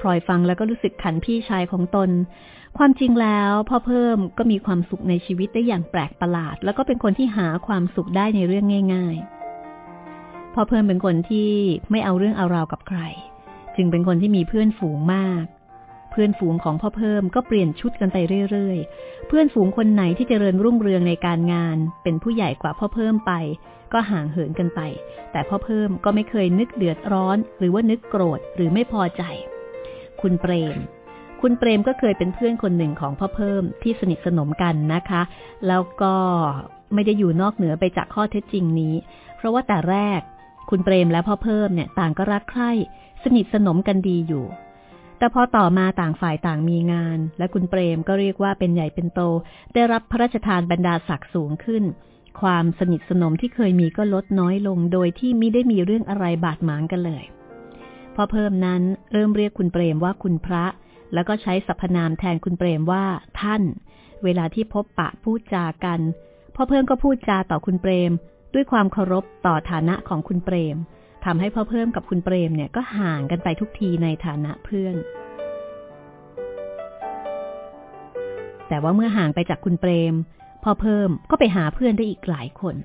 พลอยฟังแล้วก็รู้สึกขันพี่ชายของตน ความจริงแล้วพ่อเพิ่มก็มีความสุขในชีวิตได้อย่างแปลกประหลาด แล้วก็เป็นคนที่หาความสุขได้ในเรื่องง่าย ๆ พ่อเพิ่มเป็นคนที่ไม่เอาเรื่องเอาราวกับใคร จึงเป็นคนที่มีเพื่อนฝูงมาก เพื่อนฝูงของพ่อเพิ่มก็เปลี่ยนชุดกันไปเรื่อยๆ เพื่อนฝูงคนไหนที่เจริญรุ่งเรืองในการงาน เป็นผู้ใหญ่กว่าพ่อเพิ่มไป ก็ห่างเหินกันไป แต่พ่อเพิ่มก็ไม่เคยนึกเดือดร้อน หรือว่านึกโกรธหรือไม่พอใจ คุณเปรม คุณเปรมก็เคยเป็นเพื่อนคนหนึ่งของพ่อเพิ่มที่สนิทสนมกันนะคะ แล้วก็ไม่ได้อยู่นอกเหนือไปจากข้อเท็จจริงนี้ เพราะว่าแต่แรก คุณเปรมและพ่อเพิ่มเนี่ยต่างก็รักใคร่สนิทสนมกันดีอยู่ แต่พอต่อมาต่างฝ่ายต่างมีงาน และคุณเปรมก็เรียกว่าเป็นใหญ่เป็นโต ได้รับพระราชทานบรรดาศักดิ์สูงขึ้น ความสนิทสนมที่เคยมีก็ลดน้อยลงโดยที่ไม่ได้มีเรื่องอะไรบาดหมางกันเลยพอเพิ่มนั้นเริ่มเรียกคุณเปรมว่าคุณพระ แล้วก็ใช้สรรพนามแทนคุณเปรมว่า ท่าน เวลาที่พบปะพูดจากันพ่อเพิ่มก็พูดจาต่อคุณเปรม ด้วยความเคารพต่อฐานะของคุณเปรมทำให้พ่อเพิ่มกับคุณเปรมเนี่ยก็ห่างกันไปทุกทีในฐานะเพื่อน แต่ว่าเมื่อห่างไปจากคุณเปรมพ่อเพิ่มก็ไปหาเพื่อนได้อีกหลายคน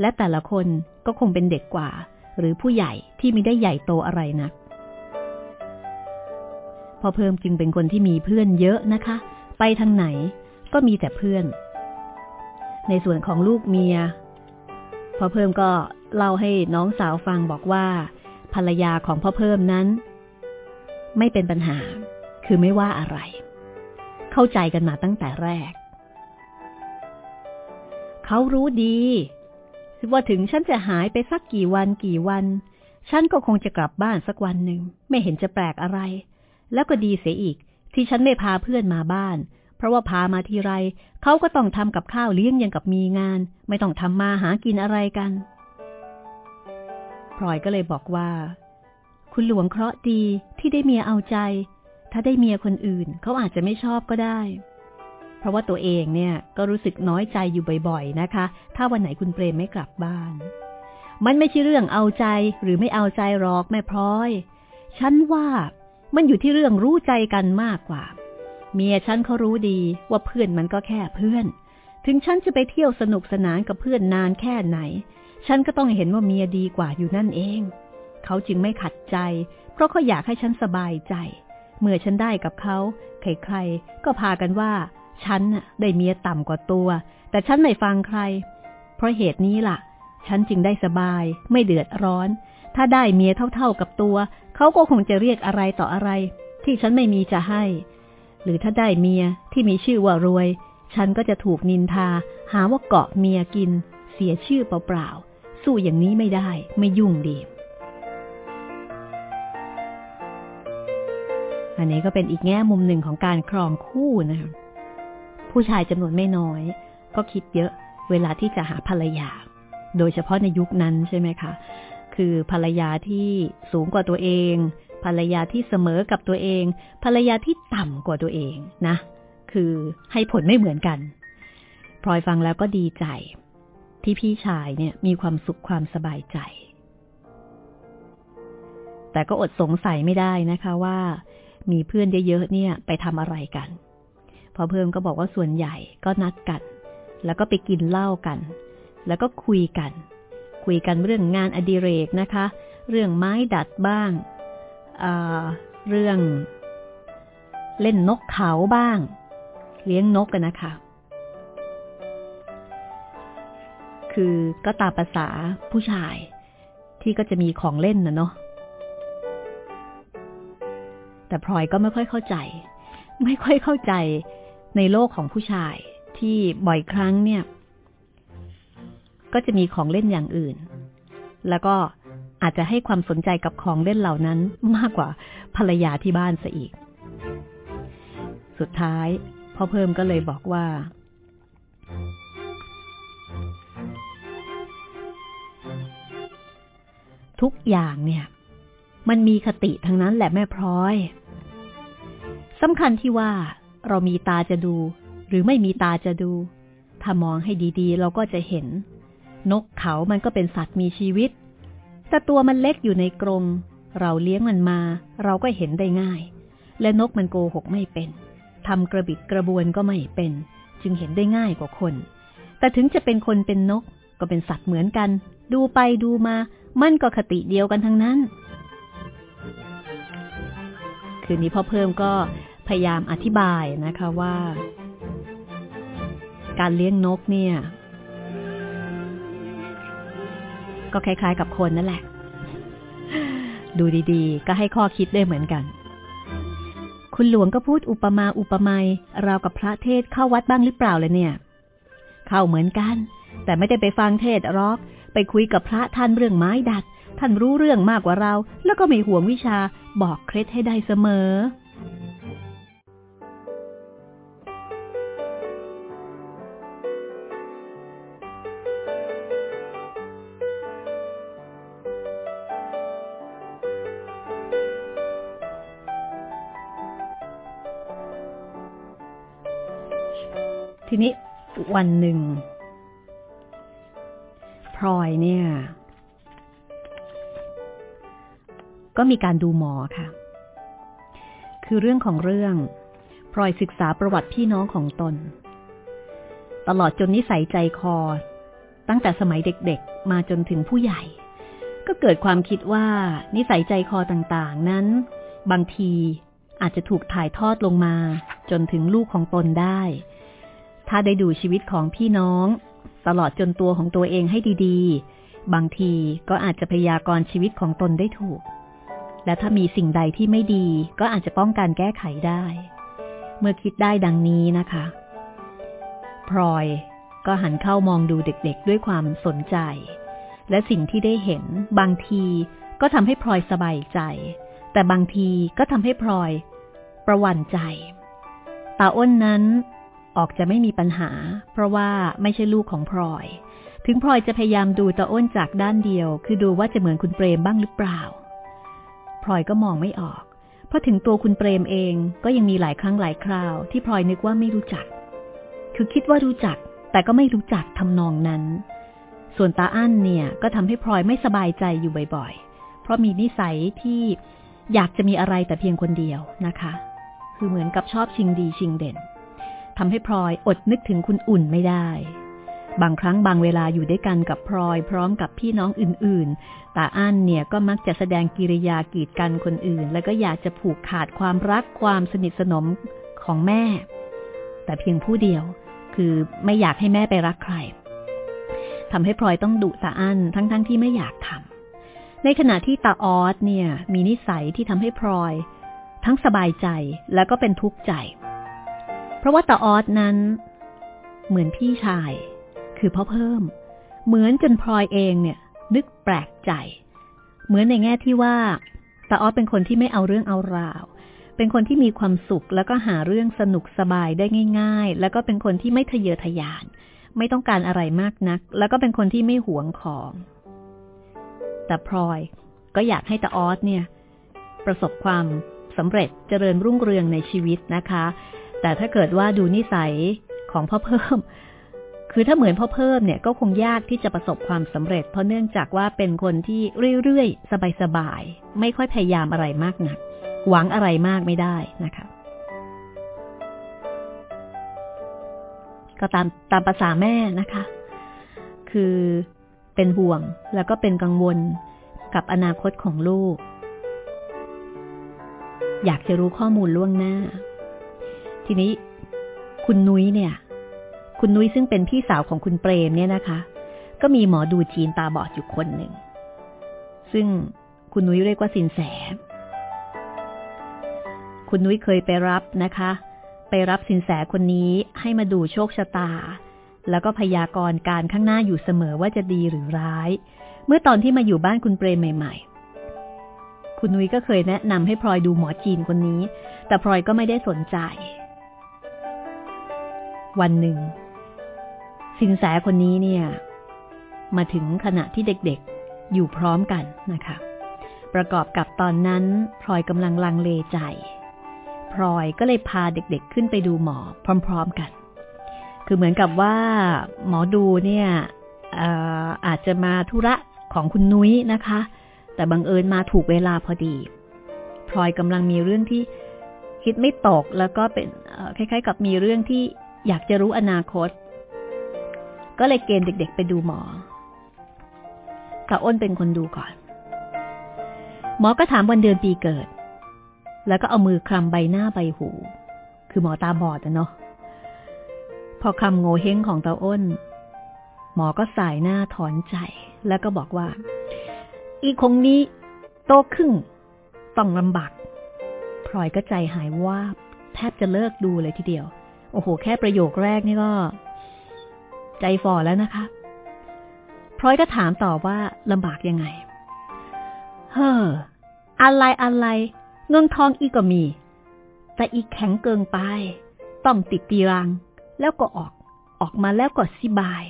และแต่ละคนก็คงเป็นเด็กกว่า หรือผู้ใหญ่ที่ไม่ได้ใหญ่โตอะไรนัก พ่อเพิ่มจึงเป็นคนที่มีเพื่อนเยอะนะคะ ไปทางไหนก็มีแต่เพื่อน ในส่วนของลูกเมียพ่อเพิ่มก็เล่าให้น้องสาวฟังบอกว่า ภรรยาของพ่อเพิ่มนั้น ไม่เป็นปัญหา คือไม่ว่าอะไร เข้าใจกันมาตั้งแต่แรก เขารู้ดีว่าถึงฉันจะหายไปสักกี่วันกี่วัน ฉันก็คงจะกลับบ้านสักวันหนึ่ง ไม่เห็นจะแปลกอะไร แล้วก็ดีเสียอีก ที่ฉันไม่พาเพื่อนมาบ้าน เพราะว่าพามาทีไรเขาก็ต้องทำกับข้าวเลี้ยงยังกับมีงาน ไม่ต้องทำมาหากินอะไรกันพลอยก็เลยบอกว่า คุณหลวงเคราะห์ดีที่ได้เมียเอาใจ ถ้าได้เมียคนอื่นเขาอาจจะไม่ชอบก็ได้ เพราะว่าตัวเองเนี่ยก็รู้สึกน้อยใจอยู่บ่อยๆนะคะ ถ้าวันไหนคุณเปรมไม่กลับบ้าน มันไม่ใช่เรื่องเอาใจหรือไม่เอาใจหรอกแม่พลอย ฉันว่า มันอยู่ที่เรื่องรู้ใจกันมากกว่า เมียฉันเขารู้ดีว่าเพื่อนมันก็แค่เพื่อน ถึงฉันจะไปเที่ยวสนุกสนานกับเพื่อนนานแค่ไหน ฉันก็ต้องเห็นว่าเมียดีกว่าอยู่นั่นเอง เขาจึงไม่ขัดใจ เพราะเขาอยากให้ฉันสบายใจ เมื่อฉันได้กับเขา ใครๆ ก็พากันว่า ฉันได้เมียต่ำกว่าตัว แต่ฉันไม่ฟังใคร เพราะเหตุนี้ล่ะ ฉันจึงได้สบาย ไม่เดือดร้อนถ้าได้เมียเท่าๆกับตัว เขาก็คงจะเรียกอะไรต่ออะไร ที่ฉันไม่มีจะให้ หรือถ้าได้เมียที่มีชื่อว่ารวย ฉันก็จะถูกนินทา หาว่าเกาะเมียกิน เสียชื่อเปล่าๆ สู้อย่างนี้ไม่ได้ ไม่ยุ่งดีอันนี้ก็เป็นอีกแง่มุมหนึ่งของการครองคู่นะคะผู้ชายจำนวนไม่น้อย ก็คิดเยอะเวลาที่จะหาภรรยา โดยเฉพาะในยุคนั้นใช่ไหมคะ คือภรรยาที่สูงกว่าตัวเอง ภรรยาที่เสมอกับตัวเอง ภรรยาที่ต่ำกว่าตัวเองนะ คือให้ผลไม่เหมือนกันพลอยฟังแล้วก็ดีใจ ที่พี่ชายเนี่ยมีความสุขความสบายใจ แต่ก็อดสงสัยไม่ได้นะคะว่า มีเพื่อนเยอะๆเนี่ยไปทำอะไรกัน พอเพื่อนก็บอกว่าส่วนใหญ่ก็นัดกัน แล้วก็ไปกินเหล้ากัน แล้วก็คุยกัน คุยกันเรื่องงานอดิเรกนะคะ เรื่องไม้ดัดบ้างเรื่อง เล่นนกเขาบ้าง เลี้ยงนกกันนะคะ คือก็ตามภาษาผู้ชายที่ก็จะมีของเล่นนะเนาะแต่พลอยก็ไม่ค่อยเข้าใจ ไม่ค่อยเข้าใจในโลกของผู้ชายที่บ่อยครั้งเนี่ย ก็จะมีของเล่นอย่างอื่น แล้วก็อาจจะให้ความสนใจกับของเล่นเหล่านั้นมากกว่าภรรยาที่บ้านซะอีก สุดท้ายพ่อเพิ่มก็เลยบอกว่า ทุกอย่างเนี่ย มันมีคติทั้งนั้นแหละแม่พร้อยสำคัญที่ว่าเรามีตาจะดู หรือไม่มีตาจะดู ถ้ามองให้ดีๆ เราก็จะเห็น นกเขามันก็เป็นสัตว์มีชีวิต แต่ตัวมันเล็กอยู่ในกรงเราเลี้ยงมันมา เราก็เห็นได้ง่าย และนกมันโกหกไม่เป็นทำกระบิดกระบวนก็ไม่เป็น จึงเห็นได้ง่ายกว่าคน แต่ถึงจะเป็นคนเป็นนก ก็เป็นสัตว์เหมือนกัน ดูไปดูมา มันก็คติเดียวกันทั้งนั้น คืนนี้พ่อเพิ่มก็พยายามอธิบายนะคะว่า การเลี้ยงนกเนี่ย ก็คล้าย ๆ กับคนนั่นแหละ ดูดีๆ ก็ให้ข้อคิดได้เหมือนกัน คุณหลวงก็พูดอุปมาอุปไมยราวกับพระเทศเข้าวัดบ้างหรือเปล่าเลยเนี่ย เข้าเหมือนกัน แต่ไม่ได้ไปฟังเทศรอก ไปคุยกับพระท่านเรื่องไม้ดัด ท่านรู้เรื่องมากกว่าเรา แล้วก็ไม่ห่วงวิชาบอกเคล็ดให้ได้เสมอ ทีนี้วันหนึ่งพลอยเนี่ย ก็มีการดูหมอค่ะ คือเรื่องของเรื่องพลอยศึกษาประวัติพี่น้องของตน ตลอดจนนิสัยใจคอ ตั้งแต่สมัยเด็กๆ มาจนถึงผู้ใหญ่ ก็เกิดความคิดว่านิสัยใจคอต่างๆ นั้น บางทีอาจจะถูกถ่ายทอดลงมาจนถึงลูกของตนได้ ถ้าได้ดูชีวิตของพี่น้อง ตลอดจนตัวของตัวเองให้ดีๆ บางทีก็อาจจะพยากรณ์ชีวิตของตนได้ถูก และถ้ามีสิ่งใดที่ไม่ดี ก็อาจจะป้องกันแก้ไขได้ เมื่อคิดได้ดังนี้นะคะ พลอยก็หันเข้ามองดูเด็กๆ ด้วยความสนใจ และสิ่งที่ได้เห็น บางทีก็ทำให้พลอยสบายใจ แต่บางทีก็ทำให้พลอย ประวันใจตาอ้นนั้น ออกจะไม่มีปัญหา เพราะว่าไม่ใช่ลูกของพลอย ถึงพลอยจะพยายามดูตาอ้นจากด้านเดียว คือดูว่าจะเหมือนคุณเปรมบ้างหรือเปล่าพลอยก็มองไม่ออก เพราะถึงตัวคุณเปรมเองก็ยังมีหลายครั้งหลายคราว ที่พลอยนึกว่าไม่รู้จัก คือคิดว่ารู้จัก แต่ก็ไม่รู้จักทำนองนั้น ส่วนตาอั้นเนี่ยก็ทำให้พลอยไม่สบายใจอยู่บ่อยๆ เพราะมีนิสัยที่อยากจะมีอะไรแต่เพียงคนเดียวนะคะ คือเหมือนกับชอบชิงดีชิงเด่น ทำให้พลอยอดนึกถึงคุณอุ่นไม่ได้ บางครั้งบางเวลาอยู่ด้วยกันกับพลอยพร้อมกับพี่น้องอื่นๆตาอั้นเนี่ยก็มักจะแสดงกิริยากีดกันคนอื่น แล้วก็อยากจะผูกขาดความรักความสนิทสนมของแม่ แต่เพียงผู้เดียวคือไม่อยากให้แม่ไปรักใครทำให้พลอยต้องดุตาอั้นทั้งๆทที่ไม่อยากทำในขณะที่ตาออสเนี่ย มีนิสัยที่ทำให้พลอย ทั้งสบายใจแล้วก็เป็นทุกข์ใจ เพราะว่าตาออสนั้น เหมือนพี่ชาย คือพ่อเพิ่ม เหมือนจนพลอยเองเนี่ย นึกแปลกใจ เหมือนในแง่ที่ว่าตาออสเป็นคนที่ไม่เอาเรื่องเอาราว เป็นคนที่มีความสุขแล้วก็หาเรื่องสนุกสบายได้ง่าย ๆ แล้วก็เป็นคนที่ไม่ทะเยอทะยาน ไม่ต้องการอะไรมากนัก แล้วก็เป็นคนที่ไม่หวงของ แต่พลอยก็อยากให้ตาออสเนี่ย ประสบความสำเร็จเจริญรุ่งเรืองในชีวิตนะคะ แต่ถ้าเกิดว่าดูนิสัยของพ่อเพิ่ม คือถ้าเหมือนพ่อเพิ่มเนี่ยก็คงยากที่จะประสบความสำเร็จ เพราะเนื่องจากว่าเป็นคนที่เรื่อยๆ สบายๆ ไม่ค่อยพยายามอะไรมากนัก หวังอะไรมากไม่ได้นะคะก็ตามตามภาษาแม่นะคะ คือเป็นห่วงแล้วก็เป็นกังวลกับอนาคตของลูก อยากจะรู้ข้อมูลล่วงหน้า ทีนี้ คุณนุ้ยเนี่ย คุณนุ้ยซึ่งเป็นพี่สาวของคุณเปรมเนี่ยนะคะ ก็มีหมอดูจีนตาบอดอยู่คนหนึ่ง ซึ่งคุณนุ้ยเรียกว่าสินแส คุณนุ้ยเคยไปรับนะคะ ไปรับสินแสคนนี้ให้มาดูโชคชะตา แล้วก็พยากรณ์การข้างหน้าอยู่เสมอว่าจะดีหรือร้าย เมื่อตอนที่มาอยู่บ้านคุณเปรมใหม่ๆคุณนุ้ยก็เคยแนะนำให้พลอยดูหมอจีนคนนี้ แต่พลอยก็ไม่ได้สนใจ วันหนึ่ง สินแสคนนี้เนี่ย มาถึงขณะที่เด็กๆอยู่พร้อมกันนะคะ ประกอบกับตอนนั้นพลอยกำลังลังเลใจพลอยก็เลยพาเด็กๆขึ้นไปดูหมอพร้อม ๆกัน คือเหมือนกับว่าหมอดูเนี่ยอาอาจจะมาธุระของคุณนุ้ยนะคะ แต่บังเอิญมาถูกเวลาพอดีพลอยกำลังมีเรื่องที่คิดไม่ตกแล้วก็เป็นคล้ายๆ กับมีเรื่องที่ อยากจะรู้อนาคต ก็เลยเกณฑ์เด็ก ๆ ไปดูหมอตาอ้นเป็นคนดูก่อน หมอก็ถามวันเดือนปีเกิด แล้วก็เอามือคลำใบหน้าใบหู คือหมอตาบอดนะเนาะพอคำโง่เฮงของตาอ้น หมอก็สายหน้าถอนใจ แล้วก็บอกว่า อีคงนี้ โตขึ้นต้องลำบากพลอยก็ใจหายว่าแทบจะเลิกดูเลยทีเดียว โอ้โห แค่ประโยคแรกนี่ก็ ใจฝ่อแล้วนะคะพลอยก็ถามต่อว่าลำบากยังไง เฮ้อ อะไรอะไร เงินทองอีกก็มี แต่อีกแข็งเกินไป ต้องติดตีรัง แล้วก็ออก ออกมาแล้วก็สิบาย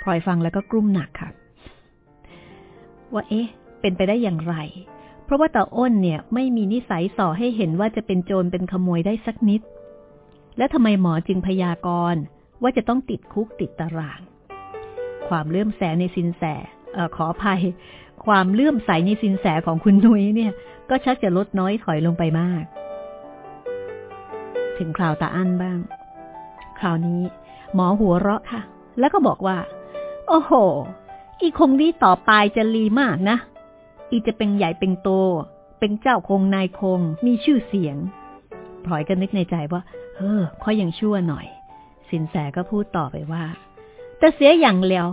พลอยฟังแล้วก็กลุ้มหนักค่ะ ว่าเอ๊ะ เป็นไปได้อย่างไร เพราะว่าตาอ้นเนี่ยไม่มีนิสัยส่อให้เห็นว่าจะเป็นโจรเป็นขโมยได้สักนิด และทำไมหมอจึงพยากรณ์ว่าจะต้องติดคุกติดตาราง ความเลื่อมแสในสินแสอขออภัย ความเลื่อมใสในสินแสของคุณนุ้ยเนี่ย ก็ชักจะลดน้อยถอยลงไปมาก ถึงคราวตาอั้นบ้าง คราวนี้ หมอหัวเราะค่ะ แล้วก็บอกว่า โอ้โห อีคงนี้ต่อไปจะรีมากนะ อีจะเป็นใหญ่เป็นโต เป็นเจ้าคงนายคง มีชื่อเสียงพลอยก็นึกในใจว่า เออค่อยยังชั่วหน่อย สินแสก็พูดต่อไปว่า แต่เสียอย่างเลียว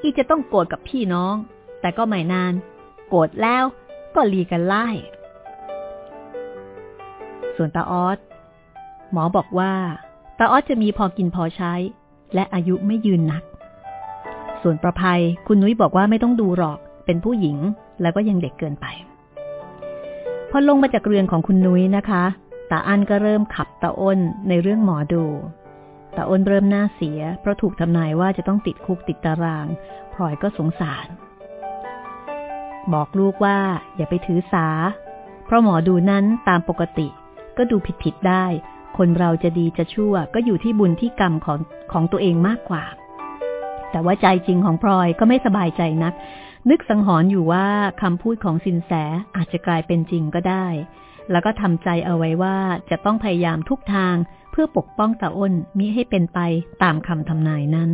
อีจะต้องโกรธกับพี่น้อง แต่ก็ไม่นาน โกรธแล้วก็ลีกันไล่ ส่วนตาออสหมอบอกว่าตาออสจะมีพอกินพอใช้ และอายุไม่ยืนนัก ส่วนประภัยคุณนุ้ยบอกว่าไม่ต้องดูหรอก เป็นผู้หญิง แล้วก็ยังเด็กเกินไป พอลงมาจากเรือนของคุณนุ้ยนะคะตาอันก็เริ่มขับตาอ้นในเรื่องหมอดูตาอ้นเริ่มหน้าเสีย เพราะถูกทำนายว่าจะต้องติดคุกติดตารางพลอยก็สงสาร บอกลูกว่าอย่าไปถือสา เพราะหมอดูนั้นตามปกติ ก็ดูผิดๆได้ คนเราจะดีจะชั่วก็อยู่ที่บุญที่กรรมของของตัวเองมากกว่า แต่ว่าใจจริงของพลอยก็ไม่สบายใจนัก นึกสังหรณ์อยู่ว่าคำพูดของสินแสอาจจะกลายเป็นจริงก็ได้ แล้วก็ทำใจเอาไว้ว่าจะต้องพยายามทุกทางเพื่อปกป้องตาอ้นมิให้เป็นไปตามคำทำนายนั้น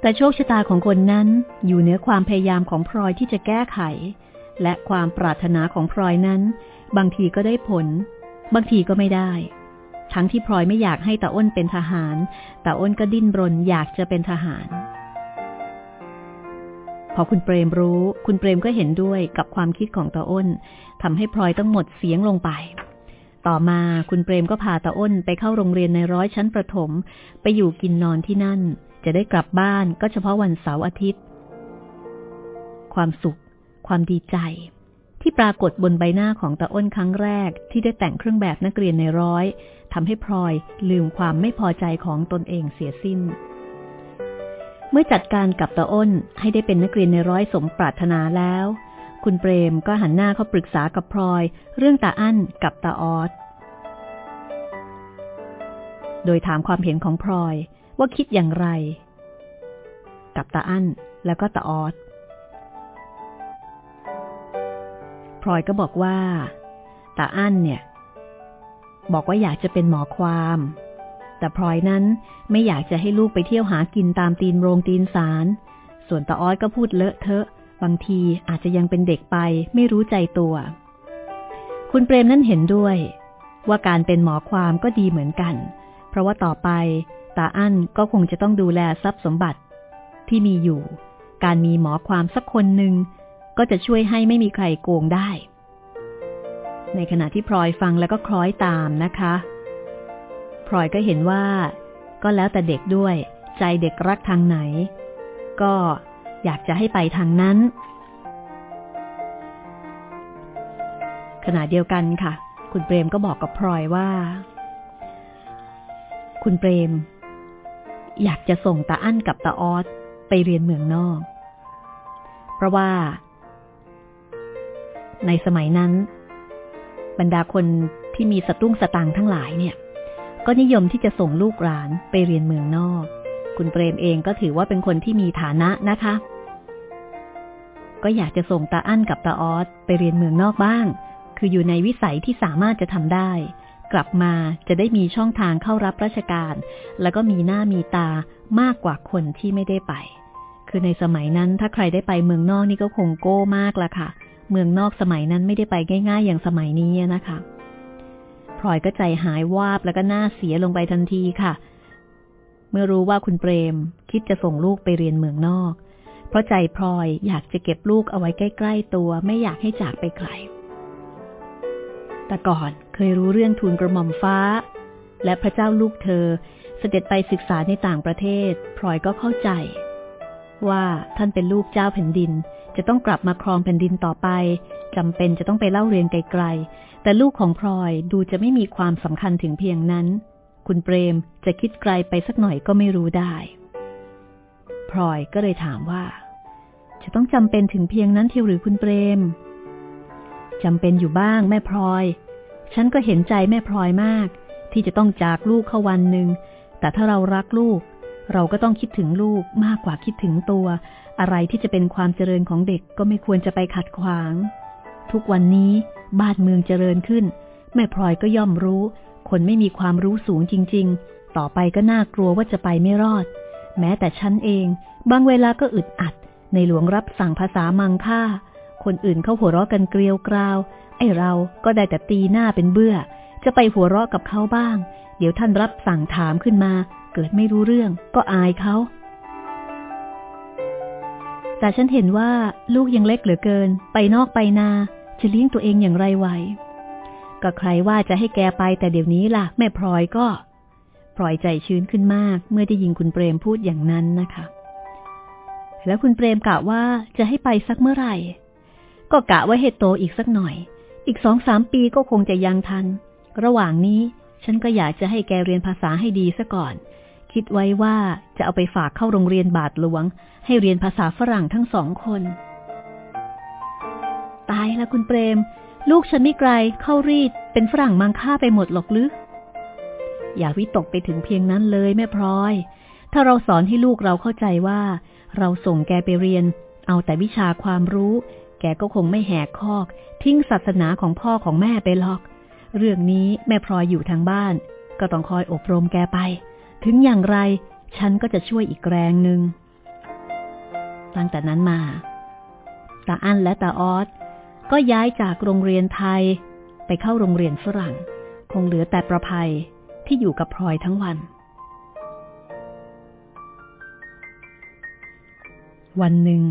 แต่โชคชะตาของคนนั้นอยู่เหนือความพยายามของพลอยที่จะแก้ไข และความปรารถนาของพลอยนั้น บางทีก็ได้ผล บางทีก็ไม่ได้ ทั้งที่พลอยไม่อยากให้ตาอ้นเป็นทหารตาอ้นก็ดิ้นรนอยากจะเป็นทหาร พอคุณเปรมรู้ คุณเปรมก็เห็นด้วยกับความคิดของตาอ้นทำให้พลอยต้องหมดเสียงลงไป ต่อมาคุณเปรมก็พาตาอ้นไปเข้าโรงเรียนในร้อยชั้นประถม ไปอยู่กินนอนที่นั่น จะได้กลับบ้านก็เฉพาะวันเสาร์อาทิตย์ ความสุข ความดีใจที่ปรากฏบนใบหน้าของตาอ้นครั้งแรกที่ได้แต่งเครื่องแบบนักเรียนในร้อย ทำให้พลอยลืมความไม่พอใจของตนเองเสียสิ้น เมื่อจัดการกับตาอ้นให้ได้เป็นนักเรียนในร้อยสมปรารถนาแล้ว คุณเปรมก็หันหน้าเข้าปรึกษากับพลอย เรื่องตาอั้นกับตาออสโดยถามความเห็นของพลอยว่าคิดอย่างไร กับตาอั้นแล้วก็ตาออสพลอยก็บอกว่าตาอั้นเนี่ย บอกว่าอยากจะเป็นหมอความ แต่พลอยนั้นไม่อยากจะให้ลูกไปเที่ยวหากินตามตีนโรงตีนสาร ส่วนตาอ้อสก็พูดเลอะเทอะ บางทีอาจจะยังเป็นเด็กไปไม่รู้ใจตัว คุณเปรมนั้นเห็นด้วย ว่าการเป็นหมอความก็ดีเหมือนกัน เพราะว่าต่อไปตาอั้นก็คงจะต้องดูแลทรัพย์สมบัติ ที่มีอยู่ การมีหมอความสักคนหนึ่งก็จะช่วยให้ไม่มีใครโกงได้ ในขณะที่พลอยฟังแล้วก็คล้อยตามนะคะพลอยก็เห็นว่า ก็แล้วแต่เด็กด้วย ใจเด็กรักทางไหน ก็อยากจะให้ไปทางนั้น ขณะเดียวกันค่ะ คุณเปรมก็บอกกับพลอยว่า คุณเปรม อยากจะส่งตาอั้นกับตาออสไปเรียนเมืองนอก เพราะว่า ในสมัยนั้น บรรดาคนที่มีสตุ้งสตางทั้งหลายเนี่ย ก็นิยมที่จะส่งลูกหลานไปเรียนเมืองนอก คุณเปรมเองก็ถือว่าเป็นคนที่มีฐานะนะคะ ก็อยากจะส่งตาอั้นกับตาออสไปเรียนเมืองนอกบ้าง คืออยู่ในวิสัยที่สามารถจะทำได้ กลับมาจะได้มีช่องทางเข้ารับราชการ แล้วก็มีหน้ามีตามากกว่าคนที่ไม่ได้ไป คือในสมัยนั้นถ้าใครได้ไปเมืองนอกนี่ก็คงโก้มากละค่ะเเมืองนอกสมัยนั้นไม่ได้ไปง่าย ๆ อย่างสมัยนี้นะคะพลอยก็ใจหายวาบแล้วก็หน้าเสียลงไปทันทีค่ะ เมื่อรู้ว่าคุณเปรม คิดจะส่งลูกไปเรียนเมืองนอก เพราะใจพลอยอยากจะเก็บลูกเอาไว้ใกล้ ๆ ตัวไม่อยากให้จากไปไกลแต่ก่อนเคยรู้เรื่องทูลกระหม่อมฟ้า และพระเจ้าลูกเธอเสด็จไปศึกษาในต่างประเทศ พลอยก็เข้าใจ ว่าท่านเป็นลูกเจ้าแผ่นดิน จะต้องกลับมาครองแผ่นดินต่อไปจำเป็นจะต้องไปเล่าเรียนไกลๆ แต่ลูกของพลอยดูจะไม่มีความสำคัญถึงเพียงนั้น คุณเปรมจะคิดไกลไปสักหน่อยก็ไม่รู้ได้ พลอยก็เลยถามว่า จะต้องจำเป็นถึงเพียงนั้นเทียวหรือคุณเปรมจำเป็นอยู่บ้างแม่พลอย ฉันก็เห็นใจแม่พลอยมาก ที่จะต้องจากลูกเข้าวันหนึ่งแต่ถ้าเรารักลูก เราก็ต้องคิดถึงลูกมากกว่าคิดถึงตัว อะไรที่จะเป็นความเจริญของเด็กก็ไม่ควรจะไปขัดขวาง ทุกวันนี้บ้านเมืองเจริญขึ้น แม่พลอยก็ย่อมรู้ คนไม่มีความรู้สูงจริง ๆ ต่อไปก็น่ากลัวว่าจะไปไม่รอด แม้แต่ฉันเอง บางเวลาก็อึดอัด ในหลวงรับสั่งภาษามังค่า คนอื่นเขาหัวเราะกันเกลียวกราว ไอ้เราก็ได้แต่ตีหน้าเป็นเบื่อ จะไปหัวเราะกับเขาบ้าง เดี๋ยวท่านรับสั่งถามขึ้นมา เกิดไม่รู้เรื่อง ก็อายเขา แต่ฉันเห็นว่าลูกยังเล็กเหลือเกิน ไปนอกไปนาจะเลี้ยงตัวเองอย่างไรไหว ก็ใครว่าจะให้แกไปแต่เดี๋ยวนี้ล่ะ แม่พลอยก็พลอยใจชื้นขึ้นมาก เมื่อได้ยินคุณเปรมพูดอย่างนั้นนะคะ แล้วคุณเปรมกะว่าจะให้ไปสักเมื่อไหร่ ก็กะไว้ให้โตอีกสักหน่อย อีกสองสามปีก็คงจะยังทัน ระหว่างนี้ฉันก็อยากจะให้แกเรียนภาษาให้ดีซะก่อน คิดไว้ว่าจะเอาไปฝากเข้าโรงเรียนบาทหลวง ให้เรียนภาษาฝรั่งทั้งสองคน ตายละคุณเปรม ลูกฉันไม่ไกลเข้ารีดเป็นฝรั่งมังค่าไปหมดหรอกหรืออย่าวิตกไปถึงเพียงนั้นเลยแม่พลอย ถ้าเราสอนให้ลูกเราเข้าใจว่า เราส่งแกไปเรียน เอาแต่วิชาความรู้ แกก็คงไม่แหกคอก ทิ้งศาสนาของพ่อของแม่ไปหรอก เรื่องนี้แม่พลอยอยู่ทางบ้าน ก็ต้องคอยอบรมแกไป ถึงอย่างไรฉันก็จะช่วยอีกแรงหนึ่ง ตั้งแต่นั้นมา ตาอั้นและตาออสก็ย้ายจากโรงเรียนไทย ไปเข้าโรงเรียนฝรั่ง คงเหลือแต่ประภัยที่อยู่กับพลอยทั้งวัน วันหนึ่ง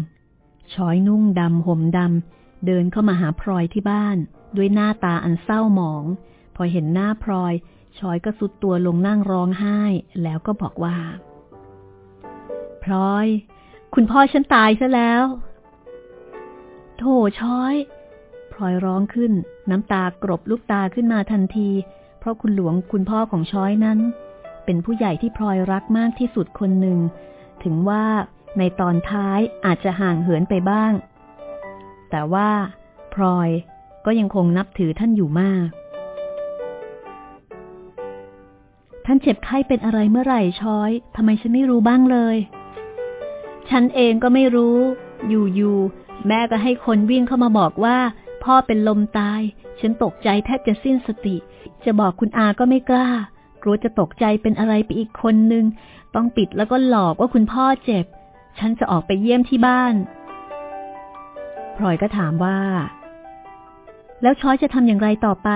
ช้อยนุ่งดำห่มดำเดินเข้ามาหาพลอยที่บ้าน ด้วยหน้าตาอันเศร้าหมอง พอเห็นหน้าพลอย ช้อยก็ทรุดตัวลงนั่งร้องไห้ แล้วก็บอกว่า พลอย คุณพ่อฉันตายซะแล้วโถช้อยพลอยร้องขึ้น น้ำตากลบลูกตาขึ้นมาทันที เพราะคุณหลวงคุณพ่อของช้อยนั้น เป็นผู้ใหญ่ที่พลอยรักมากที่สุดคนหนึ่ง ถึงว่าในตอนท้ายอาจจะห่างเหินไปบ้าง แต่ว่าพลอยก็ยังคงนับถือท่านอยู่มาก ท่านเจ็บไข้เป็นอะไรเมื่อไหร่ช้อยทำไมฉันไม่รู้บ้างเลย ฉันเองก็ไม่รู้ อยู่ๆแม่ก็ให้คนวิ่งเข้ามาบอกว่า พ่อเป็นลมตาย ฉันตกใจแทบจะสิ้นสติ จะบอกคุณอาก็ไม่กล้า กลัวจะตกใจเป็นอะไรไปอีกคนนึง ต้องปิดแล้วก็หลอกว่าคุณพ่อเจ็บ ฉันจะออกไปเยี่ยมที่บ้านพลอยก็ถามว่า แล้วช้อยจะทำอย่างไรต่อไป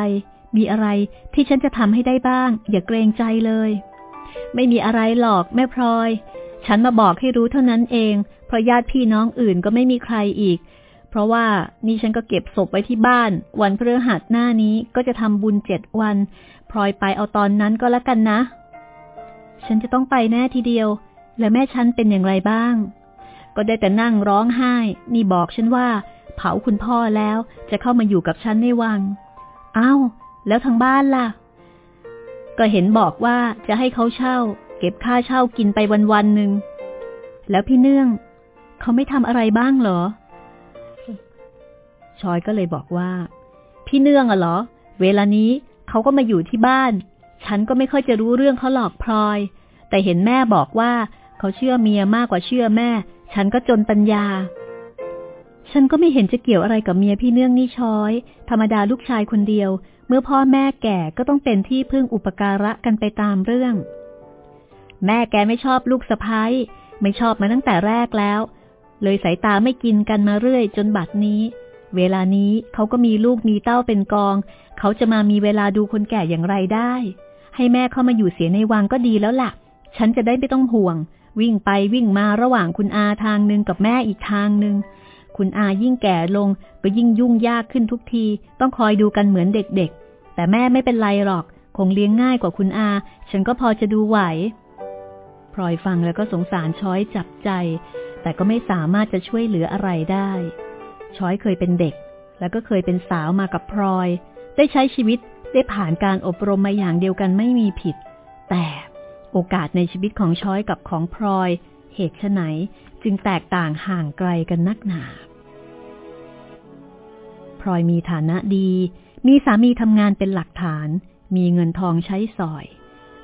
มีอะไรที่ฉันจะทำให้ได้บ้าง อย่าเกรงใจเลย ไม่มีอะไรหรอกแม่พลอย ฉันมาบอกให้รู้เท่านั้นเอง เพราะญาติพี่น้องอื่นก็ไม่มีใครอีก เพราะว่านี่ฉันก็เก็บศพไว้ที่บ้าน วันพฤหัสหน้านี้ก็จะทำบุญเจ็ดวัน พลอยไปเอาตอนนั้นก็แล้วกันนะ ฉันจะต้องไปแน่ทีเดียว แล้วแม่ฉันเป็นอย่างไรบ้าง ก็ได้แต่นั่งร้องไห้ นี่บอกฉันว่า เผาคุณพ่อแล้วจะเข้ามาอยู่กับฉันในวัง อ้าว แล้วทางบ้านล่ะ ก็เห็นบอกว่าจะให้เขาเช่า เก็บค่าเช่ากินไปวันวันหนึ่ง แล้วพี่เนื่อง เขาไม่ทำอะไรบ้างเหรอ ชอยก็เลยบอกว่า พี่เนื่องอะเหรอ เวลานี้เขาก็มาอยู่ที่บ้าน ฉันก็ไม่ค่อยจะรู้เรื่องเขาหลอกพลอย แต่เห็นแม่บอกว่าเขาเชื่อเมียมากกว่าเชื่อแม่ ฉันก็จนปัญญาฉันก็ไม่เห็นจะเกี่ยวอะไรกับเมียพี่เนื่องนี่ชอย ธรรมดาลูกชายคนเดียว เมื่อพ่อแม่แก่ก็ต้องเป็นที่พึ่งอุปการะกันไปตามเรื่อง แม่แกไม่ชอบลูกสะพ้ายไม่ชอบมาตั้งแต่แรกแล้ว เลยสายตาไม่กินกันมาเรื่อยจนบัดนี้ เวลานี้เขาก็มีลูกมีเต้าเป็นกอง เขาจะมามีเวลาดูคนแก่อย่างไรได้ ให้แม่เข้ามาอยู่เสียในวังก็ดีแล้วละ่ะ ฉันจะได้ไม่ต้องห่วง วิ่งไปวิ่งมาระหว่างคุณอาทางหนึ่งกับแม่อีกทางหนึ่ง คุณอายิ่งแก่ลง ก็ยิ่งยุ่งยากขึ้นทุกที ต้องคอยดูกันเหมือนเด็กๆ แต่แม่ไม่เป็นไรหรอก คงเลี้ยงง่ายกว่าคุณอา ฉันก็พอจะดูไหวพลอยฟังแล้วก็สงสารช้อยจับใจ แต่ก็ไม่สามารถจะช่วยเหลืออะไรได้ ช้อยเคยเป็นเด็ก แล้วก็เคยเป็นสาวมากับพลอย ได้ใช้ชีวิตได้ผ่านการอบรมมาอย่างเดียวกันไม่มีผิด แต่โอกาสในชีวิตของช้อยกับของพลอย เหตุไฉนจึงแตกต่างห่างไกลกันนักหนา ลอยมีฐานะดี มีสามีทำงานเป็นหลักฐาน มีเงินทองใช้สอย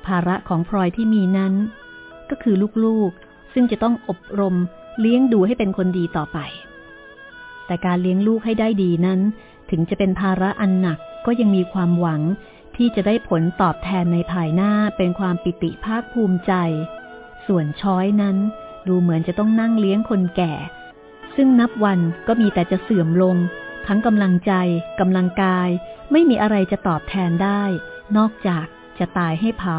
ภาระของพลอยที่มีนั้น ก็คือลูกๆ ซึ่งจะต้องอบรมเลี้ยงดูให้เป็นคนดีต่อไป แต่การเลี้ยงลูกให้ได้ดีนั้น ถึงจะเป็นภาระอันหนักก็ยังมีความหวังที่จะได้ผลตอบแทนในภายหน้าเป็นความปิติภาคภูมิใจ ส่วนช้อยนั้น ดูเหมือนจะต้องนั่งเลี้ยงคนแก่ ซึ่งนับวันก็มีแต่จะเสื่อมลง ทั้งกำลังใจกำลังกาย ไม่มีอะไรจะตอบแทนได้ นอกจากจะตายให้เผา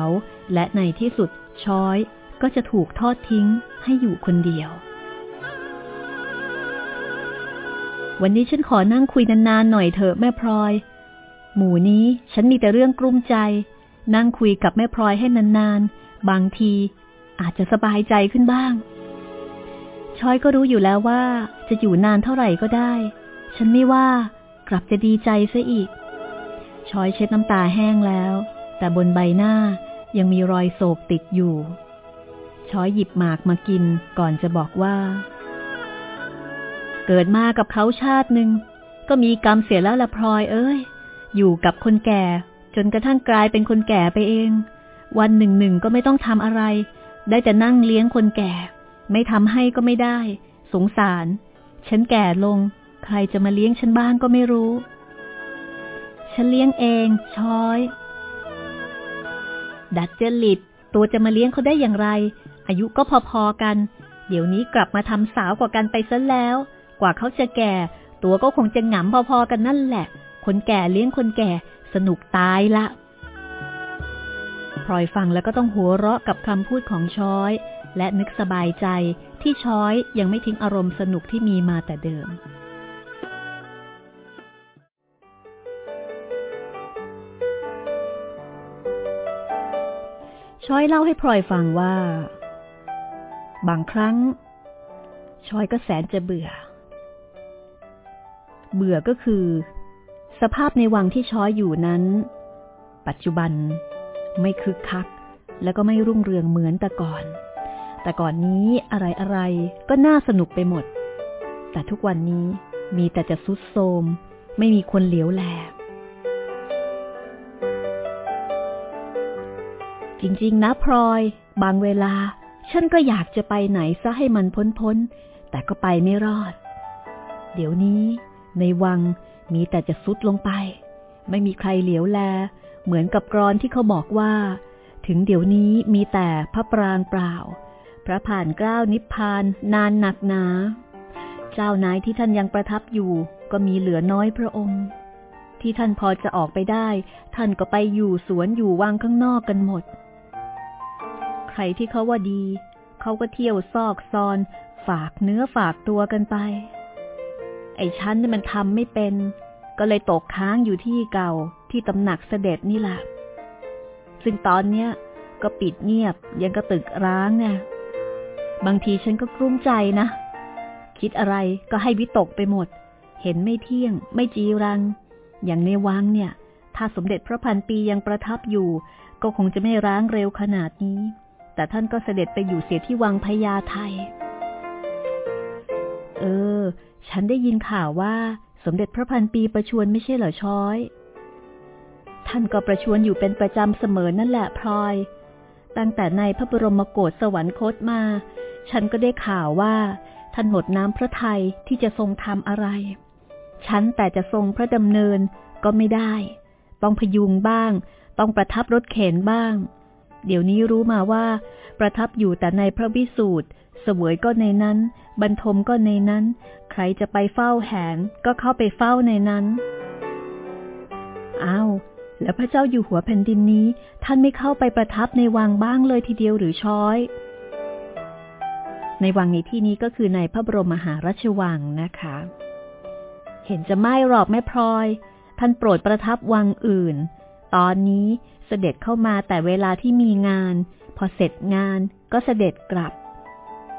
และในที่สุดช้อย ก็จะถูกทอดทิ้งให้อยู่คนเดียว วันนี้ฉันขอนั่งคุยนานๆหน่อยเถอะแม่พลอย หมู่นี้ฉันมีแต่เรื่องกลุ้มใจ นั่งคุยกับแม่พลอยให้นานๆ บางที อาจจะสบายใจขึ้นบ้างชอยก็รู้อยู่แล้วว่าจะอยู่นานเท่าไหร่ก็ได้ ฉันไม่ว่ากลับจะดีใจซะอีก ชอยเช็ดน้ำตาแห้งแล้ว แต่บนใบหน้ายังมีรอยโศกติดอยู่ ชอยหยิบหมากมากินก่อนจะบอกว่า เกิดมากับเขาชาติหนึ่งก็มีกรรมเสียแล้วละพลอยเอ้ย อยู่กับคนแก่ จนกระทั่งกลายเป็นคนแก่ไปเอง วันหนึ่งหนึ่งก็ไม่ต้องทำอะไร ได้แต่นั่งเลี้ยงคนแก่ ไม่ทำให้ก็ไม่ได้ สงสาร ฉันแก่ลง ใครจะมาเลี้ยงฉันบ้างก็ไม่รู้ ฉันเลี้ยงเองช้อย ดัดเจลิตตัวจะมาเลี้ยงเขาได้อย่างไร อายุก็พอๆกัน เดี๋ยวนี้กลับมาทำสาวกว่ากันไปซะแล้ว กว่าเขาจะแก่ ตัวก็คงจะหงำพอๆกันนั่นแหละ คนแก่เลี้ยงคนแก่สนุกตายละพลอยฟังแล้วก็ต้องหัวเราะกับคำพูดของช้อย และนึกสบายใจที่ช้อยยังไม่ทิ้งอารมณ์สนุกที่มีมาแต่เดิม ช้อยเล่าให้พลอยฟังว่า บางครั้ง ช้อยก็แสนจะเบื่อ เบื่อก็คือ สภาพในวังที่ช้อยอยู่นั้น ปัจจุบันไม่คึกคัก แล้วก็ไม่รุ่งเรืองเหมือนแต่ก่อน แต่ก่อนนี้อะไรอะไรก็น่าสนุกไปหมด แต่ทุกวันนี้มีแต่จะซุดโทมไม่มีคนเหลียวแล จริงๆ นะพลอย บางเวลา ฉันก็อยากจะไปไหนซะให้มันพ้นๆ แต่ก็ไปไม่รอด เดี๋ยวนี้ ในวังมีแต่จะซุดลงไป ไม่มีใครเหลียวแล เหมือนกับกรอนที่เขาบอกว่า ถึงเดี๋ยวนี้มีแต่พระปรางเปล่า พระผ่านเกล้านิพพานนานหนักหนา เจ้านายที่ท่านยังประทับอยู่ ก็มีเหลือน้อยพระองค์ ที่ท่านพอจะออกไปได้ ท่านก็ไปอยู่สวนอยู่วังข้างนอกกันหมด รที่เขาว่าดี เขาก็เที่ยวซอกซอน ฝากเนื้อฝากตัวกันไป ไอ้ฉันนี่มันทำไม่เป็น ก็เลยตกค้างอยู่ที่เก่าที่ตำหนักเสด็จนี่แหละ ซึ่งตอนเนี้ยก็ปิดเงียบยังกระตึกร้างไงบางทีฉันก็กลุ้มใจนะ คิดอะไรก็ให้วิตกไปหมด เห็นไม่เที่ยง ไม่จีรัง อย่างในวังเนี่ย ถ้าสมเด็จพระพันปียังประทับอยู่ ก็คงจะไม่ร้างเร็วขนาดนี้ แต่ท่านก็เสด็จไปอยู่เสียที่วังพญาไทย เออ ฉันได้ยินข่าวว่า สมเด็จพระพันปีประชวนไม่ใช่เหรอช้อย ท่านก็ประชวนอยู่เป็นประจำเสมอนั่นแหละพลอย ตั้งแต่ในพระบรมโกศสวรรคตมา ฉันก็ได้ข่าวว่า ท่านหมดน้ำพระทัยที่จะทรงทำอะไร ฉันแต่จะทรงพระดำเนินก็ไม่ได้ ต้องพยุงบ้าง ต้องประทับรถเข็นบ้าง เดี๋ยวนี้รู้มาว่า ประทับอยู่แต่ในพระวิสูตรเสวยก็ในนั้น บรรทมก็ในนั้น ใครจะไปเฝ้าแหนก็เข้าไปเฝ้าในนั้นอ้าวแล้วพระเจ้าอยู่หัวแผ่นดินนี้ ท่านไม่เข้าไปประทับในวังบ้างเลยทีเดียวหรือช้อย ในวังในที่นี้ก็คือในพระบรมมหาราชวังนะคะ เห็นจะไม่หรอกแม่พลอย ท่านโปรดประทับวังอื่น ตอนนี้ เสด็จเข้ามาแต่เวลาที่มีงาน พอเสร็จงานก็เสด็จกลับ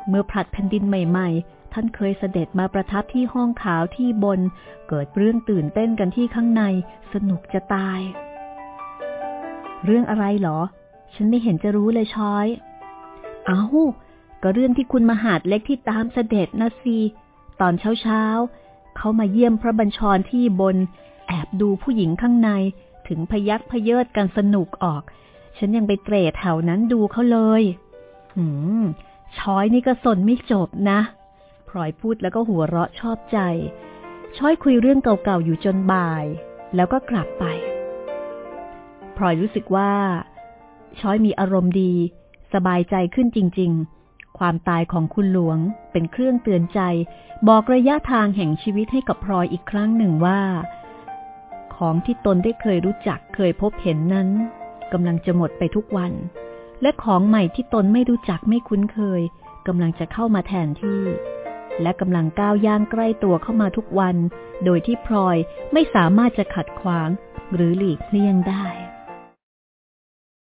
เมื่อผลัดแผ่นดินใหม่ ๆ ท่านเคยเสด็จมาประทับที่ห้องขาวที่บน เกิดเรื่องตื่นเต้นกันที่ข้างในสนุกจะตาย เรื่องอะไรหรอ ฉันไม่เห็นจะรู้เลยช้อย เอา้า ก็เรื่องที่คุณมหาดเล็กที่ตามเสด็จนะสิตอนเช้าๆเขามาเยี่ยมพระบัญชรที่บน แอบดูผู้หญิงข้างใน ถึงพยักพเยิดกันสนุกออก ฉันยังไปเตรแถวนั้นดูเขาเลย หืม ช้อยนี่ก็สนไม่จบนะพลอยพูดแล้วก็หัวเราะชอบใจ ช้อยคุยเรื่องเก่าๆอยู่จนบ่าย แล้วก็กลับไปพลอยรู้สึกว่า ช้อยมีอารมณ์ดี สบายใจขึ้นจริง ๆ ความตายของคุณหลวงเป็นเครื่องเตือนใจ บอกระยะทางแห่งชีวิตให้กับพลอยอีกครั้งหนึ่งว่า ของที่ตนได้เคยรู้จักเคยพบเห็นนั้นกำลังจะหมดไปทุกวัน และของใหม่ที่ตนไม่รู้จักไม่คุ้นเคยกำลังจะเข้ามาแทนที่ และกำลังก้าวย่างใกล้ตัวเข้ามาทุกวัน โดยที่พลอยไม่สามารถจะขัดขวางหรือหลีกเลี่ยงได้